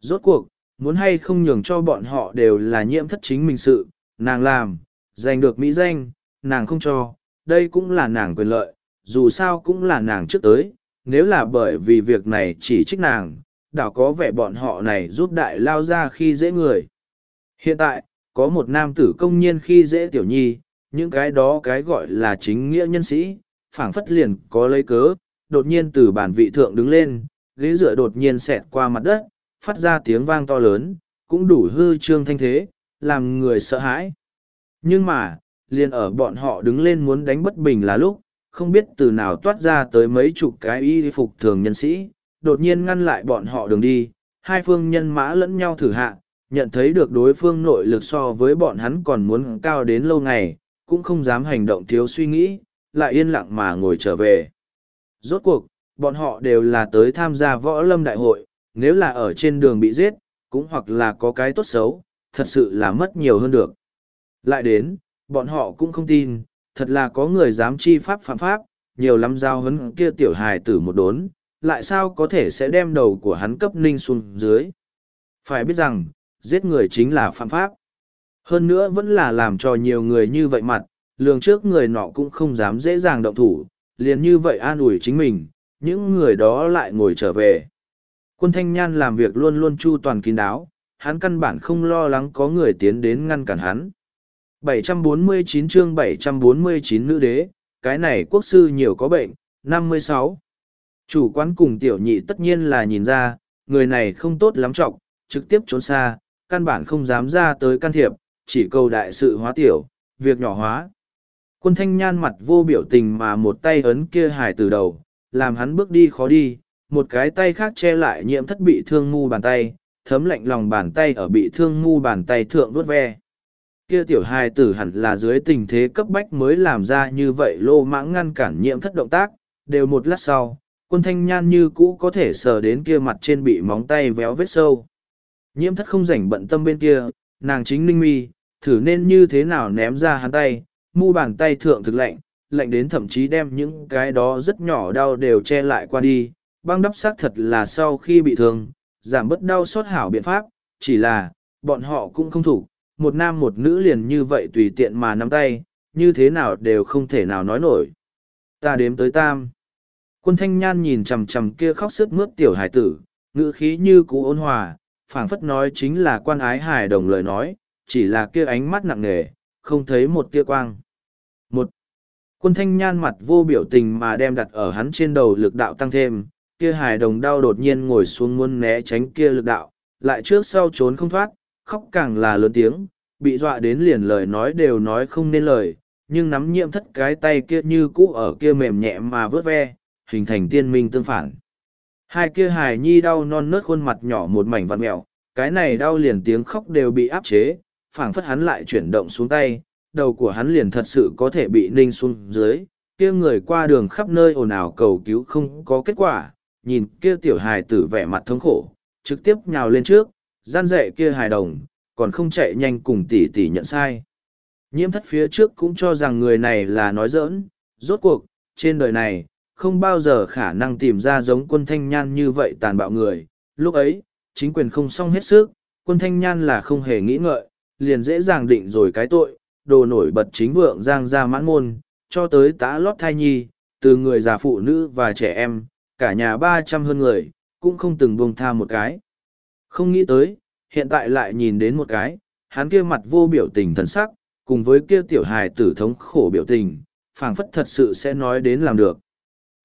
Rốt cuộc, muốn hay không nhường cho bọn họ đều là nhiễm thất chính mình sự, nàng làm, giành được mỹ danh, nàng không cho, đây cũng là nàng quyền lợi, dù sao cũng là nàng trước tới, nếu là bởi vì việc này chỉ trích nàng, đảo có vẻ bọn họ này giúp đại lao ra khi dễ người. Hiện tại, có một nam tử công nhiên khi dễ tiểu nhi, những cái đó cái gọi là chính nghĩa nhân sĩ, phảng phất liền có lấy cớ, đột nhiên từ bản vị thượng đứng lên, ghế dựa đột nhiên xẹt qua mặt đất, phát ra tiếng vang to lớn, cũng đủ hư trương thanh thế, làm người sợ hãi. Nhưng mà, liền ở bọn họ đứng lên muốn đánh bất bình là lúc, không biết từ nào toát ra tới mấy chục cái y phục thường nhân sĩ, đột nhiên ngăn lại bọn họ đường đi, hai phương nhân mã lẫn nhau thử hạ, nhận thấy được đối phương nội lực so với bọn hắn còn muốn cao đến lâu ngày, cũng không dám hành động thiếu suy nghĩ, lại yên lặng mà ngồi trở về. Rốt cuộc, bọn họ đều là tới tham gia võ lâm đại hội, nếu là ở trên đường bị giết, cũng hoặc là có cái tốt xấu, thật sự là mất nhiều hơn được. Lại đến, bọn họ cũng không tin, thật là có người dám chi pháp phạm pháp, nhiều lắm giao hấn kia tiểu hài tử một đốn, lại sao có thể sẽ đem đầu của hắn cấp ninh xuống dưới. Phải biết rằng, giết người chính là phạm pháp. Hơn nữa vẫn là làm cho nhiều người như vậy mặt, lường trước người nọ cũng không dám dễ dàng động thủ, liền như vậy an ủi chính mình, những người đó lại ngồi trở về. Quân Thanh Nhan làm việc luôn luôn chu toàn kín đáo, hắn căn bản không lo lắng có người tiến đến ngăn cản hắn. 749 chương 749 nữ đế, cái này quốc sư nhiều có bệnh, 56. Chủ quán cùng tiểu nhị tất nhiên là nhìn ra, người này không tốt lắm trọng, trực tiếp trốn xa, căn bản không dám ra tới can thiệp, chỉ cầu đại sự hóa tiểu, việc nhỏ hóa. Quân thanh nhan mặt vô biểu tình mà một tay ấn kia hải từ đầu, làm hắn bước đi khó đi, một cái tay khác che lại nhiễm thất bị thương ngu bàn tay, thấm lạnh lòng bàn tay ở bị thương ngu bàn tay thượng vuốt ve. Kia tiểu hài tử hẳn là dưới tình thế cấp bách mới làm ra như vậy lô mãng ngăn cản nhiễm thất động tác, đều một lát sau, quân thanh nhan như cũ có thể sờ đến kia mặt trên bị móng tay véo vết sâu. Nhiễm thất không rảnh bận tâm bên kia, nàng chính ninh mi, thử nên như thế nào ném ra hắn tay, mu bàn tay thượng thực lạnh, lạnh đến thậm chí đem những cái đó rất nhỏ đau đều che lại qua đi, băng đắp xác thật là sau khi bị thương, giảm bớt đau sốt hảo biện pháp, chỉ là, bọn họ cũng không thủ, một nam một nữ liền như vậy tùy tiện mà nắm tay, như thế nào đều không thể nào nói nổi. Ta đếm tới tam. Quân thanh nhan nhìn chằm chằm kia khóc sức mướt tiểu hải tử, ngữ khí như cũ ôn hòa, phảng phất nói chính là quan ái hài đồng lời nói, chỉ là kia ánh mắt nặng nề, không thấy một tia quang. Một, quân thanh nhan mặt vô biểu tình mà đem đặt ở hắn trên đầu lực đạo tăng thêm, kia hài đồng đau đột nhiên ngồi xuống muốn né tránh kia lực đạo, lại trước sau trốn không thoát, khóc càng là lớn tiếng, bị dọa đến liền lời nói đều nói không nên lời, nhưng nắm nhiễm thất cái tay kia như cũ ở kia mềm nhẹ mà vớt ve, hình thành tiên minh tương phản. Hai kia hài nhi đau non nớt khuôn mặt nhỏ một mảnh vặn mẹo, cái này đau liền tiếng khóc đều bị áp chế, phảng phất hắn lại chuyển động xuống tay, đầu của hắn liền thật sự có thể bị ninh xuống dưới, kia người qua đường khắp nơi ồn ào cầu cứu không có kết quả, nhìn kia tiểu hài tử vẻ mặt thống khổ, trực tiếp nhào lên trước, gian dạy kia hài đồng, còn không chạy nhanh cùng tỷ tỷ nhận sai. Nhiễm thất phía trước cũng cho rằng người này là nói giỡn, rốt cuộc, trên đời này, không bao giờ khả năng tìm ra giống quân thanh nhan như vậy tàn bạo người. Lúc ấy, chính quyền không xong hết sức, quân thanh nhan là không hề nghĩ ngợi, liền dễ dàng định rồi cái tội, đồ nổi bật chính vượng giang ra mãn môn, cho tới tá lót thai nhi, từ người già phụ nữ và trẻ em, cả nhà ba trăm hơn người, cũng không từng buông tha một cái. Không nghĩ tới, hiện tại lại nhìn đến một cái, hắn kia mặt vô biểu tình thần sắc, cùng với kia tiểu hài tử thống khổ biểu tình, phảng phất thật sự sẽ nói đến làm được.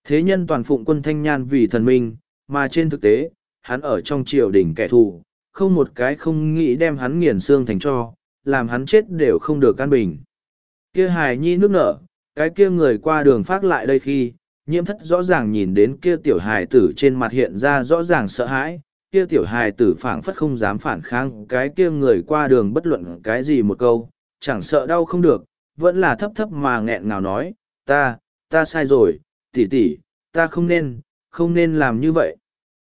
Thế nhân toàn phụng quân thanh nhan vì thần minh, mà trên thực tế, hắn ở trong triều đình kẻ thù, không một cái không nghĩ đem hắn nghiền xương thành cho, làm hắn chết đều không được căn bình. Kia hài nhi nước nở, cái kia người qua đường phát lại đây khi, nhiễm thất rõ ràng nhìn đến kia tiểu hài tử trên mặt hiện ra rõ ràng sợ hãi, kia tiểu hài tử phảng phất không dám phản kháng cái kia người qua đường bất luận cái gì một câu, chẳng sợ đau không được, vẫn là thấp thấp mà nghẹn ngào nói, ta, ta sai rồi, tỷ tỷ, ta không nên, không nên làm như vậy.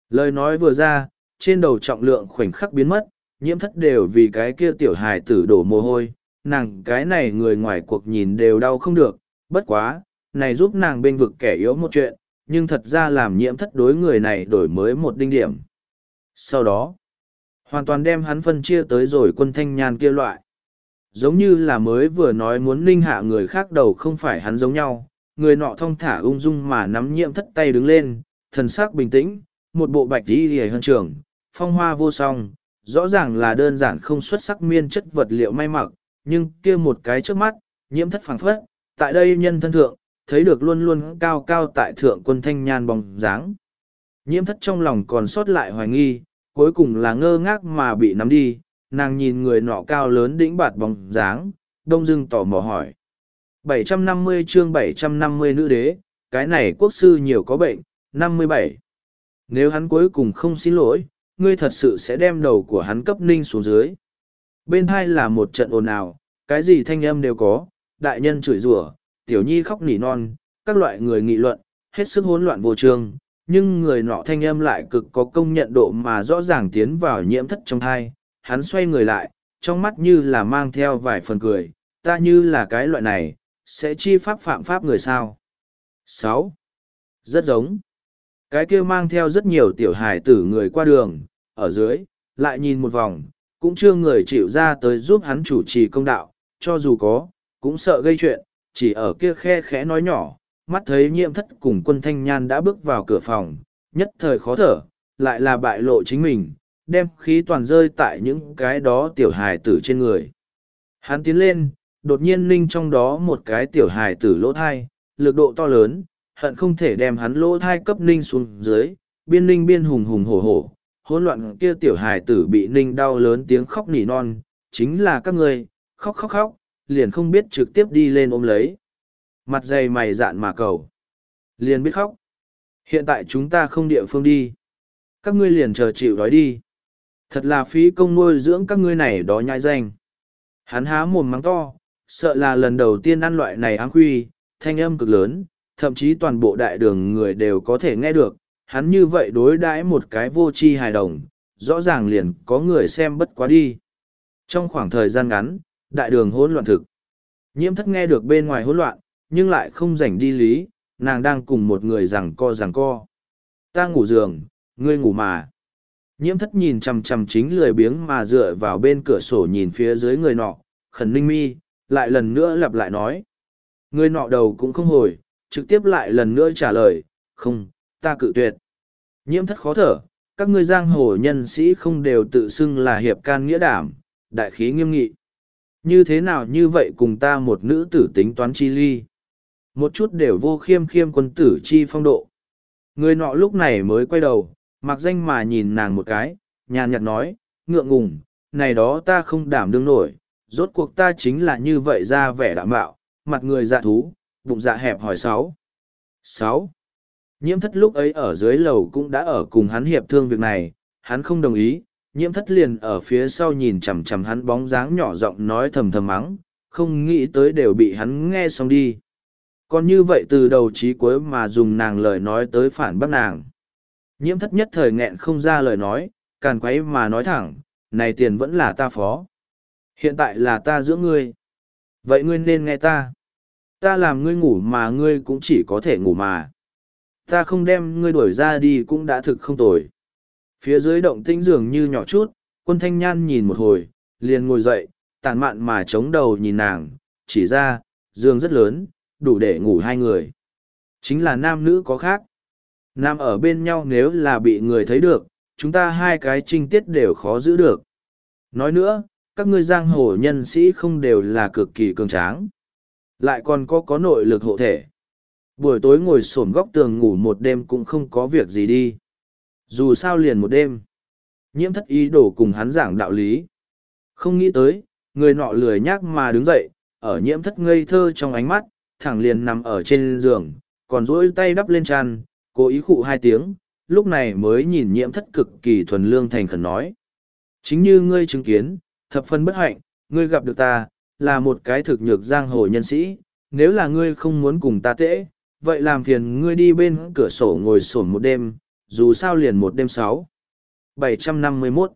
Lời nói vừa ra, trên đầu trọng lượng khoảnh khắc biến mất, nhiễm thất đều vì cái kia tiểu hài tử đổ mồ hôi, nàng cái này người ngoài cuộc nhìn đều đau không được, bất quá, này giúp nàng bên vực kẻ yếu một chuyện, nhưng thật ra làm nhiễm thất đối người này đổi mới một đinh điểm. Sau đó, hoàn toàn đem hắn phân chia tới rồi quân thanh nhan kia loại. Giống như là mới vừa nói muốn ninh hạ người khác đầu không phải hắn giống nhau, người nọ thong thả ung dung mà nắm nhiễm thất tay đứng lên, thần sắc bình tĩnh, một bộ bạch đi hề hơn trường, phong hoa vô song, rõ ràng là đơn giản không xuất sắc miên chất vật liệu may mặc, nhưng kia một cái trước mắt, nhiễm thất phảng phất, tại đây nhân thân thượng, thấy được luôn luôn cao cao tại thượng quân thanh nhan bóng dáng. Nhiễm thất trong lòng còn sót lại hoài nghi, cuối cùng là ngơ ngác mà bị nắm đi, nàng nhìn người nọ cao lớn đĩnh bạt bóng dáng, đông dưng tỏ mò hỏi. 750 chương 750 nữ đế, cái này quốc sư nhiều có bệnh, 57. Nếu hắn cuối cùng không xin lỗi, ngươi thật sự sẽ đem đầu của hắn cấp ninh xuống dưới. Bên hai là một trận ồn ào, cái gì thanh âm đều có, đại nhân chửi rủa, tiểu nhi khóc nỉ non, các loại người nghị luận, hết sức hỗn loạn vô trường. nhưng người nọ thanh âm lại cực có công nhận độ mà rõ ràng tiến vào nhiễm thất trong thai, hắn xoay người lại, trong mắt như là mang theo vài phần cười, ta như là cái loại này, sẽ chi pháp phạm pháp người sao. sáu Rất giống. Cái kia mang theo rất nhiều tiểu hài tử người qua đường, ở dưới, lại nhìn một vòng, cũng chưa người chịu ra tới giúp hắn chủ trì công đạo, cho dù có, cũng sợ gây chuyện, chỉ ở kia khe khẽ nói nhỏ, mắt thấy nhiễm thất cùng quân thanh nhan đã bước vào cửa phòng, nhất thời khó thở, lại là bại lộ chính mình, đem khí toàn rơi tại những cái đó tiểu hài tử trên người. Hắn tiến lên, đột nhiên ninh trong đó một cái tiểu hài tử lỗ thai, lực độ to lớn, hận không thể đem hắn lỗ thai cấp ninh xuống dưới, biên ninh biên hùng hùng hổ hổ, hỗn loạn kia tiểu hài tử bị ninh đau lớn tiếng khóc nỉ non, chính là các ngươi khóc khóc khóc, liền không biết trực tiếp đi lên ôm lấy. Mặt dày mày dạn mà cầu. Liền biết khóc. Hiện tại chúng ta không địa phương đi. Các ngươi liền chờ chịu đói đi. Thật là phí công nuôi dưỡng các ngươi này đó nhai danh. Hắn há mồm mắng to, sợ là lần đầu tiên ăn loại này ám khuy, thanh âm cực lớn, thậm chí toàn bộ đại đường người đều có thể nghe được. Hắn như vậy đối đãi một cái vô tri hài đồng, rõ ràng liền có người xem bất quá đi. Trong khoảng thời gian ngắn, đại đường hỗn loạn thực. Nhiễm thất nghe được bên ngoài hỗn loạn, nhưng lại không rảnh đi lý, nàng đang cùng một người rằng co rằng co. Ta ngủ giường, ngươi ngủ mà. nhiễm thất nhìn chằm chằm chính lười biếng mà dựa vào bên cửa sổ nhìn phía dưới người nọ khẩn ninh mi lại lần nữa lặp lại nói. Người nọ đầu cũng không hồi, trực tiếp lại lần nữa trả lời, không, ta cự tuyệt. Nhiễm thất khó thở, các ngươi giang hồ nhân sĩ không đều tự xưng là hiệp can nghĩa đảm, đại khí nghiêm nghị. Như thế nào như vậy cùng ta một nữ tử tính toán chi ly? Một chút đều vô khiêm khiêm quân tử chi phong độ. Người nọ lúc này mới quay đầu, mặc danh mà nhìn nàng một cái, nhàn nhạt nói, ngượng ngùng, này đó ta không đảm đương nổi rốt cuộc ta chính là như vậy ra vẻ đạm bạo mặt người dạ thú, bụng dạ hẹp hỏi sáu. Sáu. Nhiễm thất lúc ấy ở dưới lầu cũng đã ở cùng hắn hiệp thương việc này, hắn không đồng ý, nhiễm thất liền ở phía sau nhìn chằm chằm hắn bóng dáng nhỏ giọng nói thầm thầm mắng, không nghĩ tới đều bị hắn nghe xong đi. Còn như vậy từ đầu chí cuối mà dùng nàng lời nói tới phản bác nàng. Nhiễm thất nhất thời nghẹn không ra lời nói, càn quấy mà nói thẳng, này tiền vẫn là ta phó hiện tại là ta giữa ngươi. Vậy ngươi nên nghe ta. Ta làm ngươi ngủ mà ngươi cũng chỉ có thể ngủ mà. Ta không đem ngươi đuổi ra đi cũng đã thực không tồi. Phía dưới động tĩnh dường như nhỏ chút, quân thanh nhan nhìn một hồi, liền ngồi dậy, tàn mạn mà chống đầu nhìn nàng, chỉ ra, giường rất lớn, đủ để ngủ hai người. Chính là nam nữ có khác. Nam ở bên nhau nếu là bị người thấy được, chúng ta hai cái trinh tiết đều khó giữ được. Nói nữa các ngươi giang hồ nhân sĩ không đều là cực kỳ cường tráng, lại còn có có nội lực hộ thể. Buổi tối ngồi sổm góc tường ngủ một đêm cũng không có việc gì đi. Dù sao liền một đêm. Nhiễm thất ý đổ cùng hắn giảng đạo lý. Không nghĩ tới, người nọ lười nhác mà đứng dậy, ở nhiễm thất ngây thơ trong ánh mắt, thẳng liền nằm ở trên giường, còn duỗi tay đắp lên tràn cố ý khụ hai tiếng, lúc này mới nhìn nhiễm thất cực kỳ thuần lương thành khẩn nói. Chính như ngươi chứng kiến thập phân bất hạnh, ngươi gặp được ta, là một cái thực nhược giang hồ nhân sĩ, nếu là ngươi không muốn cùng ta tễ, vậy làm phiền ngươi đi bên cửa sổ ngồi sổn một đêm, dù sao liền một đêm sáu. 751